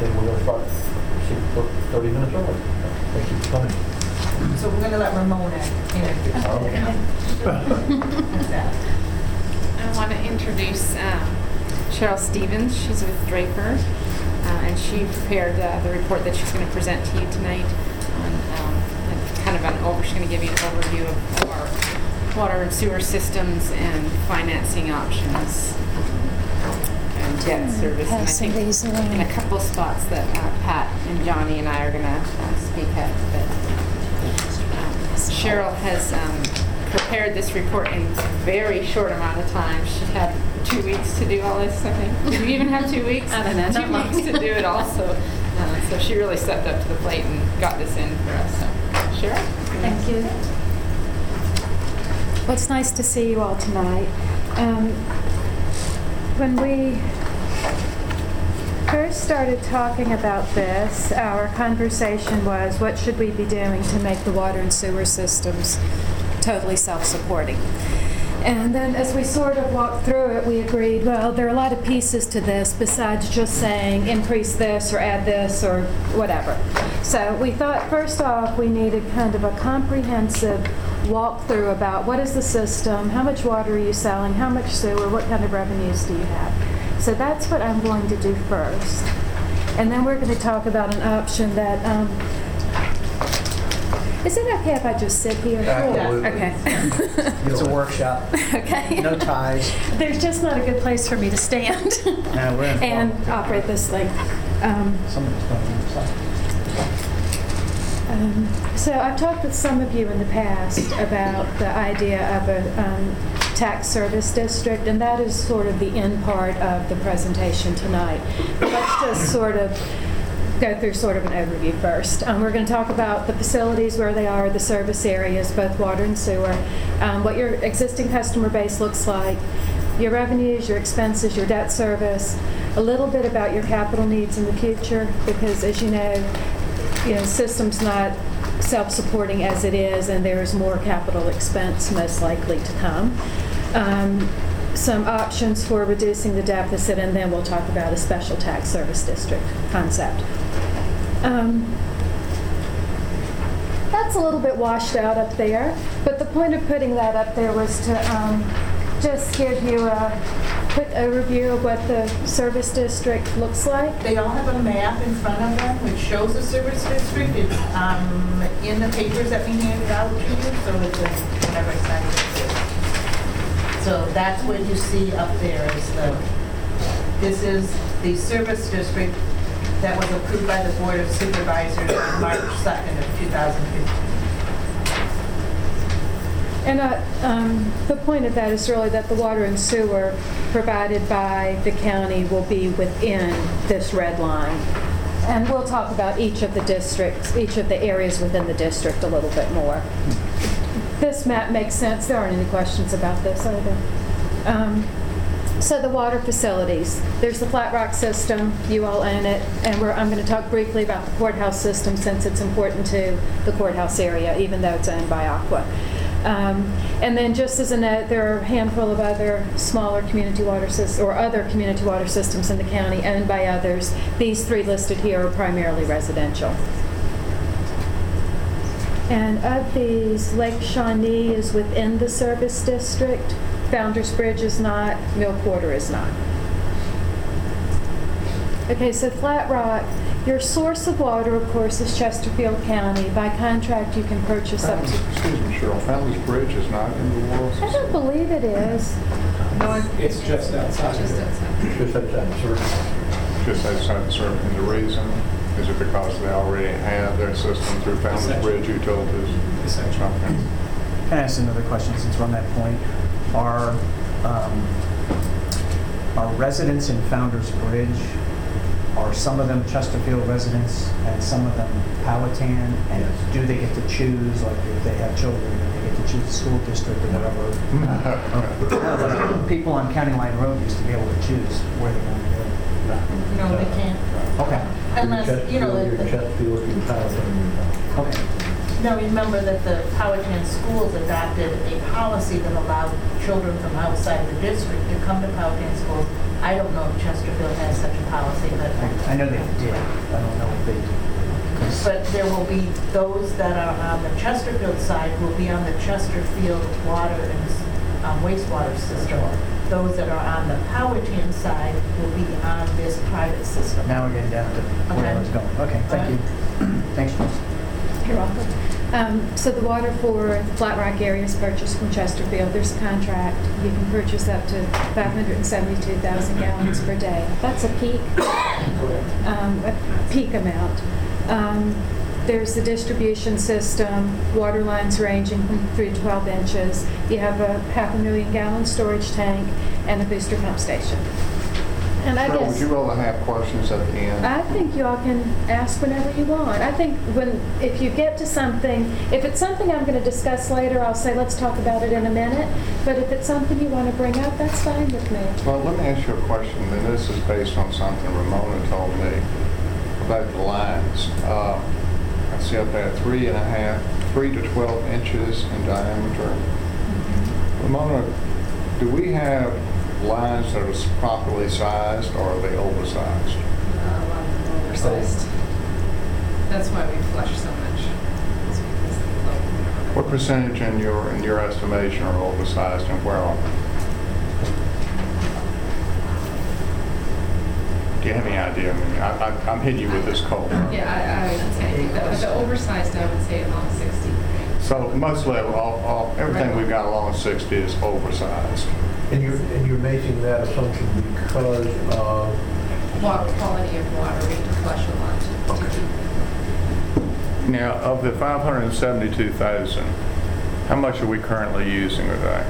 Speaker 2: And we're gonna start six, thirty minutes early. Thank you for coming.
Speaker 4: So we're gonna let Ramona introduce. What's?
Speaker 7: I want to introduce um, Cheryl Stevens. She's with Draper, uh, and she prepared uh, the report that she's going to present to you tonight on um, a- kind of an over, she's going to give you an overview of of our water and sewer systems and financing options and debt service. And I think
Speaker 16: these
Speaker 7: in a couple spots that uh, Pat and Johnny and I are going to speak at, but Cheryl has um, prepared this report in a very short amount of time. She had two weeks to do all this, I think. Did you even have two <laughs> weeks?
Speaker 17: I don't know, not
Speaker 7: Two
Speaker 17: long.
Speaker 7: weeks to do it also. Uh, So she really stepped up to the plate and got this in for us, so. Cheryl?
Speaker 16: Thank you. Well, it's nice to see you all tonight. Um, When we first started talking about this, our conversation was, what should we be doing to make the water and sewer systems totally self-supporting? And then as we sort of walked through it, we agreed, well, there are a lot of pieces to this besides just saying increase this or add this or whatever. So we thought first off, we needed kind of a comprehensive walkthrough about what is the system, how much water are you selling, how much sewer, what kind of revenues do you have. So that's what I'm going to do first. And then we're going to talk about an option that, um, is it okay if I just sit here?
Speaker 3: Absolutely.
Speaker 16: Okay. <laughs>
Speaker 3: It's a workshop.
Speaker 16: Okay.
Speaker 3: No ties.
Speaker 16: There's just not a good place for me to stand
Speaker 3: No, we're in
Speaker 16: and
Speaker 3: Florida.
Speaker 16: operate this thing. Um,
Speaker 3: Somebody's coming inside.
Speaker 16: um, So I've talked with some of you in the past about the idea of a um, tax service district, and that is sort of the end part of the presentation tonight. Let's just sort of go through sort of an overview first. Um, We're going to talk about the facilities, where they are, the service areas, both water and sewer, um, what your existing customer base looks like, your revenues, your expenses, your debt service, a little bit about your capital needs in the future, because as you know, you know, system's not self-supporting as it is, and there is more capital expense most likely to come. Um, Some options for reducing the deficit, and then we'll talk about a special tax service district concept. Um, That's a little bit washed out up there, but the point of putting that up there was to um, just give you a quick overview of what the service district looks like.
Speaker 4: They all have a map in front of them which shows the service district. It's um, in the papers that we handed out to you, so it's in whatever even here. So that's what you see up there is the, this is the service district that was approved by the Board of Supervisors on March 2nd of 2015.
Speaker 16: And uh, um, the point of that is really that the water and sewer provided by the county will be within this red line. And we'll talk about each of the districts, each of the areas within the district a little bit more. This map makes sense. There aren't any questions about this, are there? Um, So the water facilities, there's the Flat Rock system, you all own it, and I'm going to talk briefly about the courthouse system since it's important to the courthouse area, even though it's owned by Aqua. Um, And then just as a note, there are a handful of other smaller community water systems, or other community water systems in the county owned by others. These three listed here are primarily residential. And of these, Lake Shawnee is within the service district. Founder's Bridge is not, Mill Quarter is not. Okay, so Flat Rock Your source of water, of course, is Chesterfield County. By contract, you can purchase up to,
Speaker 9: Excuse me, Cheryl, Founder's Bridge is not in the water
Speaker 16: I don't believe it is.
Speaker 8: It's just outside.
Speaker 12: Just outside.
Speaker 15: Just outside the circle.
Speaker 9: Just outside the circle. And the reason, is it because they already have their system through Founder's Bridge Utilities?
Speaker 8: Essentially.
Speaker 9: Okay.
Speaker 3: Can I ask another question since we're on that point? Are, um, are residents in Founder's Bridge, are some of them Chesterfield residents and some of them Powhatan? And do they get to choose, like if they have children, do they get to choose the school district or whatever? Uh, <laughs> but People on County Line Road used to be able to choose where they want to go.
Speaker 4: No, they can't.
Speaker 3: Okay,
Speaker 4: Unless, you know,
Speaker 15: Chesterfield,
Speaker 4: the-
Speaker 15: you're Chesterfield, you're Powhatan,
Speaker 3: okay.
Speaker 4: Now, remember that the Powhatan schools adopted a policy that allowed children from outside the district to come to Powhatan schools. I don't know if Chesterfield has such a policy, but,
Speaker 3: I I know they did. I don't know if they do. 'Cause-
Speaker 4: but there will be, those that are on the Chesterfield side will be on the Chesterfield water and um, wastewater system. Those that are on the Powhatan side will be on this private system.
Speaker 3: Now we're getting down to where I was going. Okay, thank you. <clears throat> Thanks, Chris.
Speaker 16: You're welcome. Um, So the water for the Flat Rock area is purchased from Chesterfield. There's a contract. You can purchase up to 572,000 gallons per day. That's a peak, <coughs> um, a peak amount. Um, There's the distribution system, water lines ranging from 3 to 12 inches. You have a half a million gallon storage tank and a booster pump station. And I
Speaker 9: Cheryl,
Speaker 16: guess...
Speaker 9: would you rather have questions at the end?
Speaker 16: I think y'all can ask whenever you want. I think when, if you get to something, if it's something I'm going to discuss later, I'll say, let's talk about it in a minute. But if it's something you want to bring up, that's fine with me.
Speaker 9: Well, let me ask you a question, and this is based on something Ramona told me about the lines. Uh, See up there three and a half, three to 12 inches in diameter. Ramona, do we have lines that are properly sized, or are they oversized?
Speaker 7: Uh, A lot of them oversized. That's why we flush so much. It's because of the low.
Speaker 9: What percentage in your, in your estimation are oversized, and where are they? Do you have any idea? I mean, I- I- I'm hitting you with this cold.
Speaker 7: Yeah, I, I would say, the- the oversized, I would say along 60.
Speaker 9: So mostly, all, all, everything we've got along 60 is oversized.
Speaker 15: And you're, and you're making that assumption because of,
Speaker 7: Water, quality of water, we have to flush a lot to- to keep.
Speaker 9: Now, of the 572,000, how much are we currently using of that?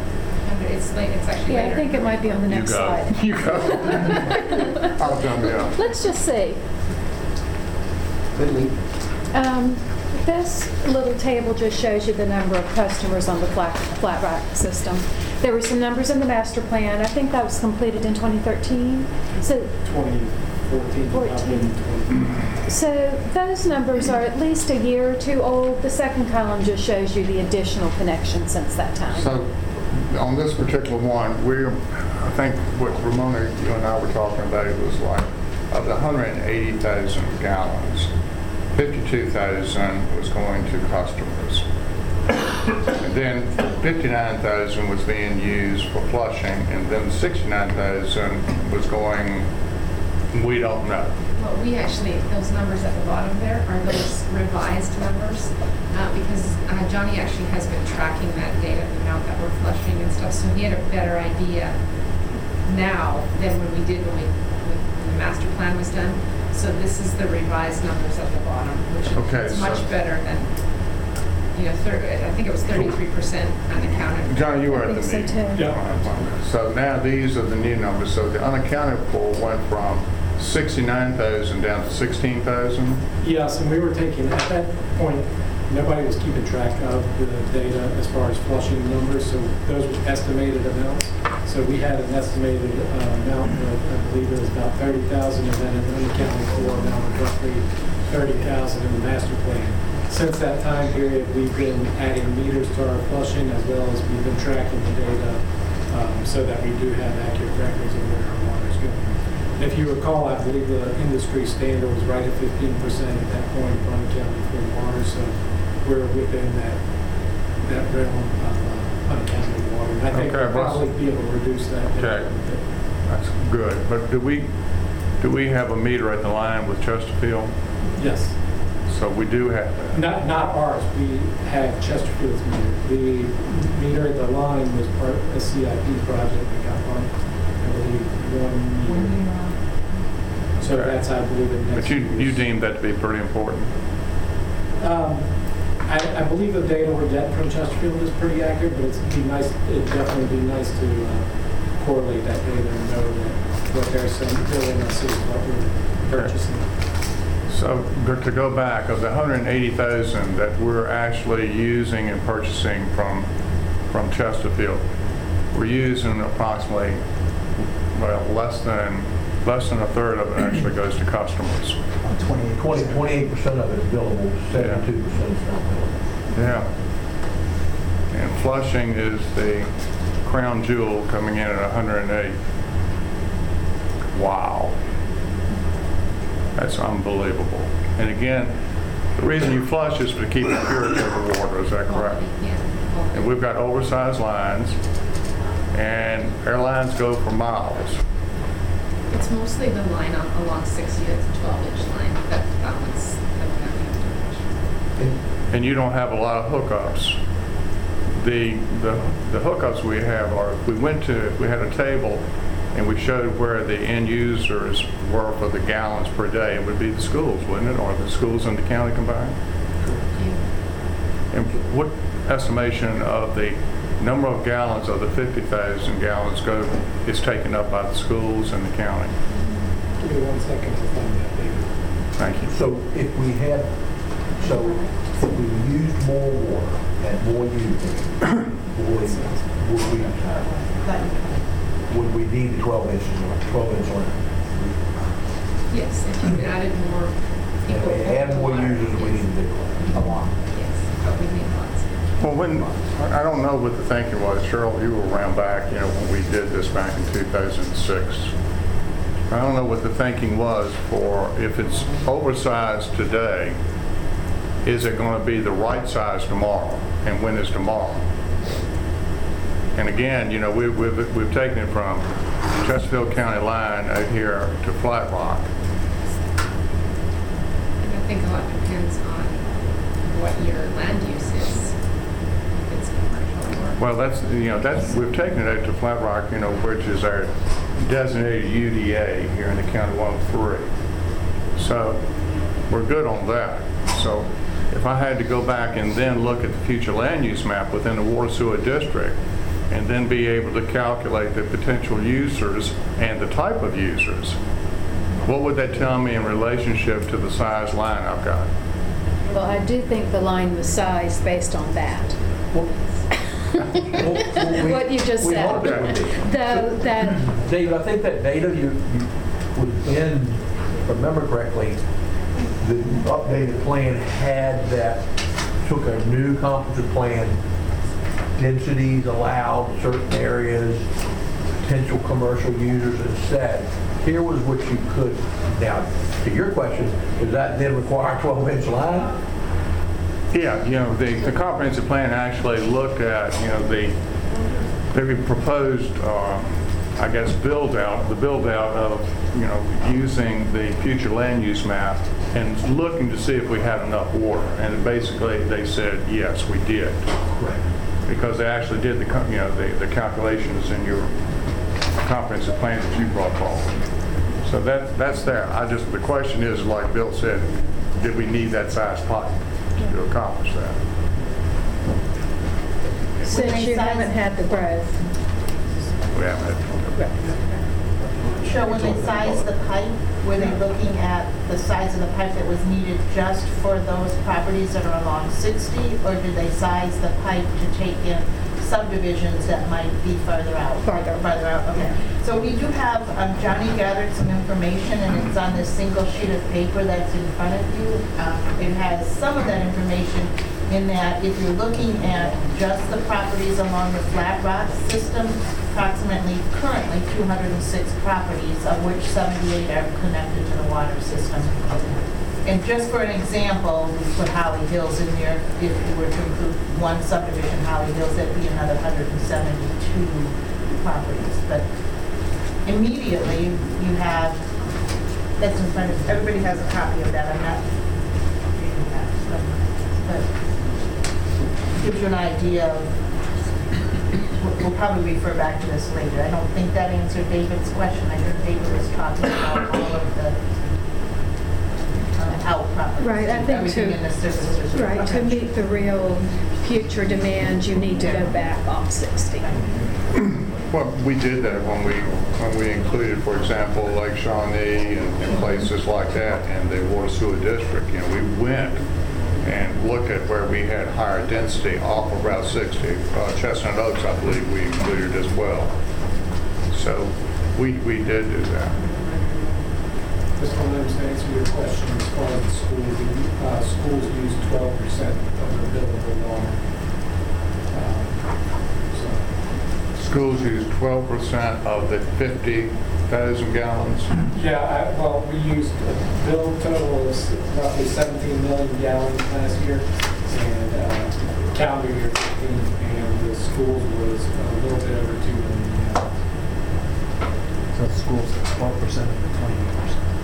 Speaker 7: And It's late, it's actually
Speaker 16: Yeah,
Speaker 7: later.
Speaker 16: I think it might be on the
Speaker 9: You
Speaker 16: next
Speaker 9: go.
Speaker 16: slide. <laughs>
Speaker 9: You go. <laughs> I'll jump in.
Speaker 16: Let's just see.
Speaker 15: good lead.
Speaker 16: Um, This little table just shows you the number of customers on the flat, flat rock system. There were some numbers in the master plan. I think that was completed in 2013. So
Speaker 8: 2014,
Speaker 16: 14.
Speaker 8: 2020.
Speaker 16: So those numbers are at least a year or two old. The second column just shows you the additional connections since that time.
Speaker 9: So, on this particular one, we're, I think what Ramona, you and I were talking about, was like, of the 180,000 gallons, 52,000 was going to customers. And then 59,000 was being used for flushing, and then 69,000 was going, we don't know.
Speaker 7: Well, we actually, those numbers at the bottom there are those revised numbers, uh, because uh, Johnny actually has been tracking that data, the amount that we're flushing and stuff, so he had a better idea now than when we did when we, when the master plan was done. So this is the revised numbers at the bottom, which
Speaker 9: Okay,
Speaker 7: is much
Speaker 9: so-
Speaker 7: better than, you know, thir- I think it was thirty-three percent unaccounted.
Speaker 9: John, you were at the
Speaker 16: think so,
Speaker 9: meeting.
Speaker 16: too.
Speaker 8: Yeah.
Speaker 9: So now these are the new numbers. So the unaccounted for went from 69,000 down to 16,000?
Speaker 8: Yes, and we were taking, at that point, nobody was keeping track of the data as far as flushing numbers, so those were estimated amounts. So we had an estimated uh, amount of, I believe it was about 30,000, and then an unaccounted for amount of roughly 30,000 in the master plan. Since that time period, we've been adding meters to our flushing as well as we've been tracking the data um, so that we do have accurate records of where our water is going. And If you recall, I believe the industry standard was right at 15% at that point for unaccounted for water, so we're within that, that realm of uh, unaccounted water. And I think
Speaker 9: Okay,
Speaker 8: we'll probably be able to reduce that. down
Speaker 9: Okay.
Speaker 8: a bit.
Speaker 9: That's good. But do we, do we have a meter at the line with Chesterfield?
Speaker 8: Yes.
Speaker 9: So we do have that.
Speaker 8: Not, not ours, we have Chesterfield's meter. The meter at the line was part of a CIP project we got on, I believe, one meter. So that's, I believe, the next.
Speaker 9: But you, you
Speaker 8: year's-
Speaker 9: deem that to be pretty important.
Speaker 8: Um, I, I believe the data we're getting from Chesterfield is pretty accurate, but it'd be nice, it'd definitely be nice to uh, correlate that data and know that what they're saying, billing us is what we're purchasing.
Speaker 9: So to go back, of the 180,000 that we're actually using and purchasing from, from Chesterfield, we're using approximately, well, less than, less than a third of it actually goes to customers.
Speaker 2: 20, 20, 28% of it is billable, 72% is not billable.
Speaker 9: Yeah. And Flushing is the crown jewel coming in at 108. Wow. That's unbelievable. And again, the reason you flush is to keep the purity of the water, is that correct?
Speaker 7: Yeah.
Speaker 9: And we've got oversized lines, and airlines go for miles.
Speaker 7: It's mostly the line on- along 60, that's a 12-inch line, that balance. that we have to
Speaker 9: and you don't have a lot of hookups. The, the, the hookups we have are, if we went to, if we had a table and we showed where the end users were for the gallons per day, it would be the schools, wouldn't it? Or the schools in the county combined? And what estimation of the number of gallons of the 50,000 gallons go, is taken up by the schools and the county?
Speaker 8: Give me one second to find that data.
Speaker 9: Thank you.
Speaker 2: So if we had, so if we used more water and more users, would, would we, would we need the 12 inches, or 12 inch line?
Speaker 7: Yes, if you added more
Speaker 2: If we add more
Speaker 7: water,
Speaker 2: users, we
Speaker 7: yes.
Speaker 2: need the, a lot.
Speaker 7: Yes, but we need lots.
Speaker 9: Well, when, I don't know what the thinking was, Cheryl, you were around back, you know, when we did this back in 2006. I don't know what the thinking was for, if it's oversized today, is it going to be the right size tomorrow? And when is tomorrow? And again, you know, we- we've, we've taken it from Chesterfield County line out here to Flat Rock.
Speaker 7: And I think a lot depends on what your land use is. If it's commercial or.
Speaker 9: Well, that's, you know, that's, we've taken it out to Flat Rock, you know, which is our designated UDA here in the County 103. So we're good on that. So if I had to go back and then look at the future land use map within the water sewer district and then be able to calculate the potential users and the type of users, what would that tell me in relationship to the size line I've got?
Speaker 16: Well, I do think the line was sized based on that. What you just
Speaker 2: We
Speaker 16: said.
Speaker 2: hope it would be.
Speaker 16: Though, that,
Speaker 2: David, I think that data you, you was in, if I remember correctly, the updated plan had that, took a new comprehensive plan, densities allowed, certain areas, potential commercial users, and said, here was what you could, now, to your question, does that then require a 12-inch line?
Speaker 9: Yeah, you know, the, the comprehensive plan actually looked at, you know, the, they proposed, uh, I guess, build out, the build out of, you know, using the future land use map and looking to see if we had enough water. And basically, they said, yes, we did. Because they actually did the, co- you know, the, the calculations in your comprehensive plan that you brought forward. So that, that's there. I just, the question is, like Bill said, did we need that size pipe to accomplish that?
Speaker 16: since you haven't had the growth.
Speaker 9: We haven't had,
Speaker 4: Sure, when they size the pipe, were they looking at the size of the pipe that was needed just for those properties that are along 60? Or did they size the pipe to take in subdivisions that might be farther out?
Speaker 16: Farther.
Speaker 4: Farther out, okay. So we do have, um, Johnny gathered some information, and it's on this single sheet of paper that's in front of you. Um, It has some of that information in that if you're looking at just the properties along the Flat Rock system, approximately currently 206 properties, of which 78 are connected to the water system. And just for an example, we put Holly Hills in there. If we were to include one subdivision, Holly Hills, that'd be another 172 properties. But immediately, you have that's in front of, everybody has a copy of that, I'm not reading that, but but gives you an idea of, we'll- we'll probably refer back to this later. I don't think that answered David's question. I heard David was talking about all of the properties.
Speaker 16: Right, I think to-
Speaker 4: Everything in the service district.
Speaker 16: Right, to meet the real future demands, you need to go back off 60. <clears throat>
Speaker 9: Well, we did that when we, when we included, for example, Lake Shawnee and and places like that in the water sewer district. You know, we went and looked at where we had higher density off of Route 60. Uh, Chestnut Oaks, I believe, we included as well. So we, we did do that.
Speaker 8: Mr. Williams, to answer your question, as far as the schools, the, uh, schools use twelve percent of the billable water. Uh, So,
Speaker 9: Schools use 12% of the 50,000 gallons.
Speaker 8: Yeah, I- well, we used, a bill total of roughly 17 million gallons last year, and uh, calendar year 15, and the schools was a little bit over 2 million gallons.
Speaker 3: So schools, twelve percent of the twenty-eight percent.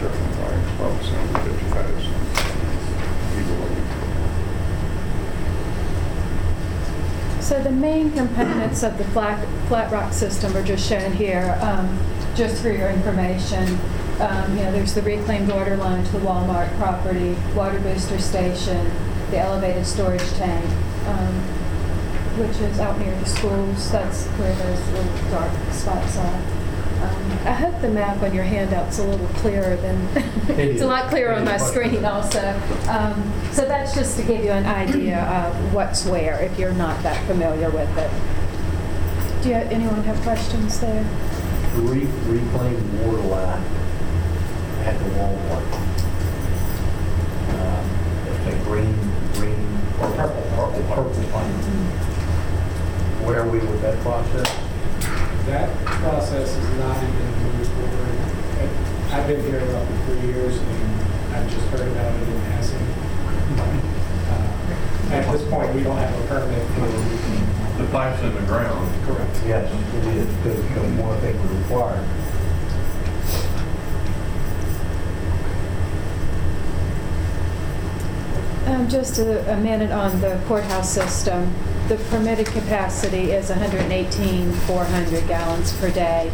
Speaker 9: Different, like 12% of 50,000. Either way.
Speaker 16: So the main components of the flat, flat rock system are just shown here, um, just for your information. Um, you know, there's the reclaimed water line to the Walmart property, water booster station, the elevated storage tank, um, which is out near the schools. That's where those little dark spots are. Um, I hope the map on your handout's a little clearer than, <laughs> it's a lot clearer on my screen also. Um, So that's just to give you an idea of what's where, if you're not that familiar with it. Do you, anyone have questions there?
Speaker 15: The re- reclaimed water line at the Walmart. Um, It's a green, green, or purple, purple, purple line. Where are we with that process?
Speaker 8: That process is not even moved forward. I've been here roughly three years, and I've just heard about it in passing. Uh, At this point, we don't have a permit for,
Speaker 5: The pipe's in the ground.
Speaker 8: correct.
Speaker 15: Yes, it is, because become more things required.
Speaker 16: Um, Just a a minute on the courthouse system. The permitted capacity is 118,400 gallons per day.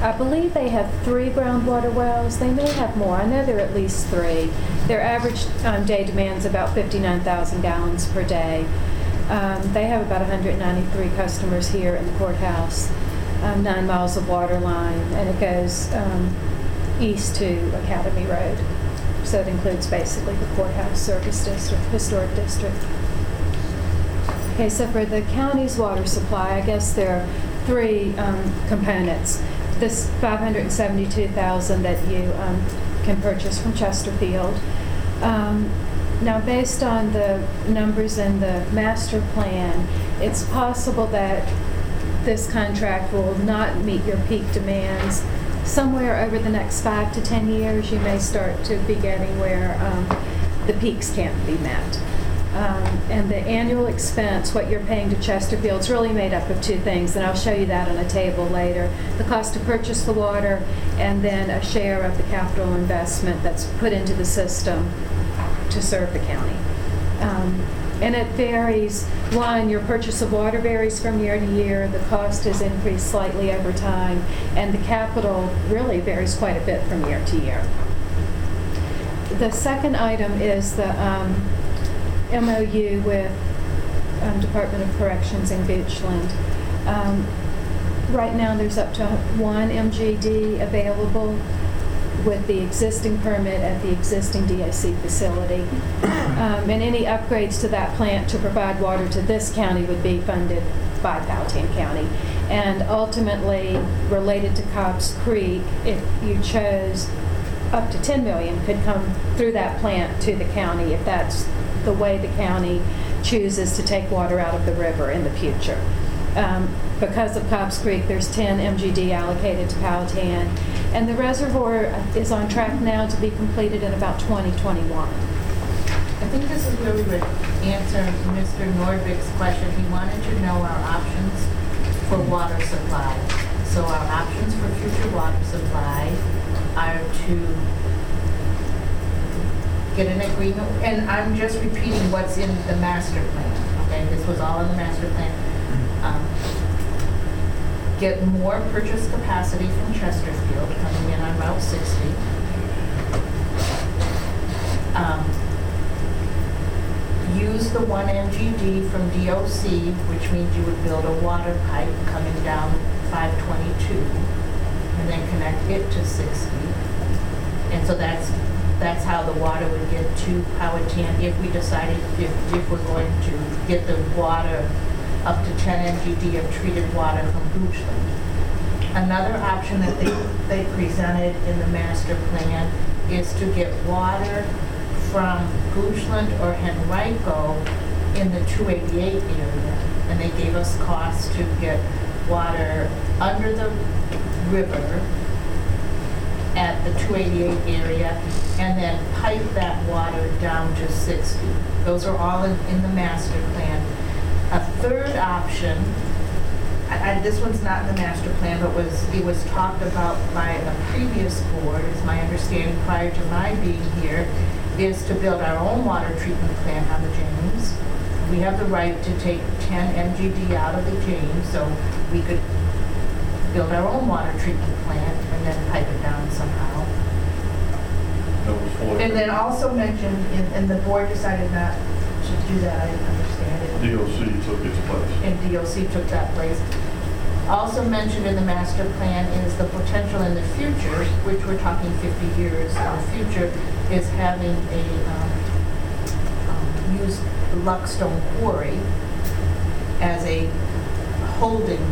Speaker 16: I believe they have three groundwater wells. They may have more. I know there are at least three. Their average um, day demand's about 59,000 gallons per day. Um, They have about 193 customers here in the courthouse, um, nine miles of water line, and it goes um, east to Academy Road. So it includes basically the courthouse, service district, historic district. Okay, so for the county's water supply, I guess there are three um, components. This 572,000 that you um, can purchase from Chesterfield. Um, Now, based on the numbers in the master plan, it's possible that this contract will not meet your peak demands. Somewhere over the next five to 10 years, you may start to be getting where um, the peaks can't be met. Um, And the annual expense, what you're paying to Chesterfield, is really made up of two things, and I'll show you that on a table later. The cost to purchase the water, and then a share of the capital investment that's put into the system to serve the county. Um, And it varies, one, your purchase of water varies from year to year, the cost has increased slightly over time, and the capital really varies quite a bit from year to year. The second item is the um, MOU with um, Department of Corrections in Goochland. Um, Right now, there's up to one MGD available with the existing permit at the existing DOC facility. Um, And any upgrades to that plant to provide water to this county would be funded by Powhatan County. And ultimately, related to Cobb's Creek, if you chose up to 10 million could come through that plant to the county if that's the way the county chooses to take water out of the river in the future. Um, Because of Cobb's Creek, there's 10 MGD allocated to Powhatan, and the reservoir is on track now to be completed in about 2021.
Speaker 4: I think this is where we would answer Mr. Nordvig's question. He wanted to know our options for water supply. So our options for future water supply are to get an agreement, and I'm just repeating what's in the master plan, okay? This was all in the master plan. Um, Get more purchase capacity from Chesterfield coming in on Route 60. Um, Use the one MGD from DOC, which means you would build a water pipe coming down 522 and then connect it to 60. And so that's, that's how the water would get to Powhatan if we decided, if, if we're going to get the water up to 10 MGD of treated water from Goochland. Another option that they, they presented in the master plan is to get water from Goochland or Henrico in the 288 area. And they gave us costs to get water under the river at the 288 area and then pipe that water down to 60. Those are all in, in the master plan. A third option, I, I, this one's not in the master plan, but was, it was talked about by a previous board, is my understanding prior to my being here, is to build our own water treatment plant on the James. We have the right to take 10 MGD out of the James, so we could build our own water treatment plant and then pipe it down somehow. And then also mentioned, and and the board decided not to do that, I understand it.
Speaker 5: DOC took its place.
Speaker 4: And DOC took that place. Also mentioned in the master plan is the potential in the future, which we're talking 50 years in the future, is having a, um, um, use Luck Stone Quarry as a holding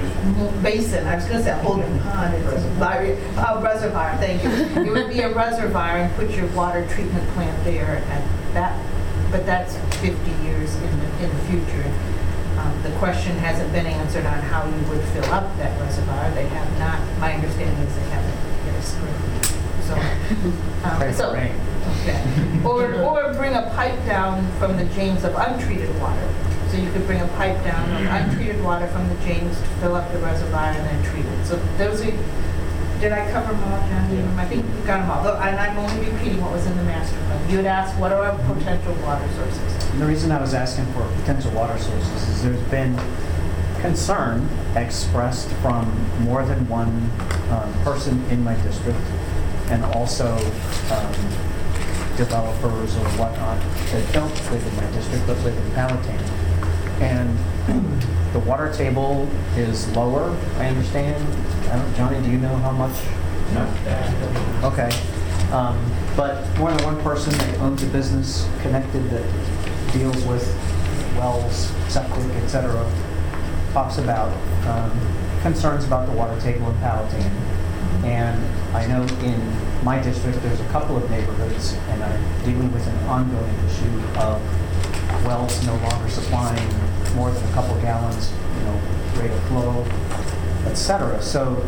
Speaker 5: Basin.
Speaker 4: basin, I was gonna say holding pond, it's a uh, reservoir, thank you. It would be a reservoir and put your water treatment plant there at that, but that's 50 years in the, in the future. Um, The question hasn't been answered on how you would fill up that reservoir. They have not, my understanding is they haven't a spring. So, um, so, okay. Or, or bring a pipe down from the James of untreated water. So you could bring a pipe down of untreated water from the James to fill up the reservoir and then treat it. So those are, did I cover them all, John? I think we got them all. And I'm only repeating what was in the master plan. You had asked, what are our potential water sources?
Speaker 3: And The reason I was asking for potential water sources is there's been concern expressed from more than one um, person in my district and also um, developers or whatnot that don't live in my district but live in Powhatan. And the water table is lower, I understand. I don't- Johnny, do you know how much? No. Okay. Um, But more than one person that owns a business connected that deals with wells, septic, et cetera, talks about um, concerns about the water table in Powhatan. And I know in my district, there's a couple of neighborhoods, and I'm dealing with an ongoing issue of wells no longer supplying more than a couple gallons, you know, rate of flow, et cetera. So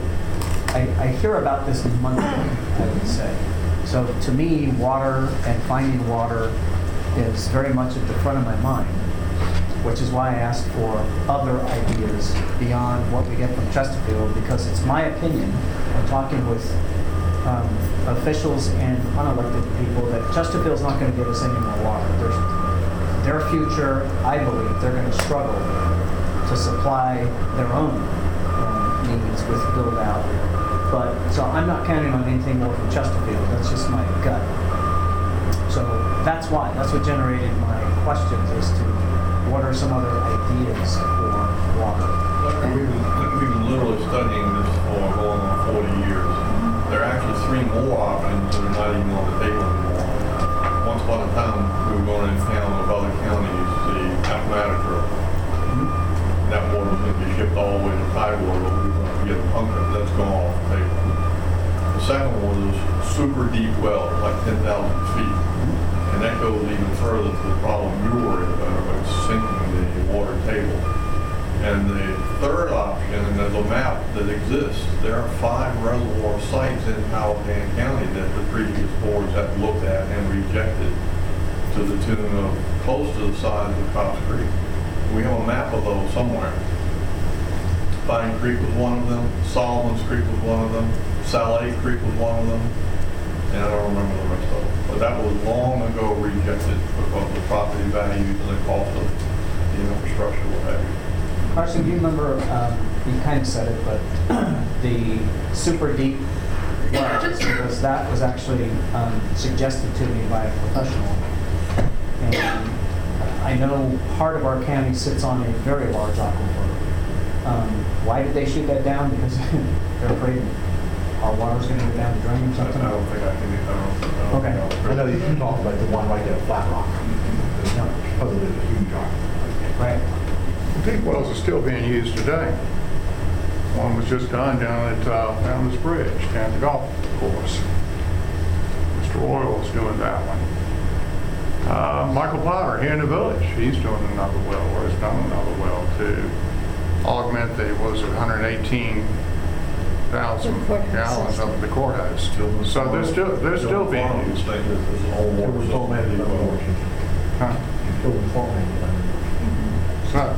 Speaker 3: I, I hear about this monthly, I would say. So to me, water and finding water is very much at the front of my mind, which is why I asked for other ideas beyond what we get from Chesterfield, because it's my opinion, I'm talking with um, officials and unelected people, that Chesterfield's not going to give us any more water. There's, their future, I believe, they're going to struggle to supply their own um, needs with build out. But, so I'm not counting on anything more from Chesterfield, that's just my gut. So that's why, that's what generated my questions as to what are some other ideas for water?
Speaker 5: We've been, we've been literally studying this for going on 40 years. There are actually three more options that are not even on the table anymore. Once upon a time, we were going in town with other counties, the Appomattox River. That water was going to be shipped all the way to Tidewater, but we were going to get the pump, that's gone off the table. The second one is super deep well, like 10,000 feet. And that goes even further to the problem you were about, about sinking the water table. And the third option, there's a map that exists, there are five reservoir sites in Powhatan County that the previous boards have looked at and rejected to the tune of close to the size of Cobb's Creek. We have a map of those somewhere. Pine Creek was one of them, Solomon's Creek was one of them, Salate Creek was one of them, and I don't remember the rest of them. But that was long ago rejected because of the property values and the cost of the infrastructure, what have you.
Speaker 3: Carson, do you remember, um, you kind of said it, but <clears throat> the super deep wells, because that was actually um, suggested to me by a professional. And I know part of our county sits on a very large aquifer. Um, Why did they shoot that down? Because <laughs> they're afraid our water's going to go down the drain or something?
Speaker 5: I don't think I can, I don't,
Speaker 3: Okay.
Speaker 5: know.
Speaker 15: I know you can talk about the one right there, Flat Rock. There's not, supposedly there's a huge rock.
Speaker 3: Right.
Speaker 9: Deep wells are still being used today. One was just done down at, uh, down this bridge, down the golf course. Mr. Royal is doing that one. Uh, Michael Potter here in the village, he's doing another well, or has done another well to augment the, was it 118,000
Speaker 16: The courthouse
Speaker 9: gallons up at the courthouse. So they're still, they're still being used.
Speaker 5: State that there's an old
Speaker 15: There
Speaker 5: water
Speaker 15: was so many
Speaker 5: system.
Speaker 15: of them.
Speaker 9: Huh?
Speaker 15: Still informing them.
Speaker 9: So,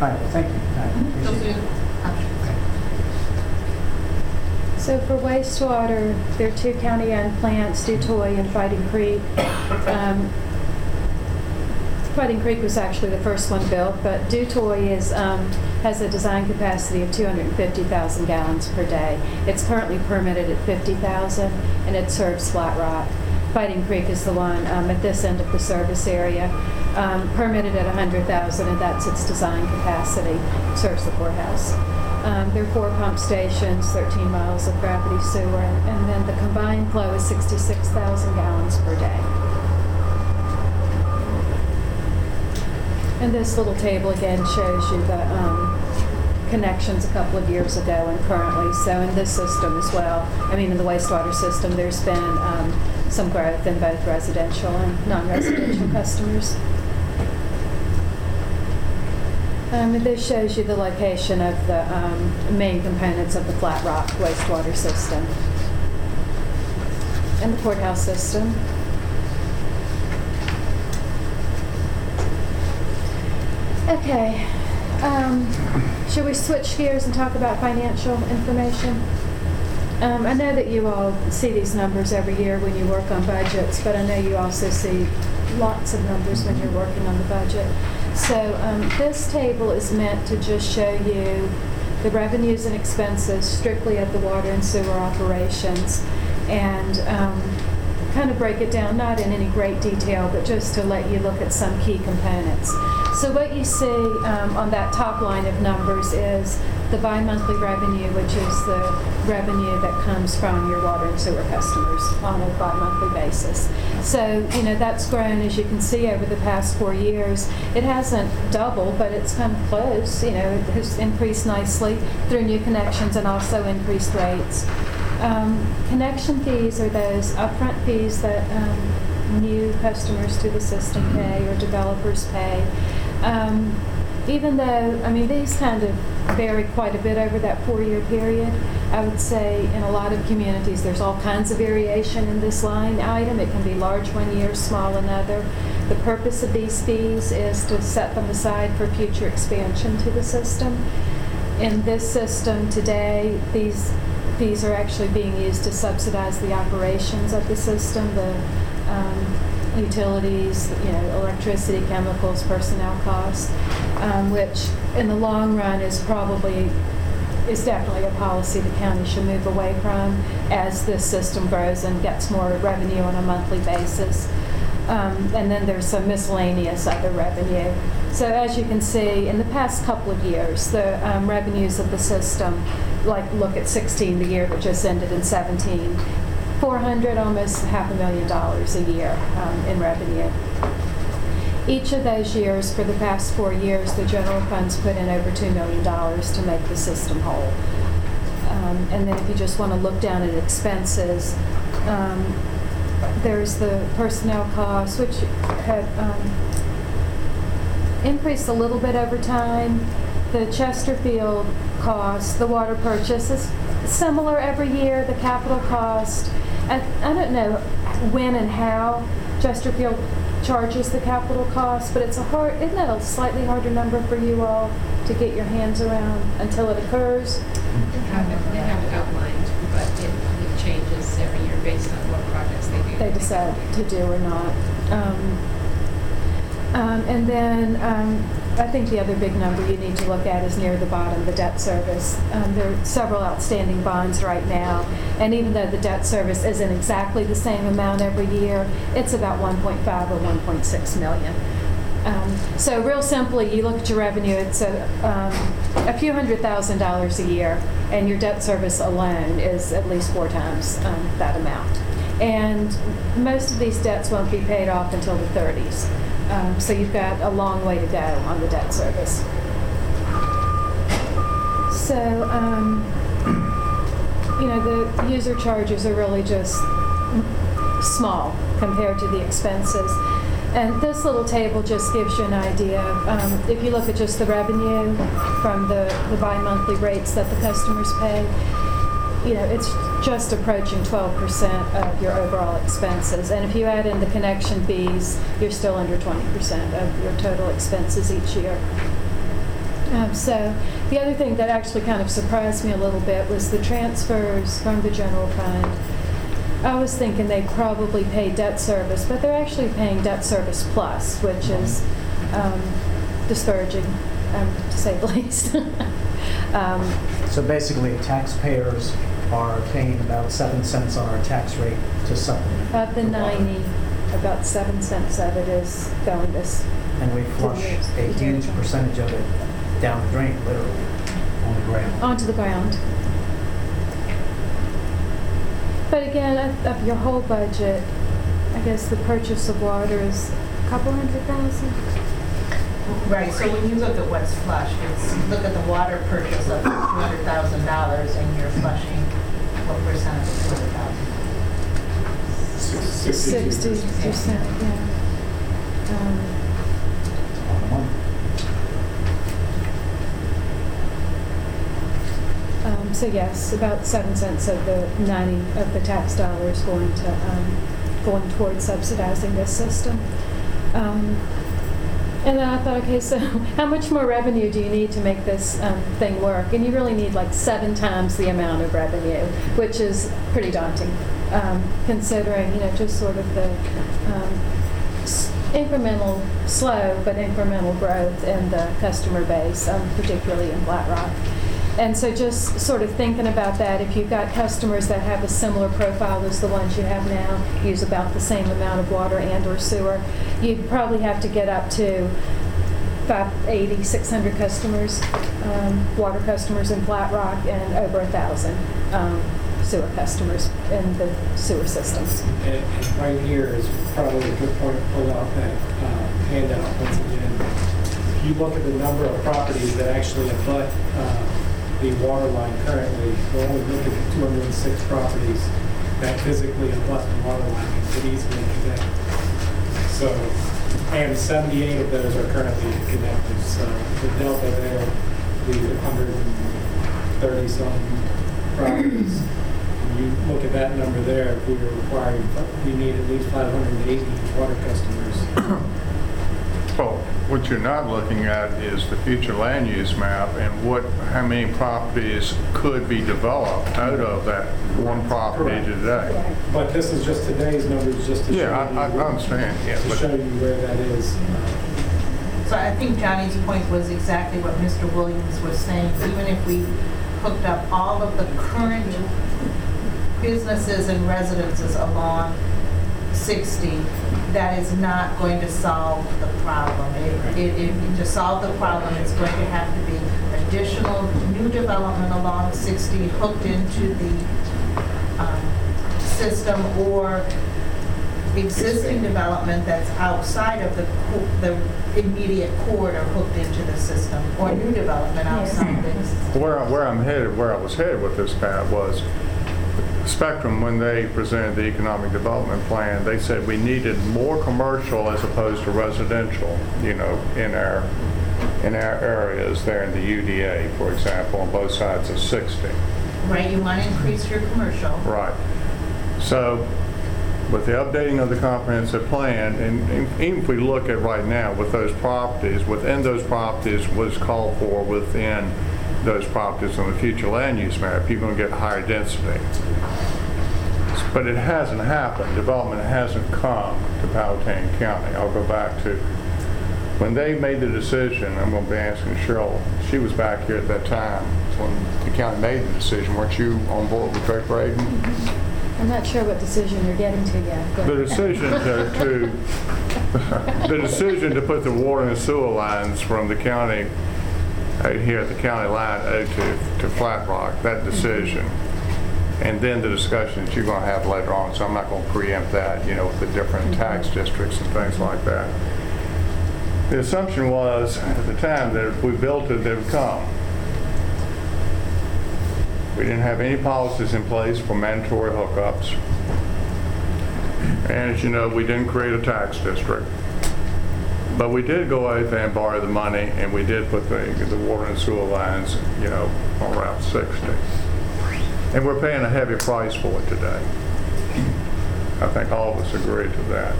Speaker 3: All right, thank you. I appreciate it.
Speaker 16: So for wastewater, there are two county-owned plants, Dutoy and Fighting Creek. Um, Fighting Creek was actually the first one built, but Dutoy is, um, has a design capacity of 250,000 gallons per day. It's currently permitted at 50,000, and it serves Flat Rock. Fighting Creek is the one um, at this end of the service area, um, permitted at 100,000, and that's its design capacity, serves the courthouse. Um, There are four pump stations, 13 miles of gravity sewer, and then the combined flow is 66,000 gallons per day. And this little table again shows you the um, connections a couple of years ago and currently. So in this system as well, I mean, in the wastewater system, there's been um, some growth in both residential and non-residential <clears throat> customers. Um, and this shows you the location of the um, main components of the Flat Rock wastewater system and the courthouse system. Okay, um, should we switch gears and talk about financial information? Um, I know that you all see these numbers every year when you work on budgets, but I know you also see lots of numbers when you're working on the budget. So um, this table is meant to just show you the revenues and expenses strictly of the water and sewer operations and um, kind of break it down, not in any great detail, but just to let you look at some key components. So what you see um, on that top line of numbers is the bi-monthly revenue, which is the revenue that comes from your water and sewer customers on a bi-monthly basis. So, you know, that's grown, as you can see, over the past four years. It hasn't doubled, but it's come close. You know, it has increased nicely through new connections and also increased rates. Um, Connection fees are those upfront fees that um, new customers to the system pay or developers pay. Um, Even though, I mean, these kind of vary quite a bit over that four-year period, I would say in a lot of communities, there's all kinds of variation in this line item. It can be large one year, small another. The purpose of these fees is to set them aside for future expansion to the system. In this system today, these fees are actually being used to subsidize the operations of the system, the um, utilities, you know, electricity, chemicals, personnel costs, um, which in the long run is probably, is definitely a policy the county should move away from as this system grows and gets more revenue on a monthly basis. Um, And then there's some miscellaneous other revenue. So as you can see, in the past couple of years, the um, revenues of the system, like look at 16, the year that just ended in 17, 400, almost half a million dollars a year um, in revenue. Each of those years, for the past four years, the general funds put in over $2 million to make the system whole. Um, And then if you just want to look down at expenses, um, there's the personnel costs, which have um, increased a little bit over time. The Chesterfield cost, the water purchase is similar every year, the capital cost. I, I don't know when and how Chesterfield charges the capital cost, but it's a hard, isn't that a slightly harder number for you all to get your hands around until it occurs?
Speaker 22: They have it, they have it outlined, but it, it changes every year based on what projects they do.
Speaker 16: they decide to do or not. Um, um, And then um, I think the other big number you need to look at is near the bottom, the debt service. Um, There are several outstanding bonds right now, and even though the debt service isn't exactly the same amount every year, it's about 1.5 or 1.6 million. Um, So real simply, you look at your revenue, it's a, um, a few hundred thousand dollars a year, and your debt service alone is at least four times um, that amount. And most of these debts won't be paid off until the 30s. Um, So you've got a long way to go on the debt service. So, um, you know, the user charges are really just small compared to the expenses. And this little table just gives you an idea. Um, If you look at just the revenue from the the bi-monthly rates that the customers pay, you know, it's just approaching 12% of your overall expenses. And if you add in the connection fees, you're still under 20% of your total expenses each year. Um, So the other thing that actually kind of surprised me a little bit was the transfers from the general fund. I was thinking they probably pay debt service, but they're actually paying debt service plus, which is um, discouraging, um, to say the <laughs> least. Um,
Speaker 3: So basically, taxpayers are paying about seven cents on our tax rate to supplement.
Speaker 16: Of the
Speaker 3: the water.
Speaker 16: 90, about 7 cents of it is going this.
Speaker 3: And we flush a huge percentage of it down the drain, literally, on the ground.
Speaker 16: onto the ground. But again, of- of your whole budget, I guess the purchase of water is a couple hundred thousand?
Speaker 4: Right, so when you look at what's flushed, it's, look at the water purchase of $200,000 and you're flushing what percent of the 200,000?
Speaker 16: Sixty percent, yeah. Um, Um, So yes, about seven cents of the 90 of the tax dollars going to, um, going towards subsidizing this system. Um, And then I thought, okay, so <laughs> how much more revenue do you need to make this um, thing work? And you really need like seven times the amount of revenue, which is pretty daunting, um, considering, you know, just sort of the um, incremental, slow but incremental growth in the customer base, um, particularly in Flat Rock. And so just sort of thinking about that, if you've got customers that have a similar profile as the ones you have now, use about the same amount of water and/or sewer, you'd probably have to get up to 580, 600 customers, um, water customers in Flat Rock, and over a 1,000 um, sewer customers in the sewer systems.
Speaker 8: And and right here is probably a good point to pull out that uh, handout once again. If you look at the number of properties that actually abut uh, the water line currently, we're only looking at 206 properties that physically abut the water line and could easily connect. So, and 78 of those are currently connected, so the delta there, the 130-some properties. When you look at that number there, we were requiring, we need at least 580 water customers. <coughs>
Speaker 9: Well, what you're not looking at is the future land use map and what, how many properties could be developed out of that one property
Speaker 8: Correct.
Speaker 9: today.
Speaker 8: But this is just today's numbers, just to show you.
Speaker 9: Yeah, I- I
Speaker 8: where-
Speaker 9: understand, yeah,
Speaker 8: To
Speaker 9: but-
Speaker 8: show you where that is.
Speaker 4: So I think Johnny's point was exactly what Mr. Williams was saying. Even if we hooked up all of the current businesses and residences along 60, that is not going to solve the problem. It- it- it- To solve the problem, it's going to have to be additional new development along 60 hooked into the um, system or existing development that's outside of the, the immediate corridor hooked into the system, or new development outside this.
Speaker 9: Where, I- where I'm headed, where I was headed with this, Pat, was Spectrum, when they presented the economic development plan, they said we needed more commercial as opposed to residential, you know, in our, in our areas there in the UDA, for example, on both sides of 60.
Speaker 4: Right, you want to increase your commercial.
Speaker 9: Right. So with the updating of the comprehensive plan, and and even if we look at right now with those properties, within those properties was called for within those properties on the future land use map, you're going to get higher density. But it hasn't happened, development hasn't come to Powhatan County. I'll go back to, when they made the decision, I'm going to be asking Cheryl, she was back here at that time, when the county made the decision, weren't you on board with Drake Braden?
Speaker 16: I'm not sure what decision you're getting to yet.
Speaker 9: The decision to, to, <laughs> the decision to put the water and sewer lines from the county, right here at the county line, out to, to Flat Rock, that decision, and then the discussion that you're gonna have later on, so I'm not gonna preempt that, you know, with the different mm-hmm. tax districts and things like that. The assumption was, at the time, that if we built it, they would come. We didn't have any policies in place for mandatory hookups. And as you know, we didn't create a tax district. But we did go out there and borrow the money, and we did put the, the water and sewer lines, you know, on Route 60. And we're paying a heavy price for it today. I think all of us agree to that.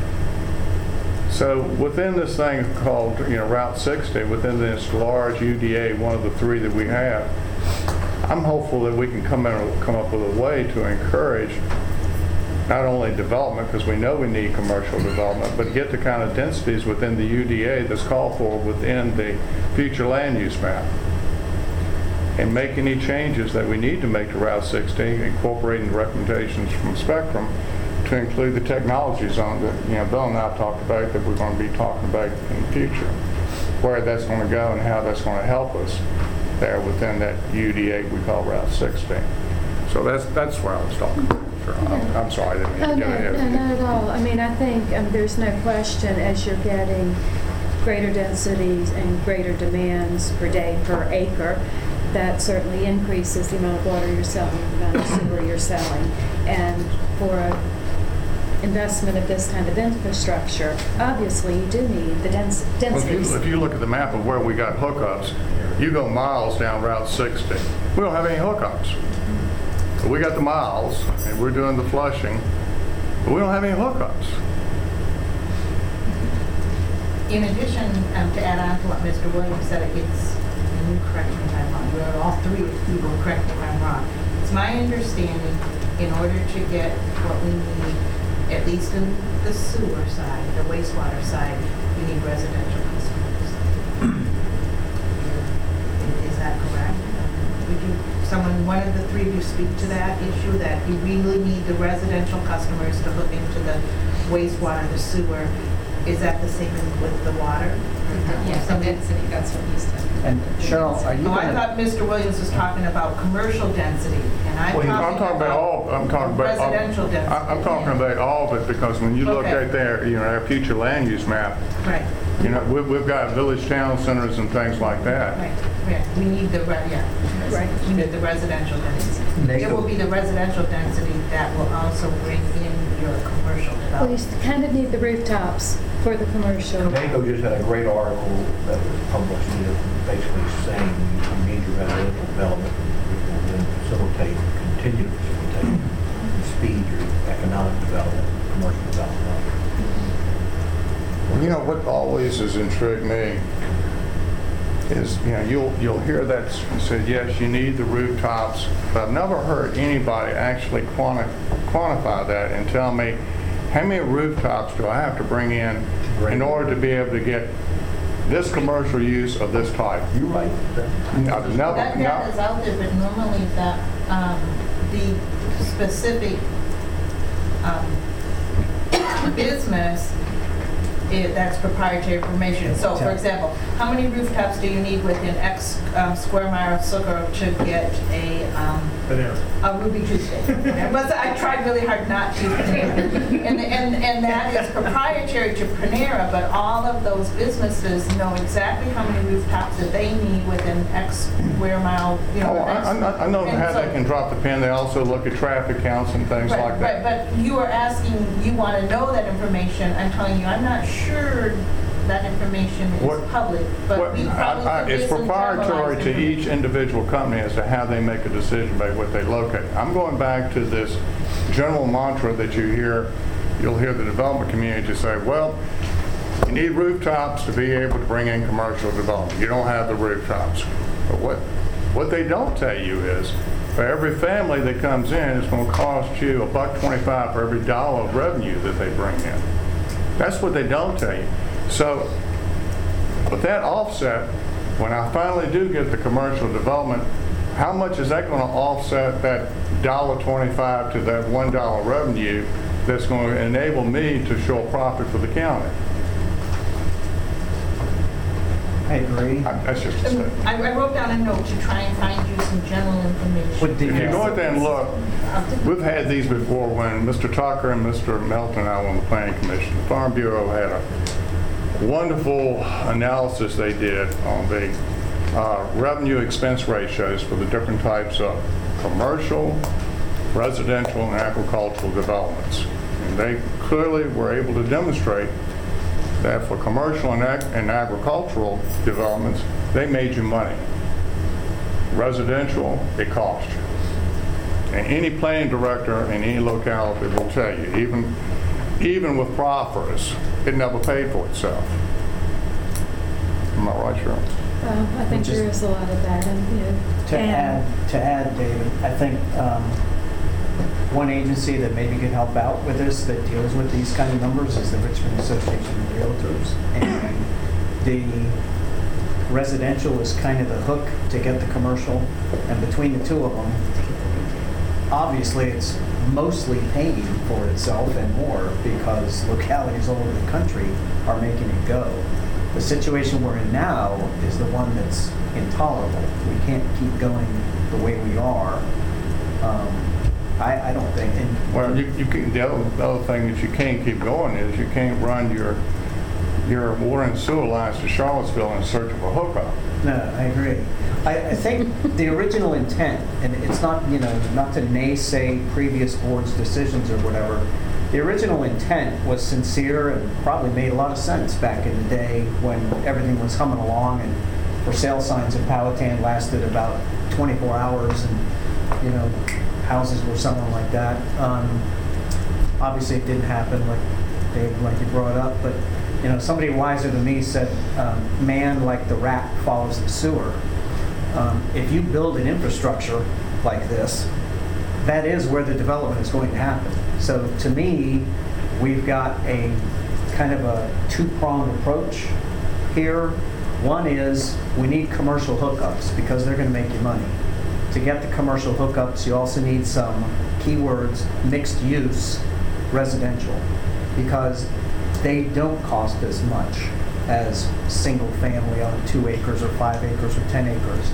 Speaker 9: So within this thing called, you know, Route 60, within this large UDA, one of the three that we have, I'm hopeful that we can come in, come up with a way to encourage not only development, because we know we need commercial development, but get the kind of densities within the UDA that's called for within the future land use map. And make any changes that we need to make to Route 16, incorporating the recommendations from Spectrum to include the technology zone that, you know, Bill and I talked about that we're going to be talking about in the future. Where that's going to go and how that's going to help us there within that UDA we call Route 16. So that's, that's where I was talking about. I'm I'm sorry, I didn't
Speaker 16: Oh,
Speaker 9: mean to
Speaker 16: no,
Speaker 9: get ahead
Speaker 16: no, not at all. I mean, I think um, there's no question as you're getting greater densities and greater demands per day per acre, that certainly increases the amount of water you're selling, the amount of sewer you're selling. And for a investment of this kind of infrastructure, obviously you do need the dens-
Speaker 9: Well, If
Speaker 16: densities.
Speaker 9: you, if you look at the map of where we got hookups, you go miles down Route 60. We don't have any hookups. We got the miles, and we're doing the flushing, but we don't have any hookups.
Speaker 4: In addition, um, to add on to what Mr. Williams said, it's, and you correct me if I'm wrong, we're all three of you will correct me if I'm wrong. It's my understanding, in order to get what we need, at least in the sewer side, the wastewater side, we need residential customers. <clears throat> Is that correct? Would you, someone, one of the three of you speak to that issue, that you really need the residential customers to hook into the wastewater, the sewer? Is that the same with the water?
Speaker 22: Yeah, the density, that's what he's talking about.
Speaker 3: And Cheryl, are you
Speaker 4: Oh, I
Speaker 3: going
Speaker 4: thought Mr. Williams was talking about commercial density, and I'm
Speaker 9: Well,
Speaker 4: talking
Speaker 9: I'm talking about all, I'm talking about. all-
Speaker 4: Residential density.
Speaker 9: I- I'm talking about all of it, because when you look
Speaker 4: Okay.
Speaker 9: at there, you know, our future land use map,
Speaker 4: Right,
Speaker 9: you know, we've, we've got village town centers and things like that.
Speaker 4: right, right. We need the, re- yeah.
Speaker 16: Right.
Speaker 4: We need the residential density. It will be the residential density that will also bring in your commercial
Speaker 16: Well, you
Speaker 4: development.
Speaker 16: kind of need the rooftops for the commercial.
Speaker 15: NACO just had a great article that was published, you know, basically saying you need your residential development, which will then facilitate, continue to facilitate, and speed your economic development, commercial development.
Speaker 9: You know, what always has intrigued me is, you know, you'll, you'll hear that s- said, yes, you need the rooftops, but I've never heard anybody actually quanti- quantify that and tell me, how many rooftops do I have to bring in in order to be able to get this commercial use of this type?
Speaker 15: You're right.
Speaker 9: I've never,
Speaker 4: That data is
Speaker 9: no,
Speaker 4: out there, but normally that, um, the specific, um, <coughs> business, i- that's proprietary information. So, for example, how many rooftops do you need within X um, square mile of Sucker to get a, um, a Ruby Tuesday? <laughs> I was- I tried really hard not to. And, and, and that is proprietary to Panera, but all of those businesses know exactly how many rooftops that they need within X square mile, you know.
Speaker 9: oh, I, I- I know
Speaker 4: And
Speaker 9: how
Speaker 4: so-
Speaker 9: they can drop the pin, they also look at traffic counts and things
Speaker 4: Right,
Speaker 9: like that.
Speaker 4: Right, but you are asking, you want to know that information, I'm telling you, I'm not sure that information is
Speaker 9: What-
Speaker 4: public, but
Speaker 9: Well,
Speaker 4: we probably
Speaker 9: I-
Speaker 4: could get
Speaker 9: It's
Speaker 4: some
Speaker 9: proprietary
Speaker 4: generalized
Speaker 9: to each individual company as to how they make a decision about what they locate. I'm going back to this general mantra that you hear you'll hear the development community say, well, you need rooftops to be able to bring in commercial development. You don't have the rooftops. But what, what they don't tell you is, for every family that comes in, it's going to cost you a buck 25 for every dollar of revenue that they bring in. That's what they don't tell you. So with that offset, when I finally do get the commercial development, how much is that going to offset that dollar twenty-five to that one dollar revenue that's going to enable me to show a profit for the county?
Speaker 3: I agree.
Speaker 9: I- That's just a statement.
Speaker 4: I I wrote down a note to try and find you some general information.
Speaker 9: If you go out there and look, we've had these before when Mr. Tucker and Mr. Melton and I were on the planning commission. The Farm Bureau had a wonderful analysis they did on the uh, revenue expense ratios for the different types of commercial, residential, and agricultural developments. And they clearly were able to demonstrate that for commercial and ag- and agricultural developments, they made you money. Residential, it cost you. And any planning director in any locality will tell you, even, even with proffers, it never paid for itself. Am I right, Cheryl?
Speaker 16: Um, I think there is a lot of that, and, you know.
Speaker 3: To
Speaker 16: and-
Speaker 3: add, to add, David, I think um, one agency that maybe could help out with this, that deals with these kind of numbers, is the Richmond Association of Realtors. And the residential is kind of the hook to get the commercial, and between the two of them, obviously, it's mostly paying for itself and more because localities all over the country are making it go. The situation we're in now is the one that's intolerable. We can't keep going the way we are. Um, I, I don't think, and
Speaker 9: Well, you, you can, the other, the other thing that you can't keep going is you can't run your, your water and sewer lines to Charlottesville in search of a hookup.
Speaker 3: No, I agree. I, I think the original intent, and it's not, you know, not to naysay previous boards' decisions or whatever, the original intent was sincere and probably made a lot of sense back in the day when everything was humming along and for sale signs in Powhatan lasted about 24 hours and, you know, houses were something like that. Um, Obviously, it didn't happen like they like you brought up, but, you know, somebody wiser than me said, um, man like the rat follows the sewer. Um, If you build an infrastructure like this, that is where the development is going to happen. So to me, we've got a kind of a two-pronged approach here. One is, we need commercial hookups because they're going to make you money. To get the commercial hookups, you also need some keywords, mixed use residential, because they don't cost as much as single family on two acres or five acres or 10 acres.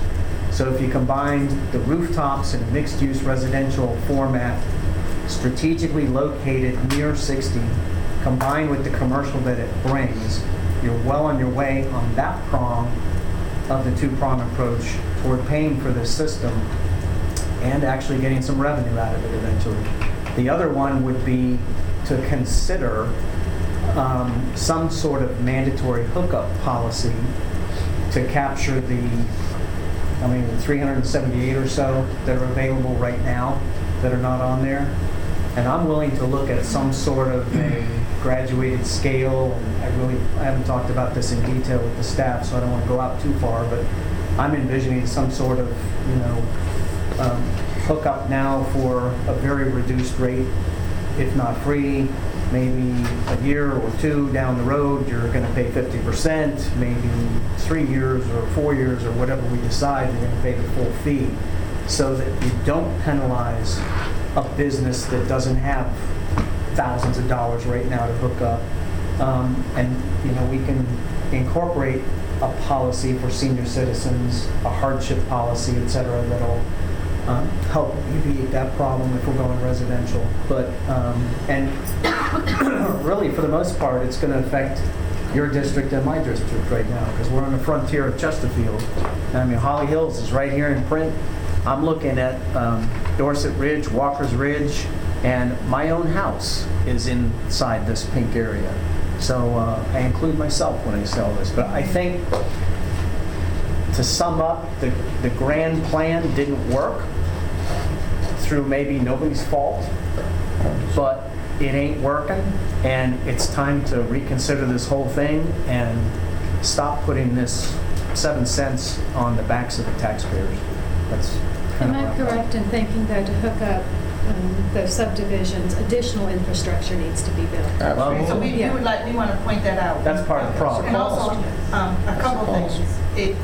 Speaker 3: So if you combine the rooftops in a mixed-use residential format, strategically located near 60, combined with the commercial that it brings, you're well on your way on that prong of the two-prong approach toward paying for this system and actually getting some revenue out of it eventually. The other one would be to consider um, some sort of mandatory hookup policy to capture the, I mean, the 378 or so that are available right now that are not on there. And I'm willing to look at some sort of a graduated scale. And I really, I haven't talked about this in detail with the staff, so I don't want to go out too far, but I'm envisioning some sort of, you know, um, hookup now for a very reduced rate, if not free. Maybe a year or two down the road, you're going to pay 50%, maybe three years or four years or whatever we decide, you're going to pay the full fee. So that you don't penalize a business that doesn't have thousands of dollars right now to hook up. Um, And, you know, we can incorporate a policy for senior citizens, a hardship policy, et cetera, that'll um, help alleviate that problem if we're going residential. But, um, and <coughs> really, for the most part, it's going to affect your district and my district right now, because we're on the frontier of Chesterfield. I mean, Holly Hills is right here in print. I'm looking at um, Dorset Ridge, Walker's Ridge, and my own house is inside this pink area. So uh, I include myself when I sell this. But I think, to sum up, the, the grand plan didn't work through maybe nobody's fault, but it ain't working, and it's time to reconsider this whole thing and stop putting this seven cents on the backs of the taxpayers. That's kind
Speaker 16: Am
Speaker 3: of
Speaker 16: I
Speaker 3: I'm-
Speaker 16: correct in thinking, though, to hook up um, those subdivisions, additional infrastructure needs to be built?
Speaker 4: So we, we would like, we want to point that out.
Speaker 3: That's part of the problem.
Speaker 4: And also, um, a couple things. It,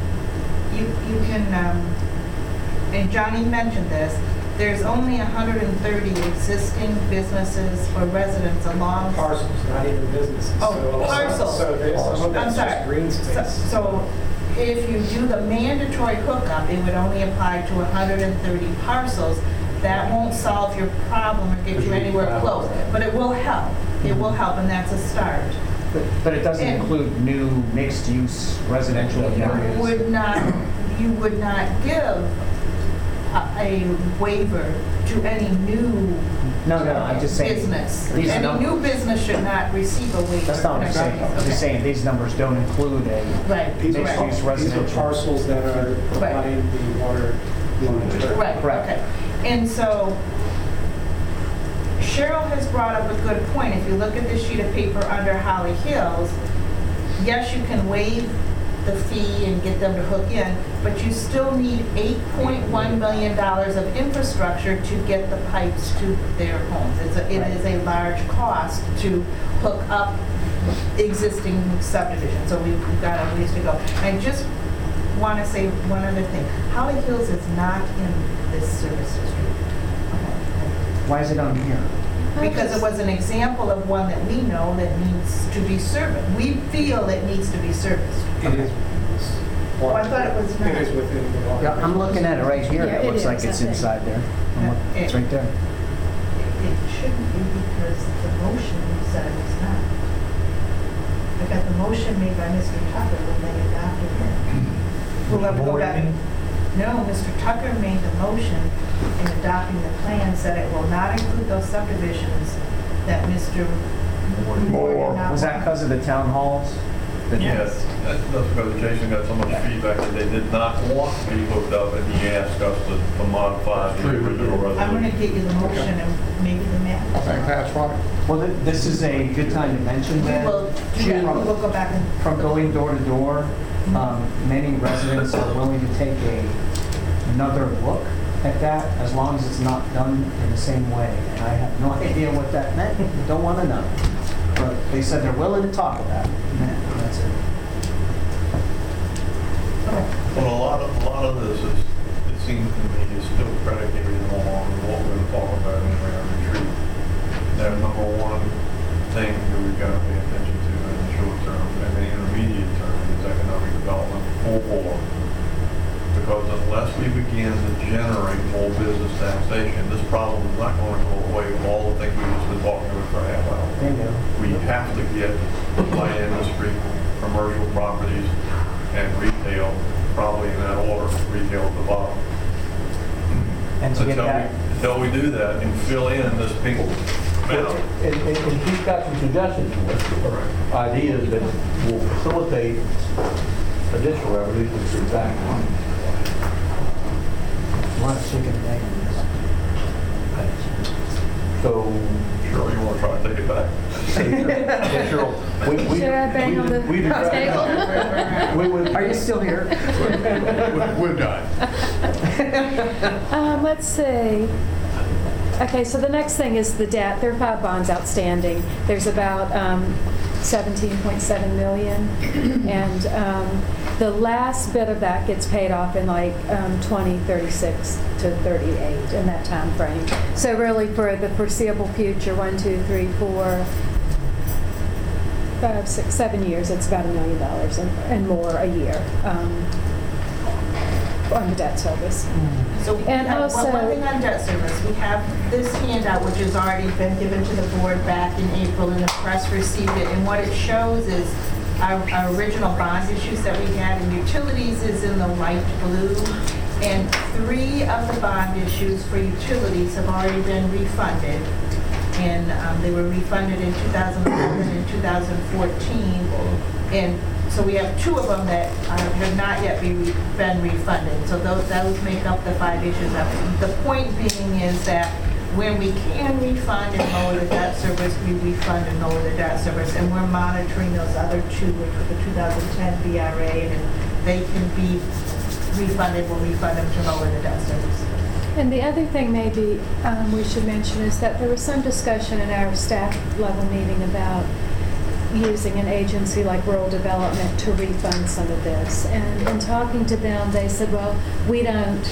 Speaker 4: you, you can, um, and Johnny mentioned this, there's only 130 existing businesses for residents along.
Speaker 8: Parcels, not even businesses.
Speaker 4: Oh,
Speaker 8: So-
Speaker 4: parcels.
Speaker 8: So there's some of that's
Speaker 4: sorry.
Speaker 8: just green
Speaker 4: So-
Speaker 8: space.
Speaker 4: So if you do the mandatory hookup, it would only apply to 130 parcels. That won't solve your problem or get you anywhere close, but it will help. It will help, and that's a start.
Speaker 3: But- But it doesn't
Speaker 4: And-
Speaker 3: include new mixed-use residential
Speaker 4: You
Speaker 3: areas.
Speaker 4: would not, you would not give a a waiver to any new
Speaker 3: No, no, I'm just saying.
Speaker 4: business.
Speaker 3: these
Speaker 4: Any
Speaker 3: num-
Speaker 4: new business should not receive a waiver.
Speaker 3: That's not what I'm saying. I'm just saying, these numbers don't include a
Speaker 4: Right,
Speaker 8: These are,
Speaker 3: mixed-use
Speaker 8: these are
Speaker 3: residential.
Speaker 8: parcels that are providing the water. line.
Speaker 4: Right,
Speaker 3: Correct.
Speaker 4: okay. And so Cheryl has brought up a good point. If you look at this sheet of paper under Holly Hills, yes, you can waive the fee and get them to hook in, but you still need $8.1 million of infrastructure to get the pipes to their homes. It's a, it is a large cost to hook up existing subdivisions, so we've we've got a ways to go. And I just want to say one other thing. Holly Hills is not in this service district.
Speaker 3: Why is it on here?
Speaker 4: Because it was an example of one that we know that needs to be serviced. We feel it needs to be serviced.
Speaker 8: It is.
Speaker 4: Oh, I thought it was not.
Speaker 8: It is within the water.
Speaker 3: Yeah, I'm looking at it right here.
Speaker 16: Yeah,
Speaker 3: It
Speaker 16: it
Speaker 3: looks like
Speaker 16: is, I
Speaker 3: it's
Speaker 16: think.
Speaker 3: inside there. I'm look- It's right there.
Speaker 4: It shouldn't be because the motion said it was not. I got the motion made by Mr. Tucker when they adopted it. We'll have to go back. No, Mr. Tucker made the motion in adopting the plan, said it will not include those subdivisions that Mr. Moore did not
Speaker 3: Was that
Speaker 4: want.
Speaker 3: because of the town halls? The-
Speaker 5: Yes, that- that's because Jason got so much feedback that they did not want to be hooked up, and he asked us to to modify the original
Speaker 4: I'm gonna get you the motion and maybe the map.
Speaker 1: I think that's right.
Speaker 3: Well, thi- this is a good time to mention
Speaker 4: We
Speaker 3: that.
Speaker 4: will, do that. we will go back and.
Speaker 3: From going door to door, um, many residents are willing to take a, another look at that, as long as it's not done in the same way. And I have no <laughs> idea what that meant, don't want to know. But they said they're willing to talk about it, and that's it.
Speaker 5: Well, a lot of, a lot of this is, it seems to me, is still predicated on what we're to talk about in our retreat. That number one thing that we've got to pay development full bore. Because unless we begin to generate more business taxation, this problem is not going to go away with all the things we've just been talking about for a half hour. We have to get light industry, commercial properties, and retail, probably in that order, retail at the bottom.
Speaker 3: And to get
Speaker 5: Until we-
Speaker 3: that,
Speaker 5: Until we do that and fill in this pink amount.
Speaker 15: And, and and he's got some suggestions, for ideas that will facilitate additional revenues through tax.
Speaker 3: a lot of chicken and egg in
Speaker 15: So,
Speaker 5: Cheryl, you want to try to take it back? <laughs>
Speaker 15: yeah, sure. We- we-
Speaker 16: Should I bang on the
Speaker 15: we- we-
Speaker 16: table? <laughs>
Speaker 15: We would,
Speaker 3: this. Are you still here?
Speaker 1: We're done. <laughs>
Speaker 16: Um, let's see. Okay, so the next thing is the debt. There are five bonds outstanding. There's about um, 17.7 million. <clears throat> And um, the last bit of that gets paid off in like um, 2036 to 38 in that time frame. So really for the foreseeable future, one, two, three, four, five, six, seven years, it's about a million dollars and and more a year um, on the debt service.
Speaker 4: So, we
Speaker 16: And
Speaker 4: have- well,
Speaker 16: also-
Speaker 4: one thing on debt service, we have this handout, which has already been given to the board back in April, and the press received it, and what it shows is our, our original bond issues that we had in utilities is in the light blue, and three of the bond issues for utilities have already been refunded, and um, they were refunded in 2011 and 2014, and so we have two of them that uh, have not yet be- been refunded. So those, those make up the five issues. The point being is that when we can refund and lower the debt service, we refund and lower the debt service. And we're monitoring those other two, which were the 2010 VRA, and they can be refunded when we fund them to lower the debt service.
Speaker 16: And the other thing maybe um, we should mention is that there was some discussion in our staff level meeting about using an agency like rural development to refund some of this. And in talking to them, they said, well, we don't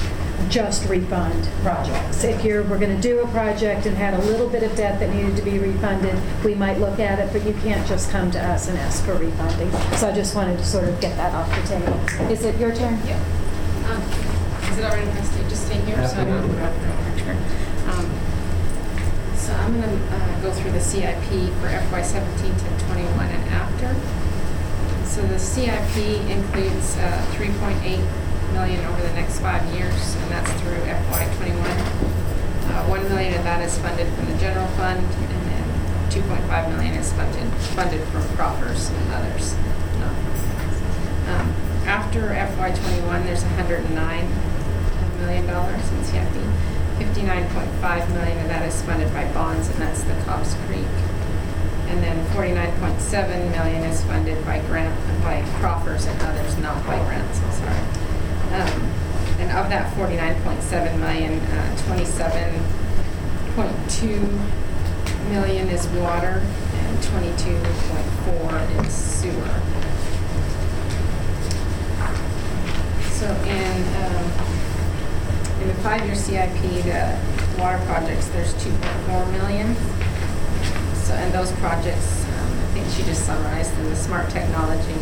Speaker 16: just refund projects. If you're, we're going to do a project and had a little bit of debt that needed to be refunded, we might look at it, but you can't just come to us and ask for refunding. So I just wanted to sort of get that off the table. Is it your turn?
Speaker 7: Yeah. Um, Is it all right if I stay, just stay here? so I don't interrupt? Um, So I'm going to go through the CIP for FY '17 to '21 and after. So the CIP includes uh, 3.8 million over the next five years, and that's through FY '21. Uh, 1 million of that is funded from the general fund, and then 2.5 million is funded, funded from proffers and others. No. Um, After FY '21, there's 109 million dollars in CIP. 59.5 million of that is funded by bonds, and that's the Cobb's Creek. And then 49.7 million is funded by grant, by proffers and others, not by grants, I'm sorry. Um, And of that 49.7 million, uh, 27.2 million is water, and 22.4 is sewer. So in, um, the five-year CIP, the water projects, there's 2.4 million. So, and those projects, um, I think she just summarized, in the smart technology,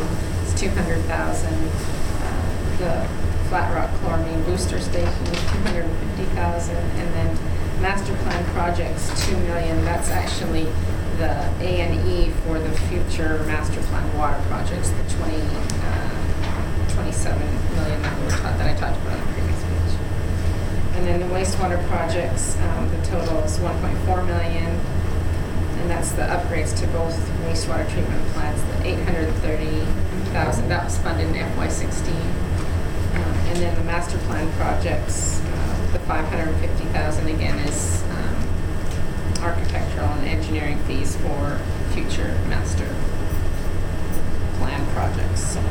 Speaker 7: it's 200,000. Uh, The Flat Rock Chloramine Booster Station is 250,000. And then master plan projects, 2 million. That's actually the A and E for the future master plan water projects, the 20, uh, 27 million that that I talked about on the previous page. And then the wastewater projects, um, the total is 1.4 million, and that's the upgrades to both wastewater treatment plants, the 830,000, that was funded in FY '16. Uh, And then the master plan projects, uh, the 550,000 again is um, architectural and engineering fees for future master plan projects. So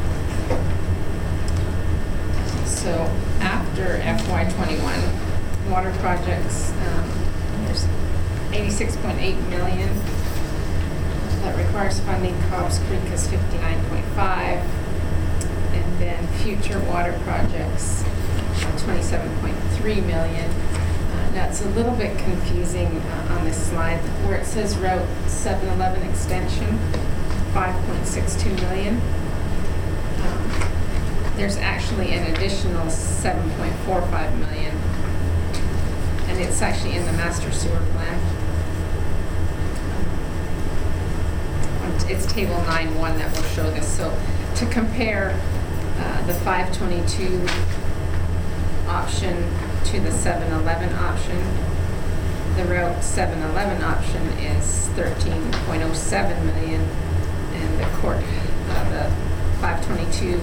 Speaker 7: after FY '21, water projects, um, there's 86.8 million that requires funding. Cobb's Creek is 59.5. And then future water projects, uh, 27.3 million. Uh, Now, it's a little bit confusing uh, on this slide where it says Route 711 extension, 5.62 million. There's actually an additional 7.45 million, and it's actually in the master sewer plan. It's table 9-1 that will show this. So to compare uh, the 522 option to the 711 option, the Route 711 option is 13.07 million, and the court, uh, the 522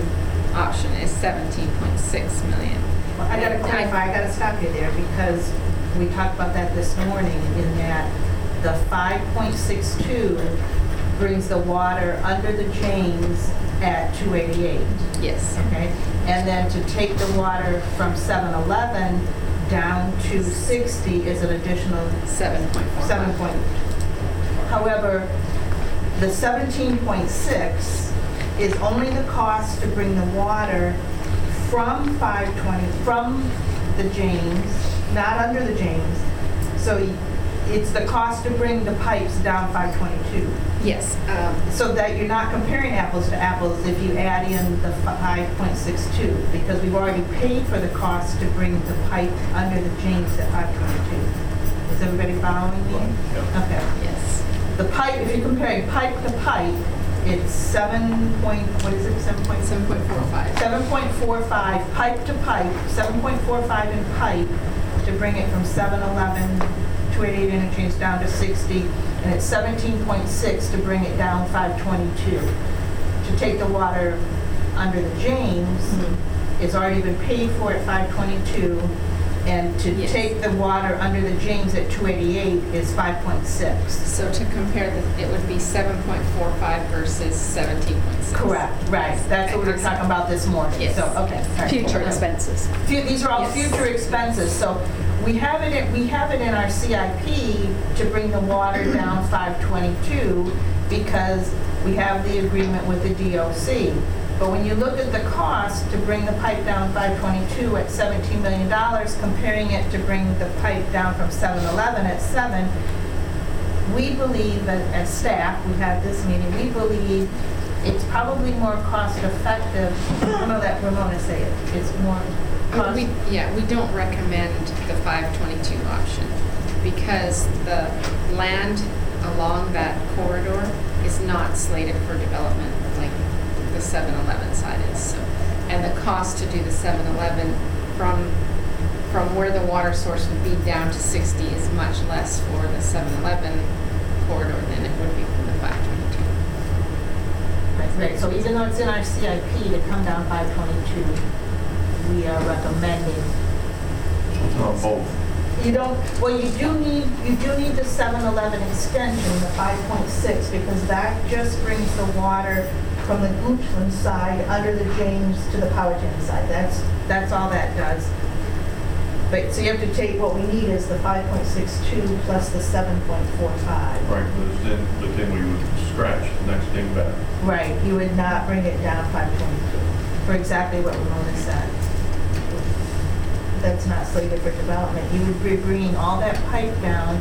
Speaker 7: option is 17.6 million.
Speaker 4: Well, I gotta clarify, I gotta stop you there, because we talked about that this morning, in that the 5.62 brings the water under the James at 288.
Speaker 7: Yes.
Speaker 4: Okay? And then to take the water from 711 down to 60 is an additional
Speaker 7: 7.45.
Speaker 4: 7 point. However, the 17.6 is only the cost to bring the water from 520, from the James, not under the James. So it's the cost to bring the pipes down 522.
Speaker 7: Yes. um,
Speaker 4: So that you're not comparing apples to apples if you add in the 5.62, because we've already paid for the cost to bring the pipe under the James at 522. Is everybody following me? Okay.
Speaker 7: Yes.
Speaker 4: The pipe, if you're comparing pipe to pipe, it's seven point, what is it, seven point?
Speaker 7: 7.45.
Speaker 4: 7.45 pipe to pipe, 7.45 in pipe to bring it from 711, 288 interchange down to 60, and it's 17.6 to bring it down 522. To take the water under the James, mm-hmm. it's already been paid for at 522, And to
Speaker 22: Yes.
Speaker 4: take the water under the James at 288 is 5.6.
Speaker 22: So to compare, the- it would be 7.45 versus 17.6.
Speaker 4: Correct, right. That's what we were talking about this morning.
Speaker 22: Yes.
Speaker 4: So, okay. all right.
Speaker 16: Future expenses.
Speaker 4: Fu- These are all
Speaker 22: Yes.
Speaker 4: future expenses, so we have it, in- we have it in our CIP to bring the water <clears throat> down 522 because we have the agreement with the DOC. But when you look at the cost to bring the pipe down 522 at $17 million, comparing it to bring the pipe down from 711 at 7, we believe that as staff, we had this meeting, we believe it's probably more cost effective, I'm gonna let Ramona say it, it's more cost.
Speaker 22: We, yeah, we don't recommend the 522 option because the land along that corridor is not slated for development 711 side is. So, And the cost to do the 711 from, from where the water source would be down to 60 is much less for the 711 corridor than it would be for the 522.
Speaker 4: Right, so even though it's in our CIP to come down 522, we are recommending.
Speaker 5: Not both.
Speaker 4: You don't, well, you do need, you do need the 711 extension, the 5.6, because that just brings the water from the Goochland side under the James to the Powhatan side. That's, that's all that does. But, so you have to take, what we need is the 5.62 plus the 7.45.
Speaker 5: Right, but then, but then we would scratch the next thing back.
Speaker 4: Right, you would not bring it down 522, for exactly what Ramona said. That's not slated for development. You would be bringing all that pipe down,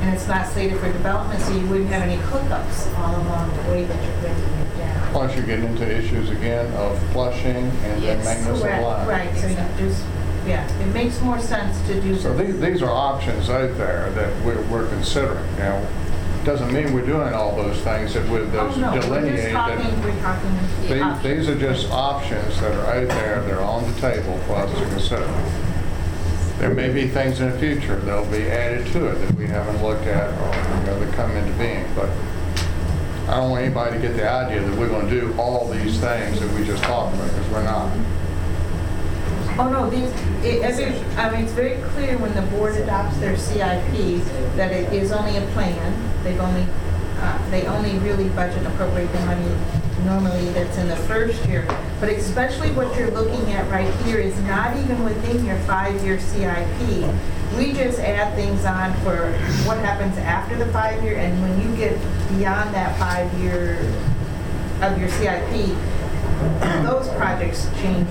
Speaker 4: and it's not slated for development, so you wouldn't have any hookups all along the way that you're bringing it down.
Speaker 9: Plus you get into issues again of flushing and then
Speaker 22: Yes.
Speaker 9: maintenance of
Speaker 4: Correct,
Speaker 9: line.
Speaker 4: right, so you just, yeah, it makes more sense to do.
Speaker 9: So these, these are options out there that we're, we're considering. Now, doesn't mean we're doing all those things that with
Speaker 4: Oh,
Speaker 9: those
Speaker 4: no, we're just
Speaker 9: delineated.
Speaker 4: talking, we're talking.
Speaker 9: These,
Speaker 4: options.
Speaker 9: these are just options that are out there, they're on the table for us to consider. There may be things in the future that'll be added to it that we haven't looked at or, you know, that come into being, but I don't want anybody to get the idea that we're gonna do all these things that we just talked about, because we're not.
Speaker 4: Oh, no, these, it, every, I mean, it's very clear when the board adopts their CIP that it is only a plan. They've only, uh, they only really budget appropriate the money normally that's in the first year. But especially what you're looking at right here is not even within your five-year CIP. We just add things on for what happens after the five-year, and when you get beyond that five-year of your CIP, those projects change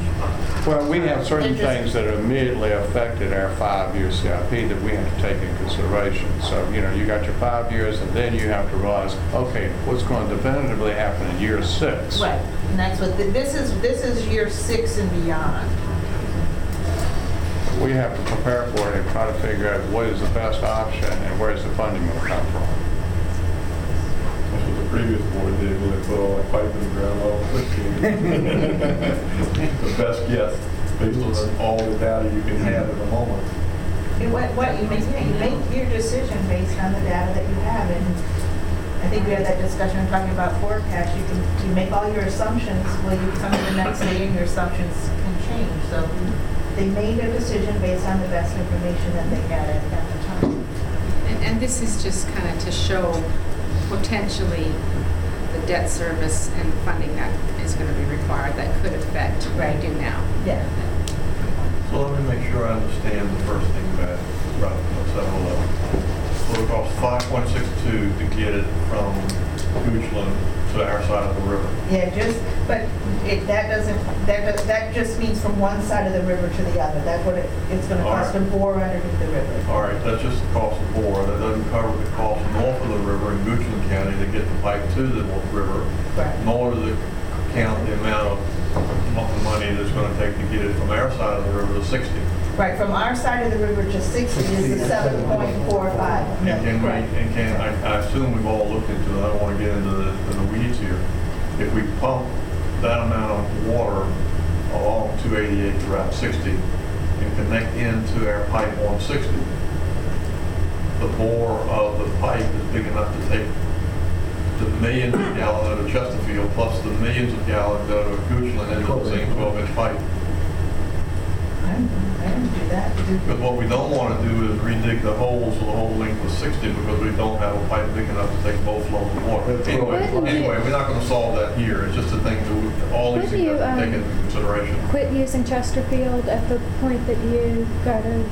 Speaker 9: Well, we have certain
Speaker 4: Interest-
Speaker 9: things that immediately affected our five-year CIP that we have to take in consideration. So, you know, you got your five years, and then you have to realize, okay, what's going to definitively happen in year six?
Speaker 4: Right, and that's what, th- this is, this is year six and beyond.
Speaker 9: We have to prepare for it and try to figure out what is the best option and where's the funding going to come from.
Speaker 5: That's what the previous board did when they put all that pipe in the ground level. <laughs> The best guess, based on all the data you can have at the moment.
Speaker 4: You- What, what, you make, you make your decision based on the data that you have, and I think we had that discussion talking about forecast, you can, you make all your assumptions, well, you come to the next day and your assumptions can change, so they made a decision based on the best information that they had at, at the time.
Speaker 22: And, and this is just kind of to show potentially the debt service and funding that is going to be required that could affect what we do now.
Speaker 4: Yeah.
Speaker 5: So let me make sure I understand the first thing about Route 711. So it costs 5.62 to get it from Goochland to our side of the river.
Speaker 4: Yeah, just, but it, that doesn't, that, does- that just means from one side of the river to the other, that's what it, it's gonna
Speaker 5: All
Speaker 4: cost to
Speaker 5: right.
Speaker 4: bore underneath the river.
Speaker 5: All right, that's just the cost of bore. That doesn't cover the cost north of the river in Goochland County to get the pipe to the river.
Speaker 4: Right.
Speaker 5: Nor does it count the amount of mo- money that's going to take to get it from our side of the river to 60.
Speaker 4: Right, from our side of the river to 60 is the 7.45
Speaker 5: And
Speaker 4: million.
Speaker 5: can we, and can, I, I assume we've all looked into it, I don't want to get into the, to the weeds here. If we pump that amount of water along 288 to Route 60 and connect into our pipe 160, the bore of the pipe is big enough to take the millions of gallons out of Chesterfield plus the millions of gallons out of Goochland into the same 12-inch pipe.
Speaker 4: I don't can do that.
Speaker 5: But what we don't want to do is redig the holes so the whole length was 60 because we don't have a pipe big enough to take both flows of water. Anyway,
Speaker 16: Wouldn't you-
Speaker 5: anyway, we're not going to solve that here. It's just a thing to, all these
Speaker 16: Wouldn't
Speaker 5: things
Speaker 16: you,
Speaker 5: have to be
Speaker 16: um,
Speaker 5: taken into consideration.
Speaker 16: Quit using Chesterfield at the point that you got a,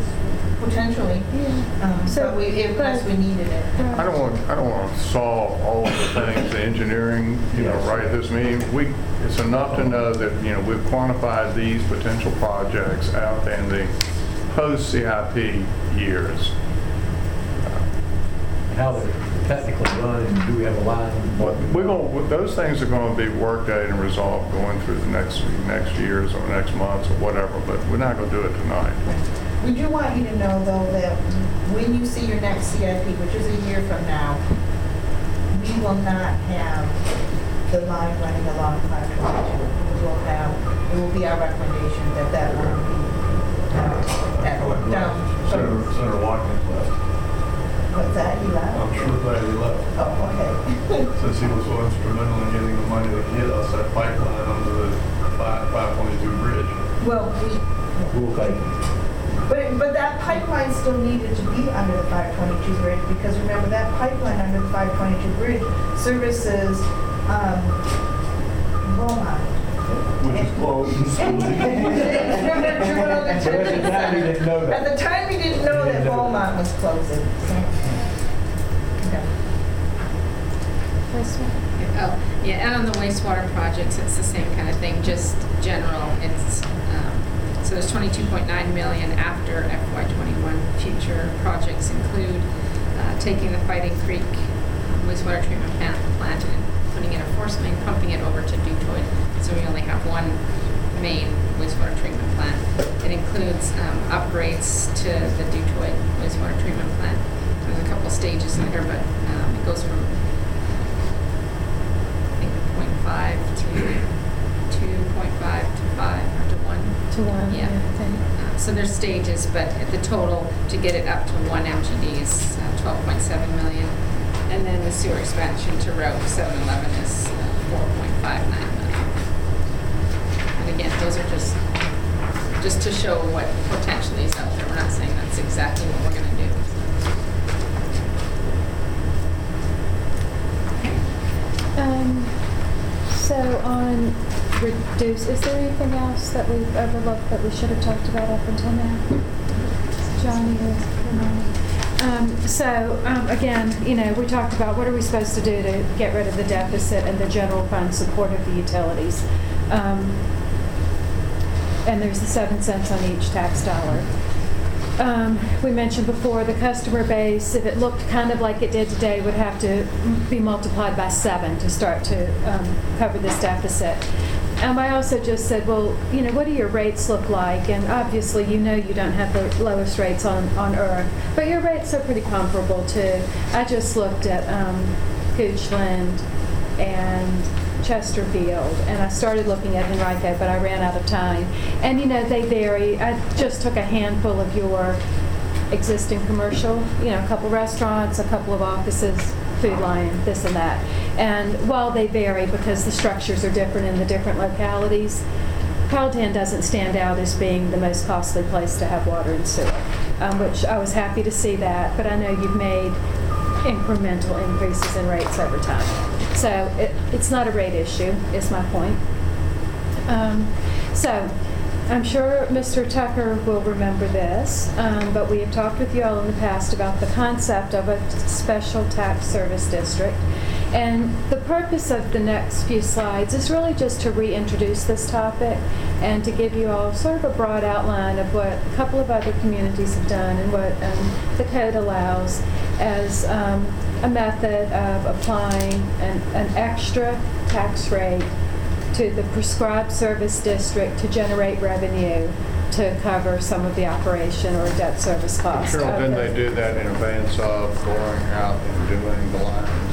Speaker 4: Potentially, um,
Speaker 16: So,
Speaker 4: but we, unless we needed it.
Speaker 9: I don't want, I don't want to solve all of the things, the engineering, you know, right at this meeting. We, it's enough to know that, you know, we've quantified these potential projects out in the post-CIP years.
Speaker 2: How they're technically run, and do we have a line?
Speaker 9: But We're going, those things are going to be worked out and resolved going through the next, next years or next months or whatever, but we're not going to do it tonight.
Speaker 4: We do want you to know, though, that when you see your next CIP, which is a year from now, we will not have the line running along 522. We will have, it will be our recommendation that that will be uh, at- down.
Speaker 5: Senator Senator Watkins left.
Speaker 4: What's that, he left?
Speaker 5: I'm sure glad he left.
Speaker 4: Oh, okay. <laughs>
Speaker 5: Since he was so instrumental in getting the money to get us that pipeline under the 522 bridge.
Speaker 4: Well, we,
Speaker 2: We'll take it.
Speaker 4: But, but that pipeline still needed to be under the 522 bridge, because remember, that pipeline under the 522 bridge services, um, Beaumont.
Speaker 5: Which is closed. <laughs>
Speaker 4: Remember, Juvenile <laughs>
Speaker 2: at the time, we didn't know that.
Speaker 4: At the time, we didn't know that Beaumont was closing, so. Okay.
Speaker 7: Oh, yeah, and on the wastewater projects, it's the same kind of thing, just general. It's, so there's 22.9 million after FY '21. Future projects include uh, taking the Fighting Creek um, wastewater treatment plant and putting in a force main, pumping it over to Dutoy. So we only have one main wastewater treatment plant. It includes um, upgrades to the Dutoy wastewater treatment plant. There's a couple stages in there, but um, it goes from I think .5 to 2.5 to 5 or to 1. Yeah.
Speaker 16: yeah,
Speaker 7: Uh, So there's stages, but the total to get it up to one MGD is uh, 12.7 million. And then the sewer expansion to Route 711 is uh, 4.59 million. And again, those are just, just to show what potentially is out there. We're not saying that's exactly what we're going to do.
Speaker 16: Um, so on reduce, is there anything else that we've overlooked that we should have talked about up until now? Johnny? Um, so, um, again, you know, we talked about what are we supposed to do to get rid of the deficit and the general fund support of the utilities. Um, and there's the seven cents on each tax dollar. Um, We mentioned before, the customer base, if it looked kind of like it did today, would have to be multiplied by seven to start to um, cover this deficit. Um, I also just said, well, you know, what do your rates look like? And obviously, you know you don't have the lowest rates on, on earth, but your rates are pretty comparable to, I just looked at um, Goochland and Chesterfield, and I started looking at Henrico, but I ran out of time. And, you know, they vary. I just took a handful of your existing commercial, you know, a couple restaurants, a couple of offices, Food Lion, this and that. And while they vary because the structures are different in the different localities, Powhatan doesn't stand out as being the most costly place to have water and sewer, um, which I was happy to see that, but I know you've made incremental increases in rates over time. So it, it's not a rate issue, is my point. Um, so I'm sure Mr. Tucker will remember this, um, but we have talked with you all in the past about the concept of a special tax service district. And the purpose of the next few slides is really just to reintroduce this topic and to give you all sort of a broad outline of what a couple of other communities have done and what um, the code allows as um, a method of applying an, an extra tax rate to the prescribed service district to generate revenue to cover some of the operation or debt service costs.
Speaker 9: Cheryl,
Speaker 16: of
Speaker 9: didn't they do that in advance of going out and doing the lines?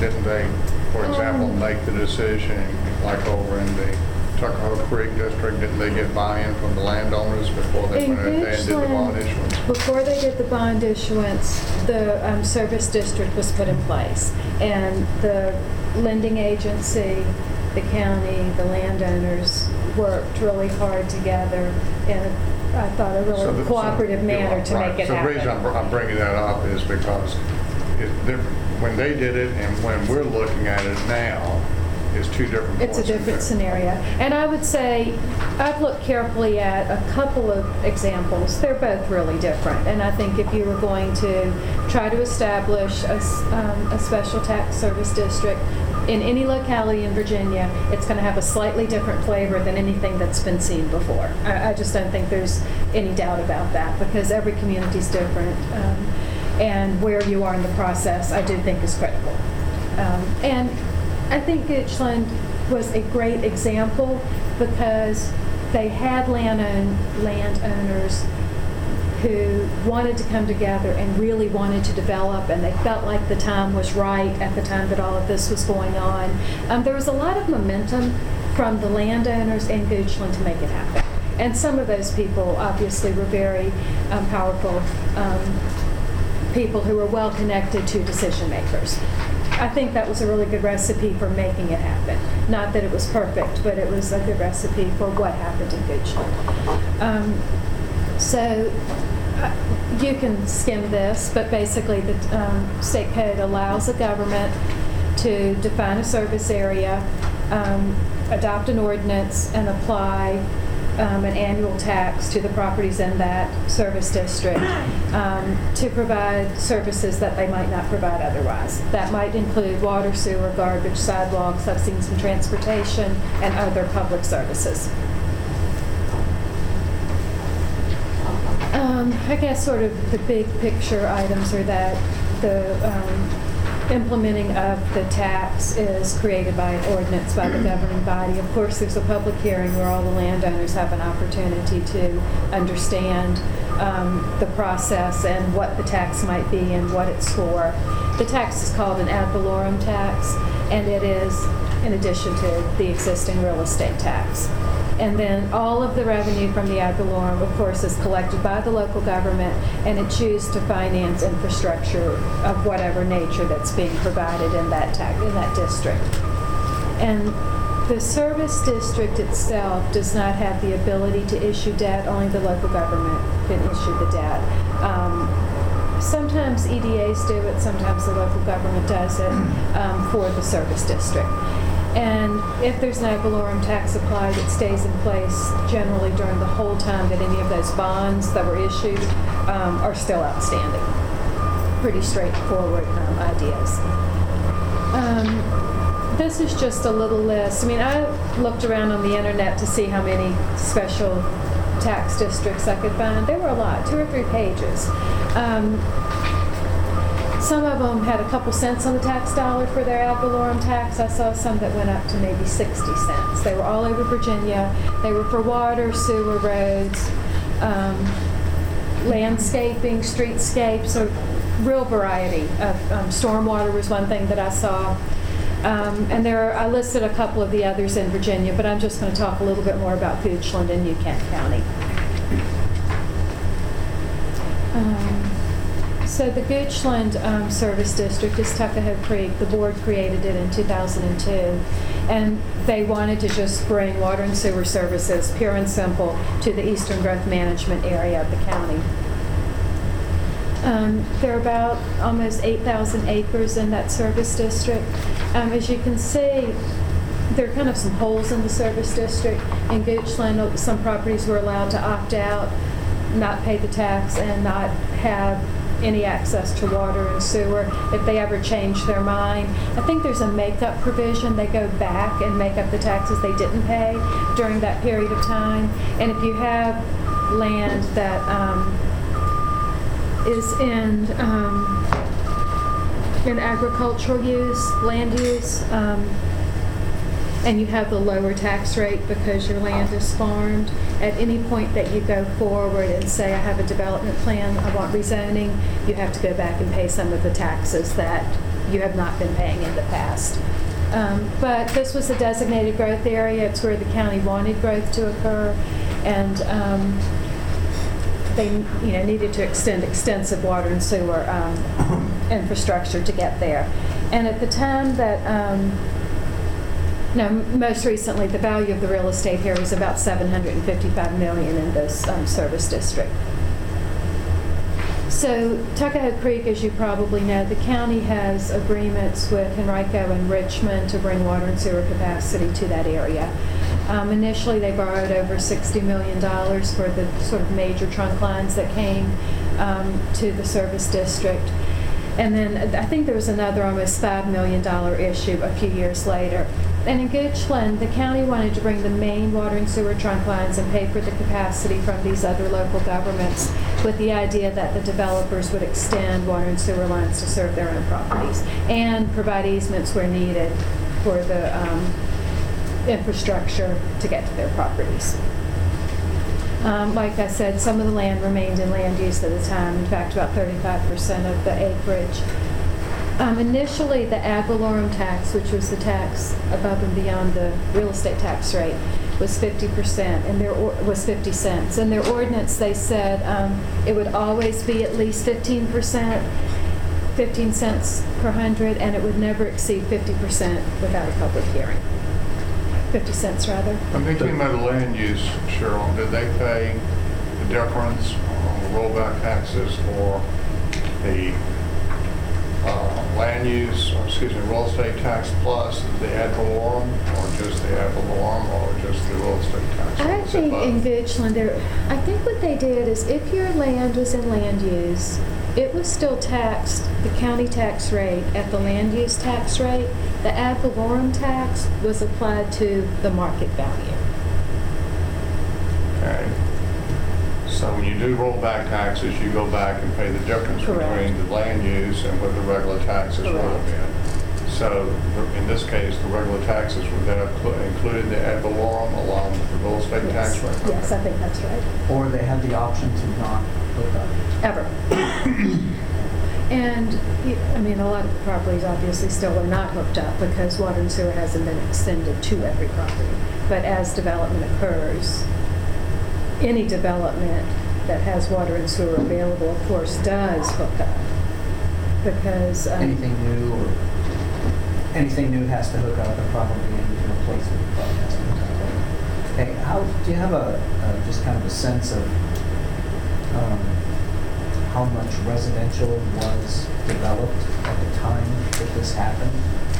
Speaker 9: Didn't they, for example,
Speaker 16: Um,
Speaker 9: make the decision, like over in the Tuckahoe Creek District, didn't they get buy-in from the landowners before they
Speaker 16: In
Speaker 9: went there and did the bond
Speaker 16: Goochland,
Speaker 9: issuance?
Speaker 16: Before they did the bond issuance, the um, service district was put in place. And the lending agency, the county, the landowners worked really hard together in a I thought, a
Speaker 9: So the-
Speaker 16: really
Speaker 9: so-
Speaker 16: cooperative manner to
Speaker 9: right.
Speaker 16: make it
Speaker 9: So the reason I'm. I'm bringing that up is because it's different. When they did it and when we're looking at it now, is two different
Speaker 16: It's a different scenario. And I would say, I've looked carefully at a couple of examples. They're both really different. And I think if you were going to try to establish a, um, a special tax service district in any locality in Virginia, it's going to have a slightly different flavor than anything that's been seen before. I, I just don't think there's any doubt about that because every community is different. Um, and where you are in the process, I do think is critical. Um, and I think Goochland was a great example because they had land landowners who wanted to come together and really wanted to develop, and they felt like the time was right at the time that all of this was going on. Um, there was a lot of momentum from the landowners in Goochland to make it happen. And some of those people obviously were very um, powerful um, people who were well connected to decision makers. I think that was a really good recipe for making it happen. Not that it was perfect, but it was a good recipe for what happened in Goochland. Um, so uh, you can skim this, but basically the um, state code allows the government to define a service area, um, adopt an ordinance, and apply um, an annual tax to the properties in that service district um, to provide services that they might not provide otherwise. That might include water, sewer, garbage, sidewalks, I've seen some transportation, and other public services. Um, I guess sort of the big picture items are that the um, implementing of the tax is created by ordinance by the governing body. Of course, there's a public hearing where all the landowners have an opportunity to understand um, the process and what the tax might be and what it's for. The tax is called an ad valorem tax, and it is in addition to the existing real estate tax. And then all of the revenue from the ad valorem, of course, is collected by the local government, and it's used to finance infrastructure of whatever nature that's being provided in that in that district. And the service district itself does not have the ability to issue debt, only the local government can issue the debt. Um, Sometimes EDAs do it, sometimes the local government does it um, for the service district. And if there's an ad valorem tax applied, it stays in place generally during the whole time that any of those bonds that were issued um, are still outstanding. Pretty straightforward um, ideas. Um, This is just a little list. I mean, I looked around on the internet to see how many special tax districts I could find. There were a lot, two or three pages. Some of them had a couple cents on the tax dollar for their ad valorem tax. I saw some that went up to maybe 60 cents. They were all over Virginia. They were for water, sewer, roads, um, landscaping, streetscapes, a real variety of um, stormwater was one thing that I saw. Um, and there are, I listed a couple of the others in Virginia, but I'm just going to talk a little bit more about Goochland and New Kent County. Um, so the Goochland um, Service District is Tuckahoe Creek. The board created it in 2002, and they wanted to just bring water and sewer services, pure and simple, to the Eastern Growth Management area of the county. Um, there are about almost 8,000 acres in that service district. Um, as you can see, there are kind of some holes in the service district. In Goochland, some properties were allowed to opt out, not pay the tax, and not have any access to water and sewer if they ever change their mind. I think there's a makeup provision. They go back and make up the taxes they didn't pay during that period of time. And if you have land that um, is in um, in agricultural use, land use, um, and you have the lower tax rate because your land is farmed, at any point that you go forward and say, I have a development plan, I want rezoning, you have to go back and pay some of the taxes that you have not been paying in the past. Um, But this was a designated growth area, it's where the county wanted growth to occur, and um, they, you know, needed to extend extensive water and sewer um, infrastructure to get there. And at the time that um, No, m- most recently, the value of the real estate here was about 755 million in this um, service district. So Tuckahoe Creek, as you probably know, the county has agreements with Henrico and Richmond to bring water and sewer capacity to that area. Um, Initially, they borrowed over $60 million for the sort of major trunk lines that came um, to the service district. And then I think there was another almost $5 million issue a few years later. And in Goochland, the county wanted to bring the main water and sewer trunk lines and pay for the capacity from these other local governments with the idea that the developers would extend water and sewer lines to serve their own properties and provide easements where needed for the um, infrastructure to get to their properties. Um, Like I said, some of the land remained in land use at the time, in fact, about 35% of the acreage. Um, Initially, the ad valorem tax, which was the tax above and beyond the real estate tax rate, was 50%, and there was 50 cents. In their ordinance, they said um, it would always be at least 15%, 15 cents per hundred, and it would never exceed 50% without a public hearing. 50 cents, rather.
Speaker 9: I'm thinking about the land use, Cheryl, did they pay the difference on the rollback taxes or the uh, land use, or excuse me, real estate tax plus the ad valorem, or just the ad valorem, or just the real estate tax?
Speaker 16: I
Speaker 9: Or is it
Speaker 16: think in
Speaker 9: both?
Speaker 16: Goochland, there, I think what they did is if your land was in land use, it was still taxed, the county tax rate at the land use tax rate. The ad valorem tax was applied to the market value.
Speaker 9: Okay. So when you do rollback taxes, you go back and pay the difference
Speaker 16: Correct.
Speaker 9: between the land use and what the regular taxes would have been. So in this case, the regular taxes would that have clu- included the ad valorem along with the real estate tax
Speaker 16: Yes,
Speaker 9: rate?
Speaker 16: yes, I think that's right.
Speaker 3: Or they had the option to not hook up.
Speaker 16: Ever. And, y- I mean, a lot of the properties obviously still are not hooked up because water and sewer hasn't been extended to every property. But as development occurs, any development that has water and sewer available, of course, does hook up. Because. um,
Speaker 3: Anything new or, anything new has to hook up and probably any replacement probably has to hook up. Hey, how, do you have a, uh, just kind of a sense of, um, how much residential was developed at the time that this happened?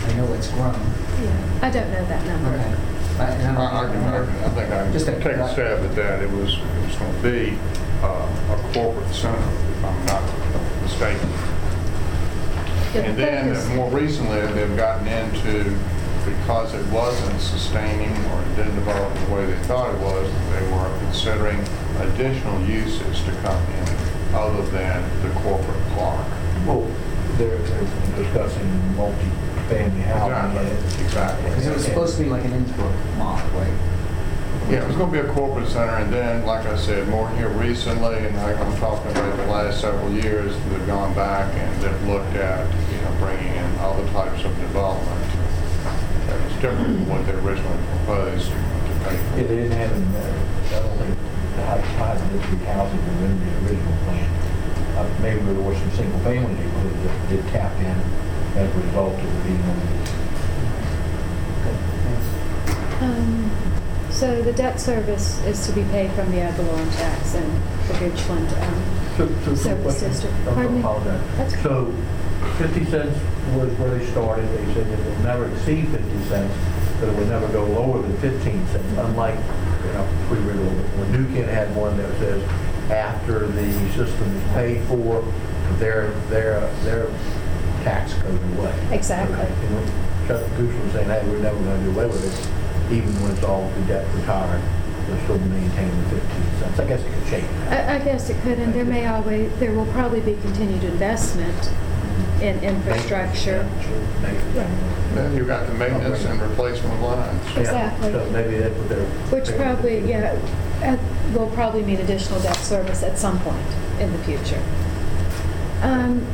Speaker 3: I know it's grown.
Speaker 16: Yeah, I don't know that number.
Speaker 3: Okay. I- and I
Speaker 9: I I can, I can- I think I can
Speaker 3: Just a-
Speaker 9: take a stab at that. It was, it was going to be uh, a corporate center, if I'm not mistaken. And then,
Speaker 16: thing
Speaker 9: more recently, they've gotten into, because it wasn't sustaining or it didn't develop the way they thought it was, they were considering additional uses to come in other than the corporate park.
Speaker 15: Well, they're, they're discussing multi-family housing.
Speaker 9: Exactly, exactly.
Speaker 3: Because it was supposed to be like an Innsbrook model, right?
Speaker 9: Yeah, it was going to be a corporate center, and then, like I said, more here recently, and I- I'm talking about the last several years, they've gone back and they've looked at, you know, bringing in other types of development that was different from what they originally proposed to pay for.
Speaker 15: Yeah, they didn't have, them, uh, I don't think, the high, high density housing was in the original plan. Uh, Maybe there were some single-family neighborhoods that did tap in as a result of being on the
Speaker 16: Um, So the debt service is to be paid from the ad valorem tax and the Goochland um,
Speaker 15: So, so, so
Speaker 16: service district. Pardon me? That's.
Speaker 15: So fifty cents was where they started. They said it will never exceed fifty cents, but it will never go lower than fifteen cents. Unlike, you know, we read a little bit, when New Kent had one that says after the system is paid for, their, their, their tax goes away.
Speaker 16: Exactly.
Speaker 15: Okay. And Chuck Goose was saying, hey, we're never gonna do away with it, even when it's all the debt retired. They'll still maintain the fifteen cents. I guess it could change.
Speaker 16: I I guess it could, and there may always, there will probably be continued investment in infrastructure.
Speaker 9: Then you've got the maintenance and replacement of lines.
Speaker 15: Yeah,
Speaker 16: Exactly.
Speaker 15: So maybe that's what they're.
Speaker 16: Which probably, yeah, uh, will probably mean additional debt service at some point in the future. Um,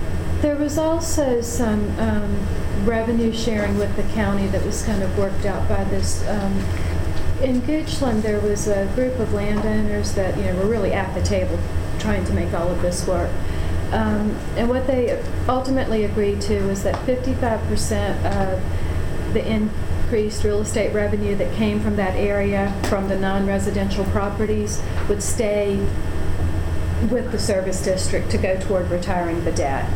Speaker 16: There was also some um, revenue sharing with the county that was kind of worked out by this. um, In Goochland, there was a group of landowners that, you know, were really at the table trying to make all of this work. Um, And what they ultimately agreed to was that 55% of the increased real estate revenue that came from that area, from the non-residential properties, would stay with the service district to go toward retiring the debt.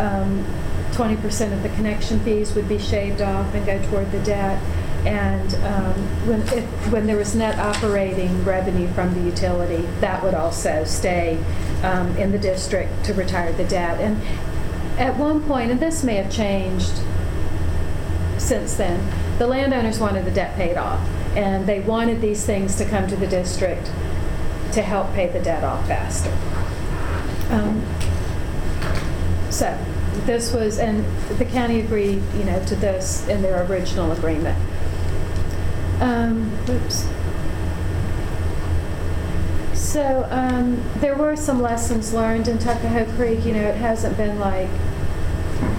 Speaker 16: Um, 20% of the connection fees would be shaved off and go toward the debt. And um, when, if, when there was net operating revenue from the utility, that would also stay um, in the district to retire the debt. And at one point, and this may have changed since then, the landowners wanted the debt paid off. And they wanted these things to come to the district to help pay the debt off faster. Um, So, this was, and the county agreed, you know, to this in their original agreement. Um, Oops. So, um, there were some lessons learned in Tuckahoe Creek, you know, it hasn't been like,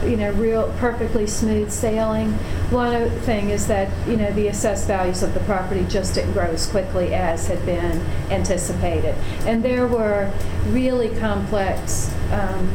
Speaker 16: you know, real, perfectly smooth sailing. One thing is that, you know, the assessed values of the property just didn't grow as quickly as had been anticipated. And there were really complex um,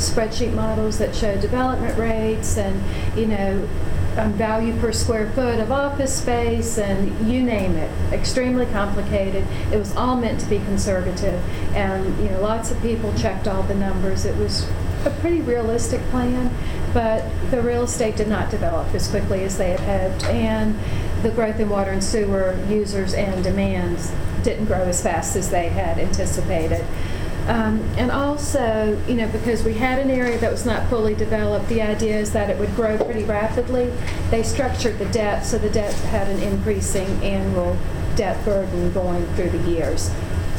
Speaker 16: spreadsheet models that show development rates and, you know, um, value per square foot of office space and you name it, extremely complicated. It was all meant to be conservative. And, you know, lots of people checked all the numbers. It was a pretty realistic plan, but the real estate did not develop as quickly as they had hoped. And the growth in water and sewer users and demands didn't grow as fast as they had anticipated. Um, and also, you know, because we had an area that was not fully developed, the idea is that it would grow pretty rapidly. They structured the debt so the debt had an increasing annual debt burden going through the years.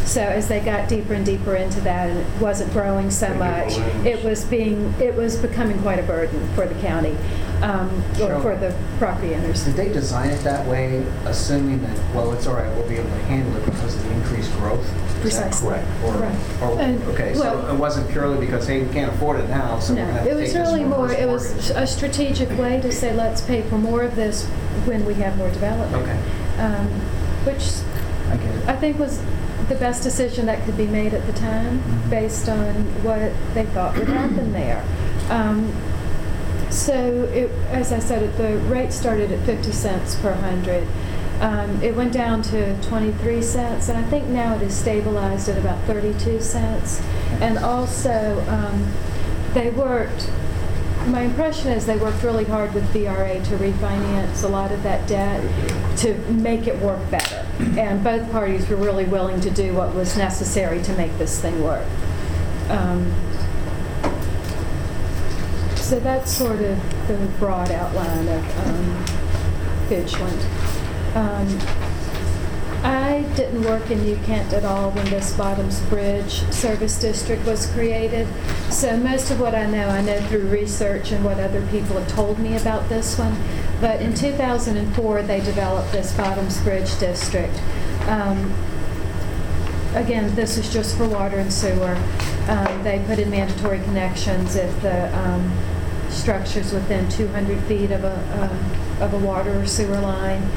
Speaker 16: So as they got deeper and deeper into that, and it wasn't growing so much, it was being, it was becoming quite a burden for the county, um, or for the property owners.
Speaker 3: Did they design it that way, assuming that, well, it's all right, we'll be able to handle it because of the increased growth? Is that
Speaker 16: Precisely.
Speaker 3: correct? Or-
Speaker 16: Right.
Speaker 3: or-
Speaker 16: And-
Speaker 3: Okay, so
Speaker 16: well-
Speaker 3: it wasn't purely because, hey, we can't afford it now, so we're
Speaker 16: No,
Speaker 3: going to have to
Speaker 16: it
Speaker 3: take
Speaker 16: was
Speaker 3: this
Speaker 16: really more, it was
Speaker 3: mortgage.
Speaker 16: a strategic way to say, let's pay for more of this when we have more development.
Speaker 3: Okay.
Speaker 16: Um, Which
Speaker 3: I get it.
Speaker 16: I think was the best decision that could be made at the time,
Speaker 3: Mhm.
Speaker 16: based on what they thought would happen <clears throat> there. Um, So, it, as I said, it- the rate started at 50 cents per hundred. Um, It went down to 23 cents, and I think now it is stabilized at about 32 cents. And also, um, they worked, my impression is they worked really hard with VRA to refinance a lot of that debt to make it work better. And both parties were really willing to do what was necessary to make this thing work. Um, So that's sort of the broad outline of um, Goochland. Um, I didn't work in New Kent at all when this Bottoms Bridge Service District was created. So most of what I know, I know through research and what other people have told me about this one. But in 2004, they developed this Bottoms Bridge District. Um, Again, this is just for water and sewer. Um, They put in mandatory connections if the um, structure's within 200 feet of a, um, of a water or sewer line.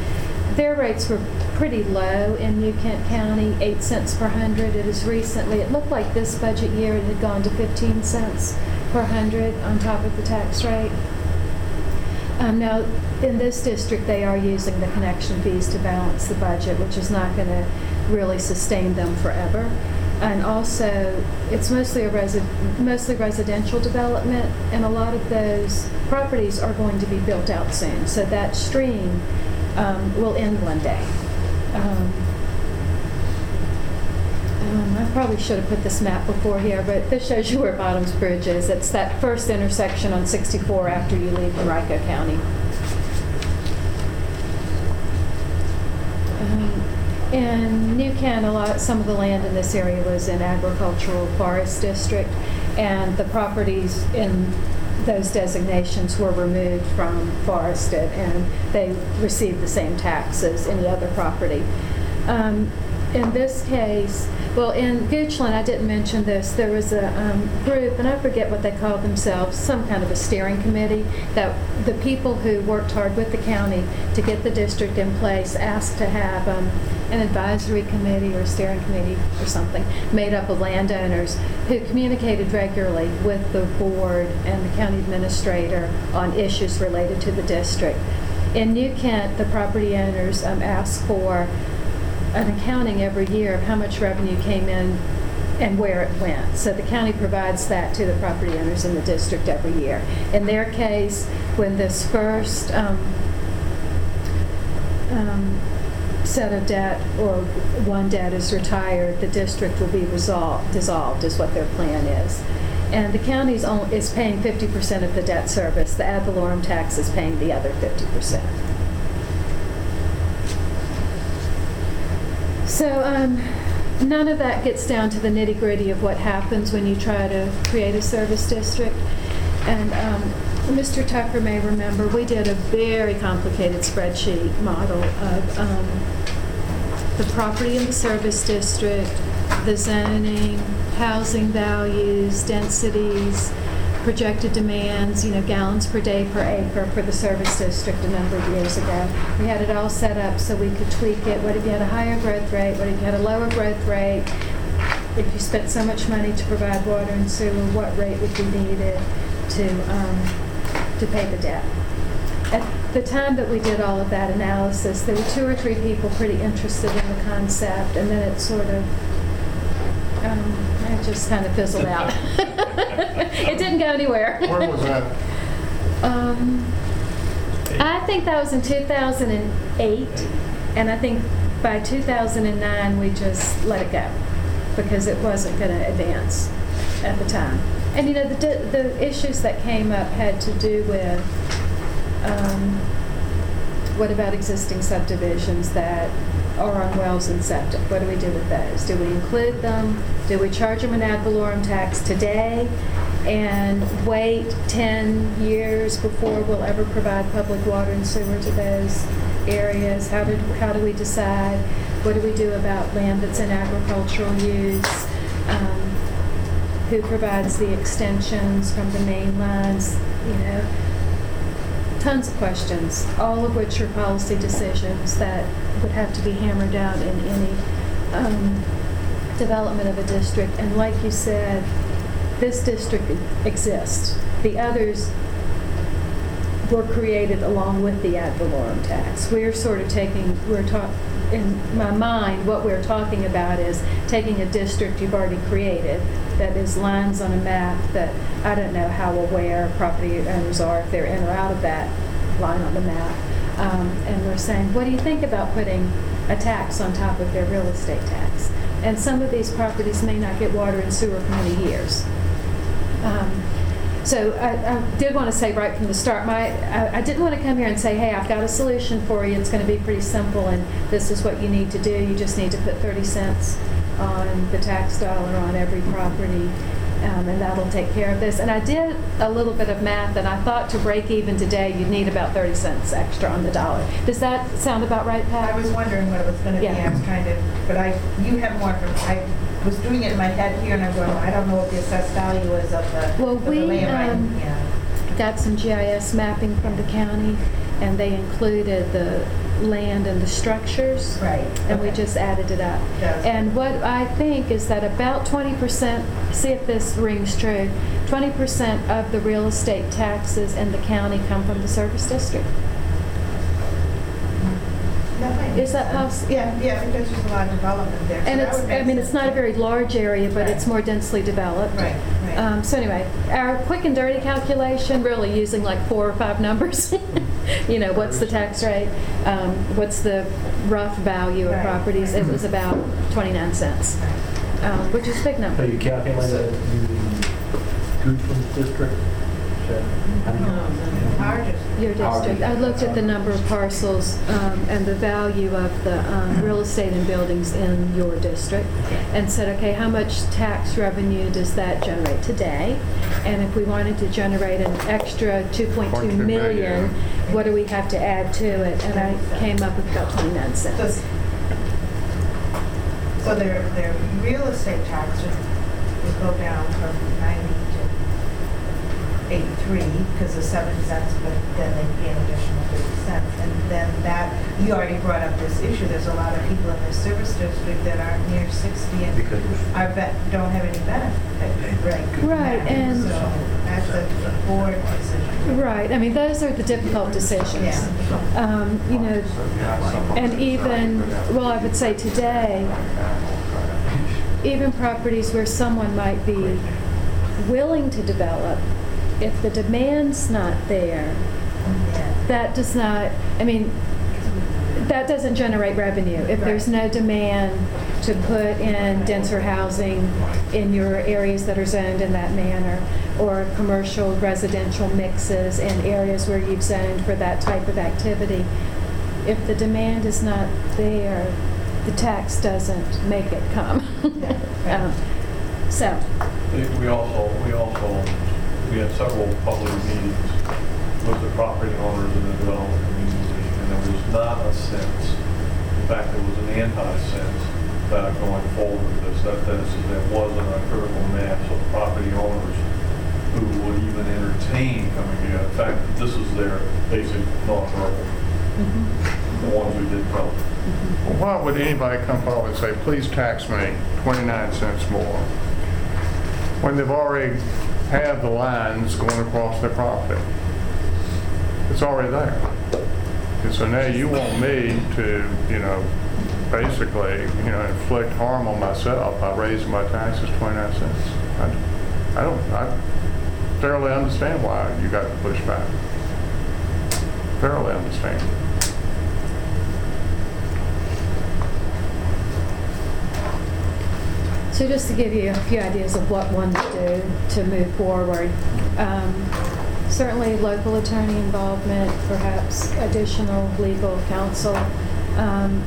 Speaker 16: Their rates were pretty low in New Kent County, 8 cents per hundred. It is recently, it looked like this budget year it had gone to 15 cents per hundred on top of the tax rate. Um, Now, in this district, they are using the connection fees to balance the budget, which is not going to really sustain them forever. And also, it's mostly a resi, mostly residential development, and a lot of those properties are going to be built out soon. So that stream um, will end one day. Um, um, I probably should have put this map before here, but this shows you where Bottoms Bridge is. It's that first intersection on 64 after you leave Henrico County. Um, In New Kent, a lot, some of the land in this area was in agricultural forest district, and the properties in those designations were removed from forested, and they received the same tax as any other property. Um, In this case, well, in Goochland, I didn't mention this, there was a um, group, and I forget what they called themselves, some kind of a steering committee, that the people who worked hard with the county to get the district in place asked to have um, an advisory committee or steering committee or something made up of landowners who communicated regularly with the board and the county administrator on issues related to the district. In New Kent, the property owners um, ask for an accounting every year of how much revenue came in and where it went. So the county provides that to the property owners in the district every year. In their case, when this first um, um, set of debt or one debt is retired, the district will be resolved, dissolved is what their plan is. And the county is paying 50% of the debt service. The ad valorem tax is paying the other 50%. So um, none of that gets down to the nitty gritty of what happens when you try to create a service district. And um, Mr. Tucker may remember, we did a very complicated spreadsheet model of um, the property in the service district, the zoning, housing values, densities, projected demands, you know, gallons per day per acre for the service district a number of years ago. We had it all set up so we could tweak it. What if you had a higher growth rate? What if you had a lower growth rate? If you spent so much money to provide water and sewer, what rate would be needed to, um, to pay the debt? At the time that we did all of that analysis, there were two or three people pretty interested in the concept, and then it sort of, um, it just kind of fizzled out. <laughs> It didn't go anywhere.
Speaker 1: Where was that?
Speaker 16: Um, I think that was in 2008, and I think by 2009, we just let it go because it wasn't going to advance at the time. And you know, the, the issues that came up had to do with um, what about existing subdivisions that are on wells and septic? What do we do with those? Do we include them? Do we charge them an ad valorem tax today and wait 10 years before we'll ever provide public water and sewer to those areas? How did, how do we decide? What do we do about land that's in agricultural use? Um, Who provides the extensions from the main lines, you know? Tons of questions, all of which are policy decisions that would have to be hammered out in any um, development of a district. And like you said, this district exists. The others were created along with the ad valorem tax. We're sort of taking, we're talk, in my mind, what we're talking about is taking a district you've already created that is lines on a map that I don't know how aware property owners are if they're in or out of that line on the map. Um, and we're saying, what do you think about putting a tax on top of their real estate tax? And some of these properties may not get water and sewer for many years. Um, so I, I did want to say right from the start, my I, I didn't want to come here and say, hey, I've got a solution for you. It's going to be pretty simple, and this is what you need to do. You just need to put 30 cents on the tax dollar on every property, um, and that'll take care of this. And I did a little bit of math, and I thought to break even today, you'd need about 30 cents extra on the dollar. Does that sound about right, Pat?
Speaker 4: I was wondering what it was going to be.
Speaker 16: Yeah.
Speaker 4: I was trying to, but I, you have more, I was doing it in my head here, and I'm going, I don't know what the assessed value is of the,
Speaker 16: Well,
Speaker 4: of the
Speaker 16: we,
Speaker 4: land
Speaker 16: um,
Speaker 4: Yeah.
Speaker 16: got some GIS mapping from the county, and they included the land and the structures.
Speaker 4: Right,
Speaker 16: And we
Speaker 4: okay.
Speaker 16: just added it up.
Speaker 4: Yes.
Speaker 16: And what I think is that about 20%, see if this rings true, 20% of the real estate taxes in the county come from the service district.
Speaker 4: That might
Speaker 16: Is that
Speaker 4: sense.
Speaker 16: possible?
Speaker 4: Yeah, yeah, because there's a lot of development there. so
Speaker 16: And
Speaker 4: that
Speaker 16: it's, I mean, it's not a very large area, but it's more densely developed.
Speaker 4: Right, right.
Speaker 16: Um, So anyway, our quick and dirty calculation, really using like four or five numbers. <laughs> You know, what's the tax rate? Um, What's the rough value of
Speaker 4: Right,
Speaker 16: properties? It was about 29 cents, um, which is a big
Speaker 15: So
Speaker 16: number.
Speaker 15: you calculate that using Goochland's district? Is that- how do you-
Speaker 4: Ours is-
Speaker 16: Your district. I looked at the number of parcels um, and the value of the um, real estate and buildings in your district and said, okay, how much tax revenue does that generate today? And if we wanted to generate an extra 2.2
Speaker 9: 2.2
Speaker 16: million,
Speaker 9: million.
Speaker 16: what do we have to add to it? And I came up with about 29 cents.
Speaker 4: So their, their real estate tax would would go down from 90 to 83, because the 7 cents, but then they pay an additional 50 cents. And then that, you already brought up this issue, there's a lot of people in this service district that aren't near 60 and
Speaker 15: Because we're-
Speaker 4: are, bet- don't have any benefit. Right.
Speaker 16: Right, and-
Speaker 4: So that's a board decision.
Speaker 16: Right, I mean, those are the difficult decisions. Um, You know, and even, well, I would say today, even properties where someone might be willing to develop, if the demand's not there, that does not, I mean, that doesn't generate revenue. If there's no demand to put in denser housing in your areas that are zoned in that manner, or commercial residential mixes in areas where you've zoned for that type of activity, if the demand is not there, the tax doesn't make it come. <laughs> Um, So,
Speaker 5: We also, we also, we had several public meetings with the property owners in the development community, and there was not a sense, in fact, there was an anti-sense that going forward with this, that that is, there wasn't a critical mass of property owners who would even entertain coming here. In fact, this is their basic non-verbal, the ones who did vote.
Speaker 9: Well, Why would anybody come forward and say, please tax me 29 cents more? When they've already had the lines going across their property? It's already there. And so now you want me to, you know, basically, you know, inflict harm on myself by raising my taxes 29 cents? I I don't, I thoroughly understand why you got to push back. Thoroughly understand.
Speaker 16: So just to give you a few ideas of what one would do to move forward, um, certainly local attorney involvement, perhaps additional legal counsel. Um,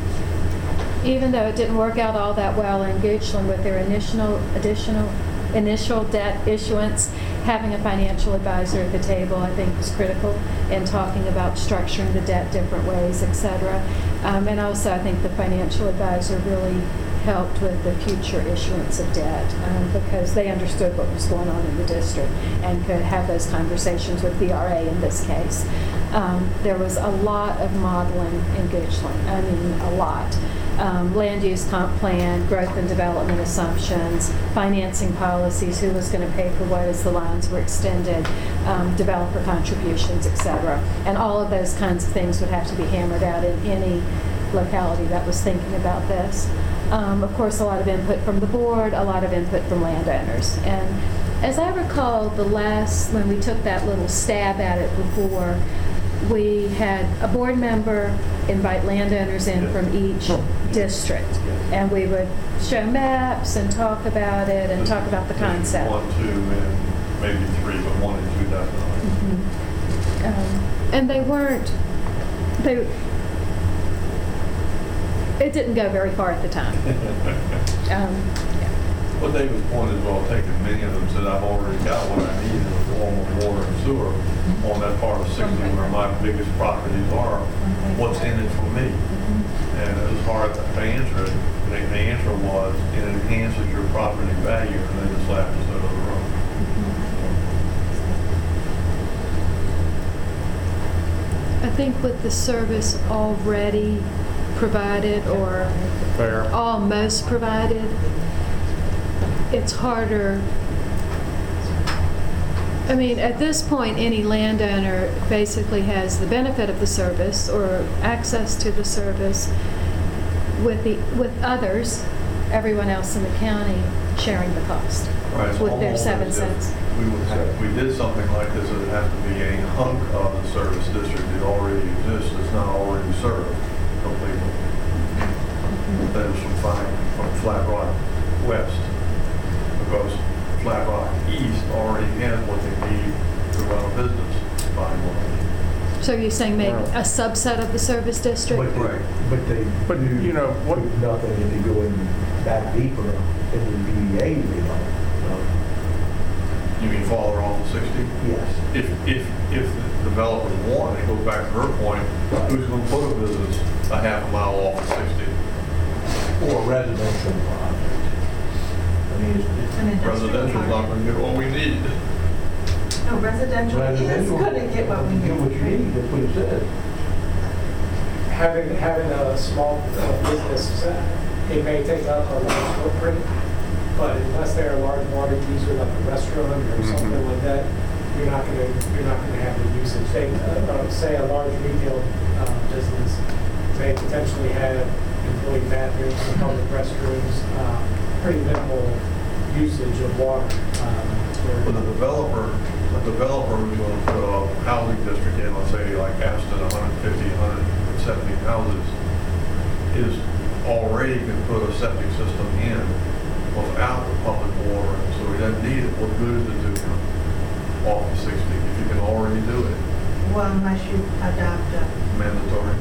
Speaker 16: Even though it didn't work out all that well in Goochland with their initial, additional, initial debt issuance, having a financial advisor at the table, I think, was critical in talking about structuring the debt different ways, et cetera. Um, And also, I think the financial advisor really helped with the future issuance of debt um, because they understood what was going on in the district and could have those conversations with VRA in this case. Um, There was a lot of modeling in Goochland, I mean, a lot. Um, Land use comp plan, growth and development assumptions, financing policies, who was going to pay for what as the lines were extended, um, developer contributions, et cetera. And all of those kinds of things would have to be hammered out in any locality that was thinking about this. Um, Of course, a lot of input from the board, a lot of input from landowners. And as I recall, the last, when we took that little stab at it before, we had a board member invite landowners in from each district. And we would show maps and talk about it and talk about the concept.
Speaker 5: One, two, and maybe three, but one and two definitely.
Speaker 16: Um, And they weren't, they, it didn't go very far at the time. <laughs> Um,
Speaker 5: What David's point is well taken. Many of them said, I've already got what I need in the form of water and sewer mm-hmm. on that part of 60 where my biggest properties are. What's in it for me? Mm-hmm. And it was hard to answer it. The the answer was, it enhances your property value, and they just laughed us out of the room. Mm-hmm.
Speaker 16: I think with the service already provided or
Speaker 9: Fair.
Speaker 16: almost provided, it's harder. I mean, at this point, any landowner basically has the benefit of the service or access to the service with the, with others, everyone else in the county sharing the cost
Speaker 5: Right,
Speaker 16: with their seven
Speaker 5: if
Speaker 16: cents.
Speaker 5: We would, if we did something like this, it would have to be a hunk of the service district that already exists, that's not already served. That is from Fine, from Flat Rock West, because Flat Rock East already has what they need to run a business, by and large.
Speaker 16: So you're saying make a subset of the service district?
Speaker 15: But they, but they
Speaker 9: But, you know, what,
Speaker 15: do nothing if they go in back deeper in the BDA, you know.
Speaker 5: You mean farther off the 60?
Speaker 15: Yes.
Speaker 5: If, if, if the developers want, it goes back to her point, who's going to put a business a half a mile off of 60?
Speaker 15: Or residential project. I mean, it's- it's.
Speaker 5: Residential's not going to get what we need.
Speaker 4: No, residential is
Speaker 15: Residential,
Speaker 4: gonna get what we
Speaker 15: Get what you
Speaker 4: need.
Speaker 15: need, that's what it says.
Speaker 8: Having, having a small uh, business, uh, it may take up a large footprint, but unless they're a large water user like a restaurant or
Speaker 9: Mhm.
Speaker 8: something like that, you're not gonna, you're not gonna have the usage. They, uh, uh, say a large retail uh, business may potentially have employee bathrooms, and public restrooms, uh, pretty minimal usage of water. um, where-
Speaker 5: When a developer, a developer who's going to put a housing district in, let's say like Aston, 150, 170 houses, is already can put a septic system in without the public water, so he doesn't need it. What good is it to him off of 60 if you can already do it
Speaker 4: Well, unless you adopt a,
Speaker 5: mandatory?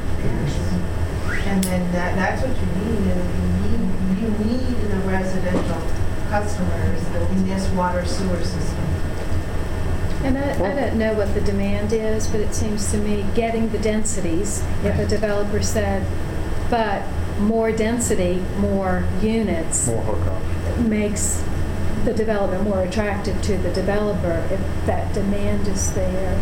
Speaker 4: And then that, that's what you need, and you need, you need the residential customers in this water sewer system.
Speaker 16: And I, I don't know what the demand is, but it seems to me getting the densities, if a developer said, but more density, more units,
Speaker 9: More hookups.
Speaker 16: makes the development more attractive to the developer. If that demand is there,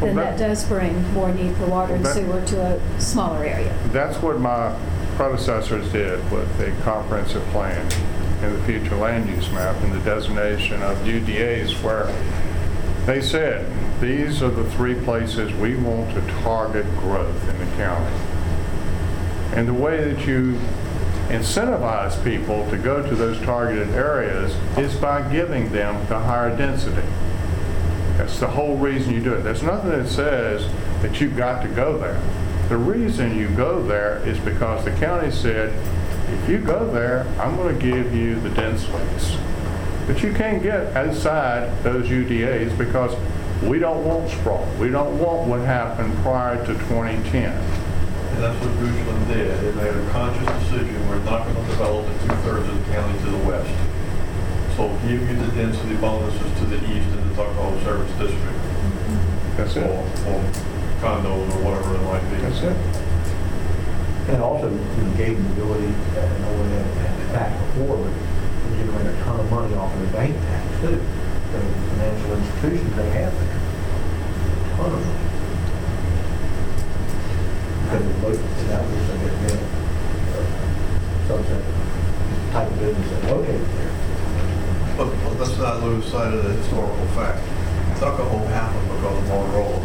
Speaker 9: Well,
Speaker 16: then
Speaker 9: that-
Speaker 16: that does bring more need for water and
Speaker 9: That-
Speaker 16: sewer to a smaller area.
Speaker 9: That's what my predecessors did with a comprehensive plan and the future land use map and the designation of UDAs where they said, these are the three places we want to target growth in the county. And the way that you incentivize people to go to those targeted areas is by giving them the higher density. That's the whole reason you do it. There's nothing that says that you've got to go there. The reason you go there is because the county said, if you go there, I'm going to give you the dense space. But you can't get outside those UDAs because we don't want sprawl. We don't want what happened prior to 2010.
Speaker 5: And that's what Goochland did. They made a conscious decision, we're not going to develop the two-thirds of the county to the west. So give you the density bonuses to the east in the Tuckahoe Service District.
Speaker 9: That's it.
Speaker 5: Or or condos or whatever it might be.
Speaker 9: That's it.
Speaker 15: And also, you gave them the ability, uh, I know we had the tax before, but we generate a ton of money off of the bank tax too. The financial institutions they have there. Ton of money. Because of the local, that was, I guess, you know, subset, type of business that's located there.
Speaker 5: But but let's not lose sight of the historical fact. Tuckahoe happened because of Motorola,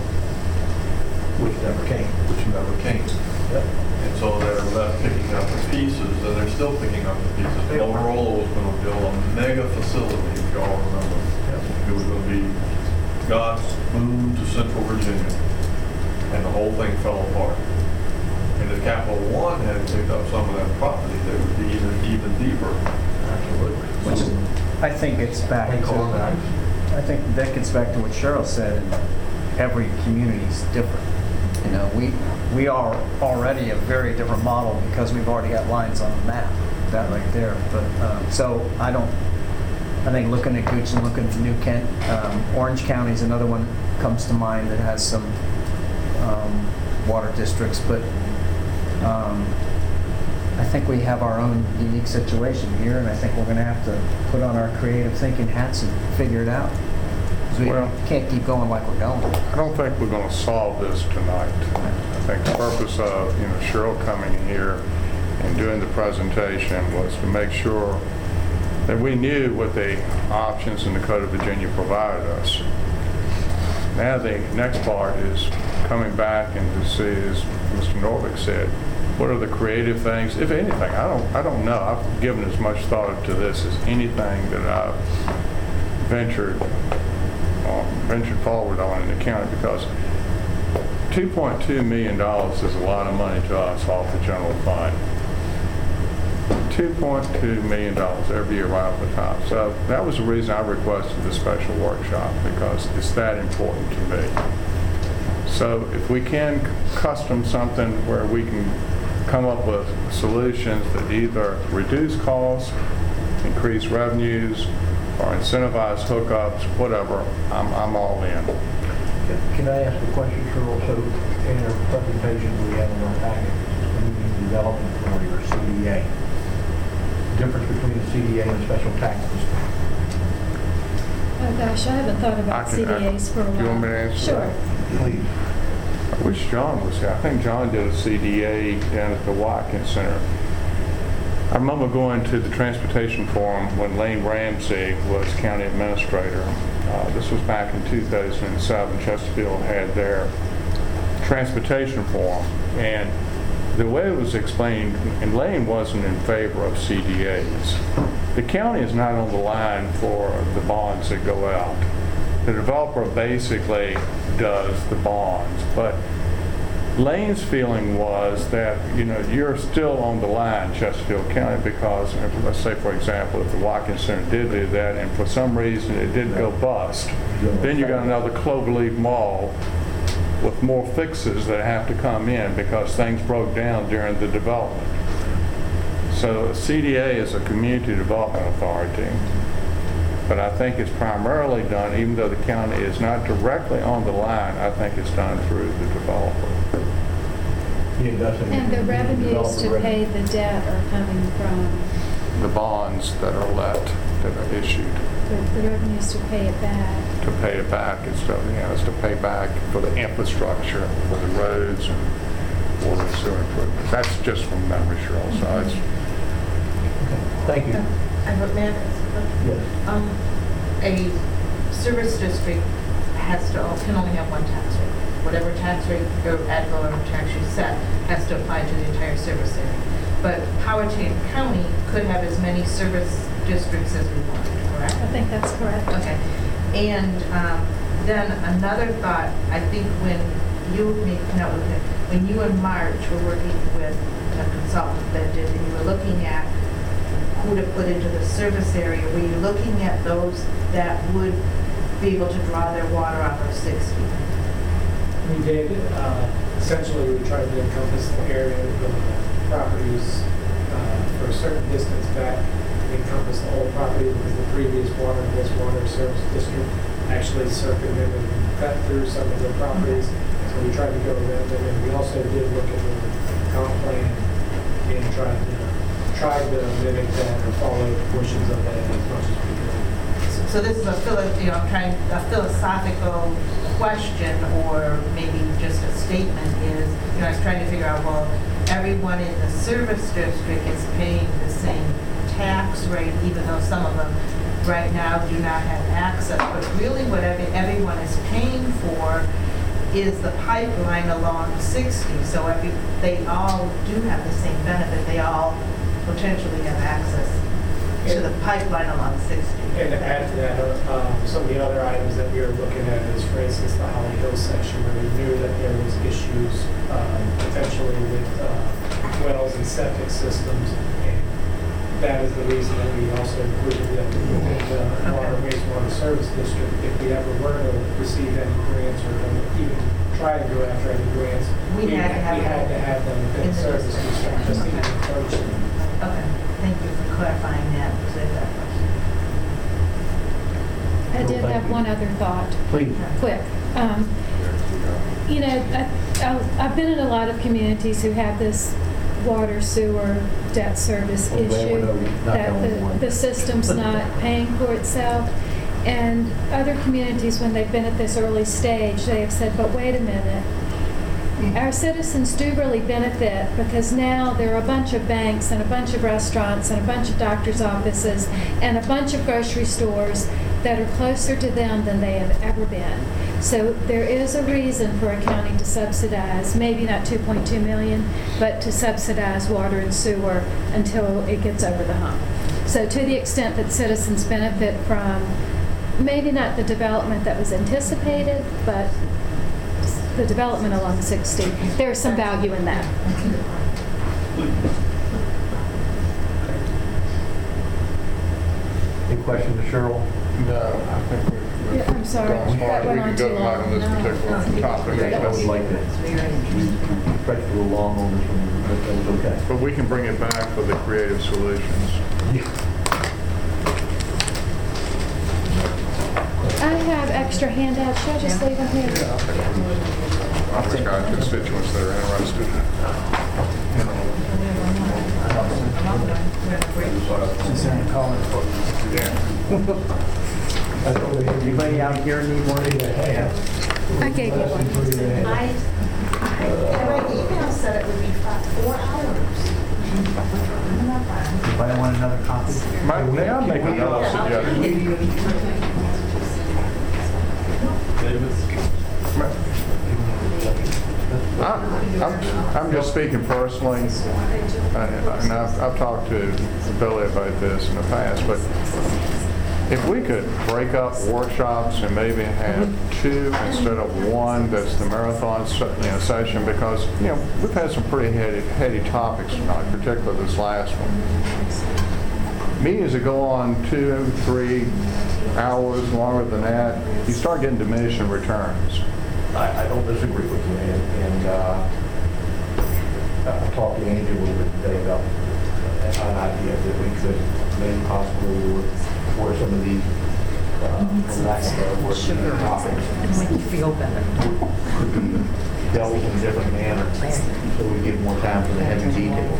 Speaker 15: Which never came.
Speaker 5: which never came.
Speaker 15: Yep.
Speaker 5: And so they're left picking up the pieces, and they're still picking up the pieces. Motorola was going to build a mega facility, if y'all remember. It was going to be God's boon to Central Virginia. And the whole thing fell apart. And if Capital One had picked up some of that property, they would be even, even deeper.
Speaker 15: Absolutely.
Speaker 3: Which is, I think it's back
Speaker 15: Thank
Speaker 3: to,
Speaker 15: God.
Speaker 3: I think that gets back to what Cheryl said, and every community is different. You know, we, we are already a very different model because we've already got lines on the map, that right there. But, um, so I don't, I think looking at Gooch and looking at New Kent, um, Orange County is another one that comes to mind that has some um, water districts, but um, I think we have our own unique situation here, and I think we're going to have to put on our creative thinking hats and figure it out. 'Cause we
Speaker 9: Well-
Speaker 3: can't keep going like we're going.
Speaker 9: I don't think we're going to solve this tonight. I think the purpose of, you know, Cheryl coming here and doing the presentation was to make sure that we knew what the options in the Code of Virginia provided us. Now, the next part is coming back and to see, as Mr. Nordvig said, what are the creative things, if anything, I don't, I don't know. I've given as much thought to this as anything that I've ventured, uh, ventured forward on in the county because $2.2 million is a lot of money to us off the general fund. $2.2 million every year right off the top. So that was the reason I requested the special workshop because it's that important to me. So if we can custom something where we can come up with solutions that either reduce costs, increase revenues, or incentivize hookups, whatever, I'm, I'm all in.
Speaker 15: Can- Can I ask a question, Cheryl? So in our presentation we have in our packet, community development authority or CDA, difference between a CDA and a special tax district?
Speaker 16: Oh, gosh, I haven't thought about
Speaker 9: I can- I-
Speaker 16: CDAs for a while.
Speaker 9: Do you want me to answer
Speaker 16: Sure.
Speaker 9: that?
Speaker 2: Please.
Speaker 9: Wish John was here. I think John did a CDA down at the Watkins Center. I remember going to the transportation forum when Lane Ramsey was county administrator. Uh, This was back in 2007. Chesterfield had their transportation forum. And the way it was explained, and Lane wasn't in favor of CDAs. The county is not on the line for the bonds that go out. The developer basically does the bonds, but Lane's feeling was that, you know, you're still on the line, Chesterfield County, because, let's say, for example, if the Watkins Center did do that, and for some reason it did go bust, then you got another Cloverleaf Mall with more fixes that have to come in because things broke down during the development. So CDA is a community development authority, but I think it's primarily done, even though the county is not directly on the line, I think it's done through the developer.
Speaker 15: Yeah, that's in-
Speaker 16: And the revenues to pay the debt are coming from,
Speaker 9: The bonds that are let, that are issued
Speaker 16: the the revenues to pay it back.
Speaker 9: to pay it back and stuff, you know, it's to pay back for the infrastructure, for the roads and water and sewer improvements. That's just from memory, Cheryl, so it's,
Speaker 15: Thank you.
Speaker 4: I wrote, may I ask a question?
Speaker 15: Yes.
Speaker 4: Um, a service district has to, can only have one tax rate. Whatever tax rate or ad valorem tax you set has to apply to the entire service area. But Powhatan County could have as many service districts as we want, correct?
Speaker 16: I think that's correct.
Speaker 4: Okay. And um, then another thought, I think when you, no, when you and March were working with a consultant that did, and you were looking at who to put into the service area, were you looking at those that would be able to draw their water off of 60?
Speaker 8: We did, uh, essentially, we tried to encompass the area of the properties uh, for a certain distance back, encompass the whole property because the previous water and wastewater service district actually circumvented and cut through some of their properties. So we tried to go around them, and we also did look at the comp plan and tried to, tried to mimic that or follow portions of that as much as we could.
Speaker 4: So this is a philo, you know, I'm trying, a philosophical question or maybe just a statement is, you know, I was trying to figure out, well, everyone in the service district is paying the same tax rate, even though some of them right now do not have access. But really what every, everyone is paying for is the pipeline along 60. So every, they all do have the same benefit. They all potentially have access to the pipeline along 60.
Speaker 8: And to add to that, uh, um, some of the other items that we were looking at is, for instance, the Holly Hill section where we knew that there was issues um, potentially with uh, wells and septic systems. And that is the reason that we also included them within the water wastewater service district. If we ever were to receive any grants or even try to go after any grants,
Speaker 4: We had to have
Speaker 8: we had to have them
Speaker 4: in
Speaker 8: within
Speaker 4: the
Speaker 8: service
Speaker 4: district.
Speaker 8: district, just to even approach them.
Speaker 4: Okay, thank you for clarifying that, because I thought
Speaker 16: I did have one other thought.
Speaker 15: Please.
Speaker 16: Quick. Um, You know, I- I- I've been in a lot of communities who have this water, sewer, debt service
Speaker 15: Well,
Speaker 16: issue,
Speaker 15: not- not the
Speaker 16: that the- the system's <laughs> not paying for itself. And other communities, when they've been at this early stage, they have said, but wait a minute, our citizens do really benefit because now there are a bunch of banks and a bunch of restaurants and a bunch of doctor's offices and a bunch of grocery stores that are closer to them than they have ever been. So there is a reason for a county to subsidize, maybe not 2.2 million, but to subsidize water and sewer until it gets over the hump. So to the extent that citizens benefit from maybe not the development that was anticipated, but the development along 60, there's some value in that.
Speaker 15: Any questions Cheryl?
Speaker 9: No, I think we've.
Speaker 16: Yeah, I'm sorry,
Speaker 9: gone far.
Speaker 16: that went
Speaker 9: We
Speaker 16: on
Speaker 9: can go
Speaker 16: too
Speaker 9: back on
Speaker 16: long.
Speaker 9: this particular topic.
Speaker 15: I would like to, we we stretched a little long on this one, but that was okay.
Speaker 9: But we can bring it back for the creative solutions.
Speaker 16: I have extra handouts, should I just leave them here?
Speaker 9: I've just got constituents that are interested.
Speaker 3: Since they're in college.
Speaker 9: Yeah.
Speaker 3: Anybody out here need one?
Speaker 16: I gave you one.
Speaker 4: I, I, my email said it would be fi- four hours.
Speaker 3: Anybody want another copy?
Speaker 9: May may I make another suggestion? I'm I'm- I'm just speaking personally, and and I've I've talked to Billy about this in the past, but if we could break up workshops and maybe have two instead of one, that's the marathon, se- you know, session, because, you know, we've had some pretty heady, heady topics tonight, particularly this last one. Meetings that go on two, three hours, longer than that, you start getting diminishing returns.
Speaker 2: I, I don't disagree with you, and, and, uh, I talked to Angie a little bit today about an idea that we could maybe possibly for some of these, uh, for lack of a word,
Speaker 17: Sugar. make you feel better.
Speaker 2: could <laughs> be dealt with in a different manner, so we give more time for the heavy detail.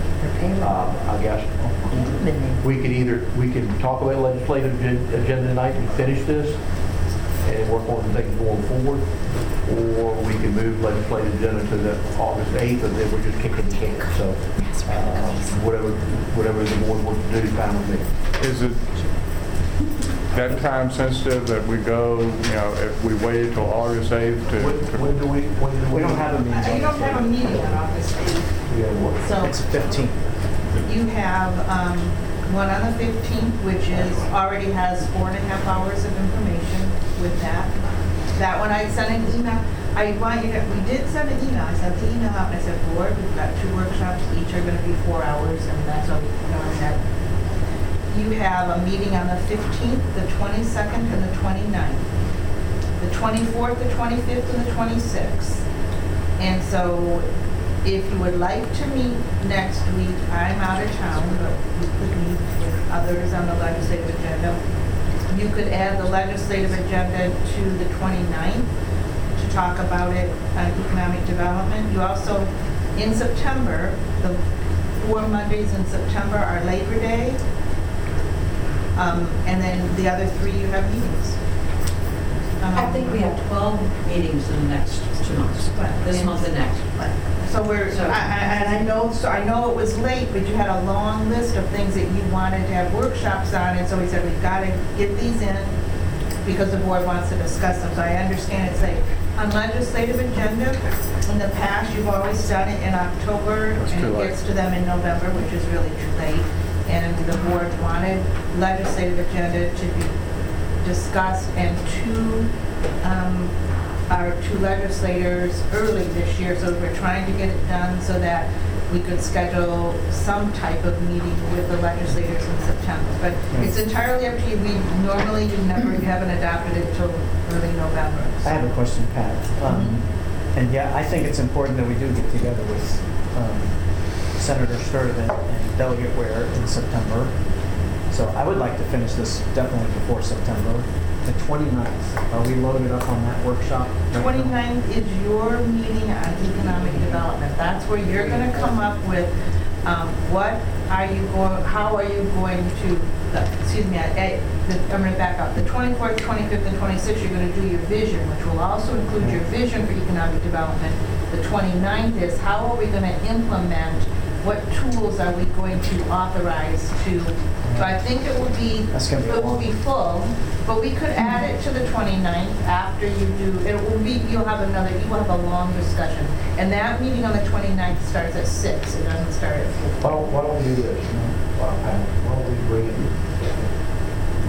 Speaker 2: Uh, I guess we could either, we can talk about legislative agenda tonight and finish this and work on the things going forward, or we can move legislative agenda to the August 8th, and then we're just kicking the can. So um, whatever, whatever the board wants to do, fine with me.
Speaker 9: Is it that time sensitive that we go, you know, if we waited till August 8th to?
Speaker 2: When do we, when do we?
Speaker 3: We don't have a
Speaker 4: Uh,
Speaker 3: meeting.
Speaker 4: You don't have a meeting on August 8th,
Speaker 2: Yeah, what-
Speaker 4: so.
Speaker 3: It's 15.
Speaker 4: You have um, one on the 15th, which is, already has four and a half hours of information with that. That one, I sent an email, I want you to, we did send an email, I sent the email out, and I said, board, we've got two workshops, each are gonna be four hours, and that's all, you know, and that. You have a meeting on the 15th, the 22nd, and the 29th. The 24th, the 25th, and the 26th. And so if you would like to meet next week, I'm out of town, but we could meet with others on the legislative agenda. You could add the legislative agenda to the 29th to talk about it on economic development. You also, in September, the four Mondays in September are Labor Day. Um, And then the other three, you have meetings.
Speaker 17: I
Speaker 4: Um,
Speaker 17: think we have 12 meetings in the next two months, this month and next.
Speaker 4: So we're,
Speaker 17: So-
Speaker 4: I- I- and I know, so I know it was late, but you had a long list of things that you wanted to have workshops on, and so we said, we've got to get these in because the board wants to discuss them, so I understand it's late. On legislative agenda, in the past, you've always done it in October,
Speaker 9: That's
Speaker 4: and
Speaker 9: too
Speaker 4: it
Speaker 9: late.
Speaker 4: gets to them in November, which is really too late. And the board wanted legislative agenda to be discussed, and two, um, our two legislators early this year, so we're trying to get it done so that we could schedule some type of meeting with the legislators in September. But it's entirely up to you. We, normally, you never, you haven't adopted it till early November.
Speaker 3: I have a question, Pat. Um, And yeah, I think it's important that we do get together with um, Senator Sturtevant and Delegate Ware in September. So I would like to finish this definitely before September. The 29th, are we loaded up on that workshop? right now?
Speaker 4: 29th is your meeting on economic development. That's where you're going to come up with, um, what are you going, how are you going to, uh, excuse me, I- I- the- I'm going to back up. The 24th, 25th, and 26th, you're going to do your vision, which will also include your vision for economic development. The 29th is how are we going to implement, what tools are we going to authorize to, so I think it will be,
Speaker 3: That's gonna be
Speaker 4: it will
Speaker 3: long-
Speaker 4: be full, but we could add it to the 29th after you do, it will be, you'll have another, you will have a long discussion. And that meeting on the 29th starts at 6, it doesn't start at 4.
Speaker 2: Why don't, why don't we do this? Why don't why don't we bring it,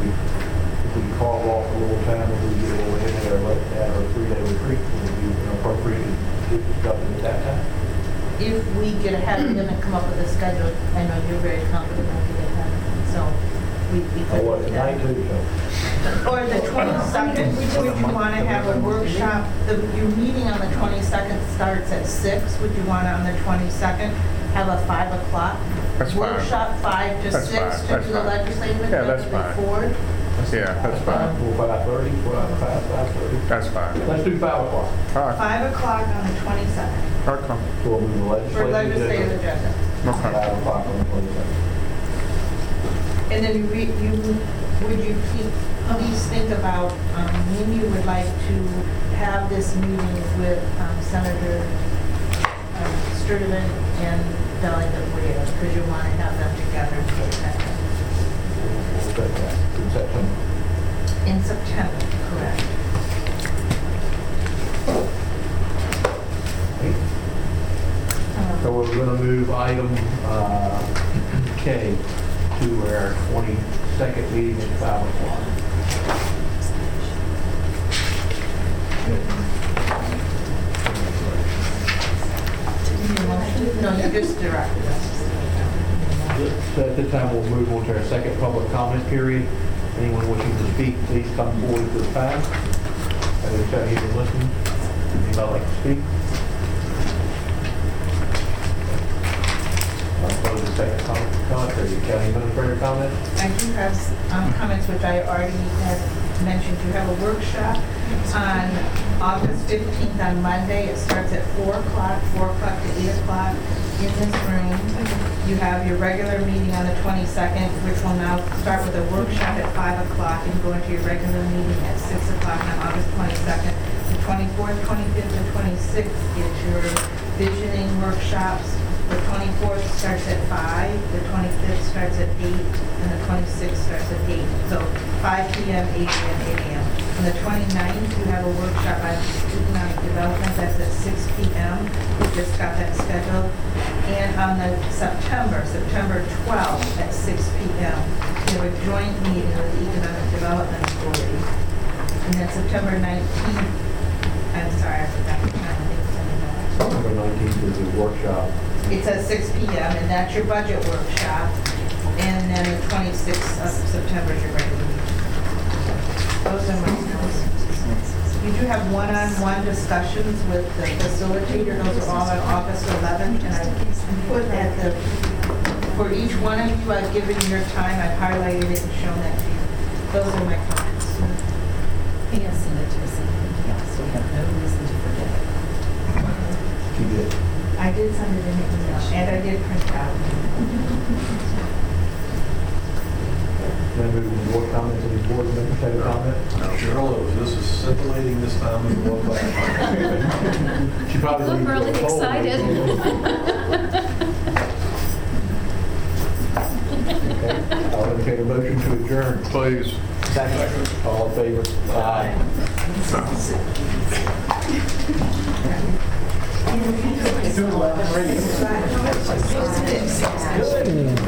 Speaker 2: we, if we carve off a little time and we get over in there, let, at our three-day retreat, would be appropriate to discuss it at that time?
Speaker 4: If we get ahead of them and come up with a schedule, I know you're very confident we'll get ahead of them, so we we
Speaker 2: Oh,
Speaker 4: could
Speaker 2: what,
Speaker 4: do
Speaker 2: tonight
Speaker 4: that.
Speaker 2: too, so?
Speaker 4: Or the 22nd, would you want to have a workshop, the, your meeting on the 22nd starts at 6, would you want on the 22nd, have a 5 o'clock?
Speaker 9: That's fine.
Speaker 4: Workshop 5 to
Speaker 9: That's
Speaker 4: 6
Speaker 9: fine,
Speaker 4: to
Speaker 9: that's
Speaker 4: do the
Speaker 9: fine.
Speaker 4: legislative
Speaker 9: Yeah,
Speaker 4: agenda
Speaker 9: that's fine.
Speaker 4: before?
Speaker 9: Yeah, that's fine.
Speaker 2: Well, five thirty, five, five, five thirty.
Speaker 9: That's fine.
Speaker 2: Let's do five o'clock.
Speaker 9: All right,
Speaker 4: 5 o'clock on the 22nd
Speaker 9: okay,
Speaker 2: So we'll move the
Speaker 4: for
Speaker 2: legislative
Speaker 4: legislative
Speaker 2: agenda.
Speaker 4: agenda.
Speaker 9: okay.
Speaker 2: Five o'clock on the twenty-second.
Speaker 4: And then you, re- you would you please, please think about um, when you would like to have this meeting with um, Senator um, Sturtevant and Delegate Ware, because you want to have them together for that.
Speaker 2: We'll in September.
Speaker 4: In September, correct.
Speaker 2: So we're going to move item uh, K to our 22nd meeting at 5 o'clock.
Speaker 4: No, you just directed us.
Speaker 2: So at this time, we'll move on to our second public comment period. Anyone wishing to speak, please come forward to the time. I will tell you to listen. Anybody like to speak? I'll close the second comment comment period. County administrator comment?
Speaker 4: I do have um, comments which I already had mentioned. You have a workshop on August 15th on Monday. It starts at 4 o'clock, 4 o'clock to 8 o'clock in this room. You have your regular meeting on the 22nd, which will now start with a workshop at 5 o'clock and go into your regular meeting at 6 o'clock on August 22nd. The 24th, 25th, and 26th is your visioning workshops. The 24th starts at 5, the 25th starts at 8, and the 26th starts at 8. So 5 PM, 8 AM, 8 AM. On the 29th, you have a workshop on economic development, that's at 6 PM. We just got that scheduled. And on the September, September 12th at 6 PM, you have a joint meeting with the Economic Development Authority. And then September 19th, I'm sorry, I forgot the time. I think it's in the-
Speaker 2: September 19th is a workshop.
Speaker 4: it's at 6 PM, and that's your budget workshop. And then the 26th of September is your regular meeting. Those are my notes. You do have one-on-one discussions with the facilitator. Those are all on August 11th, and I put at the, for each one of you, I've given your time, I've highlighted it and shown that to you. Those are my comments.
Speaker 17: He has sent it to us in email, so we have no reason to forget it.
Speaker 2: She did.
Speaker 4: I did send it in an email, and I did print it out. <laughs>
Speaker 2: Then move to board comments, any board members have a comment?
Speaker 5: Cheryl, this is scintillating this time of the <laughs>
Speaker 2: She probably
Speaker 16: Look
Speaker 2: needs to
Speaker 16: really
Speaker 2: go forward.
Speaker 16: excited.
Speaker 2: Okay. I'll entertain a motion to adjourn.
Speaker 9: Please.
Speaker 2: Second. All in favor? Aye.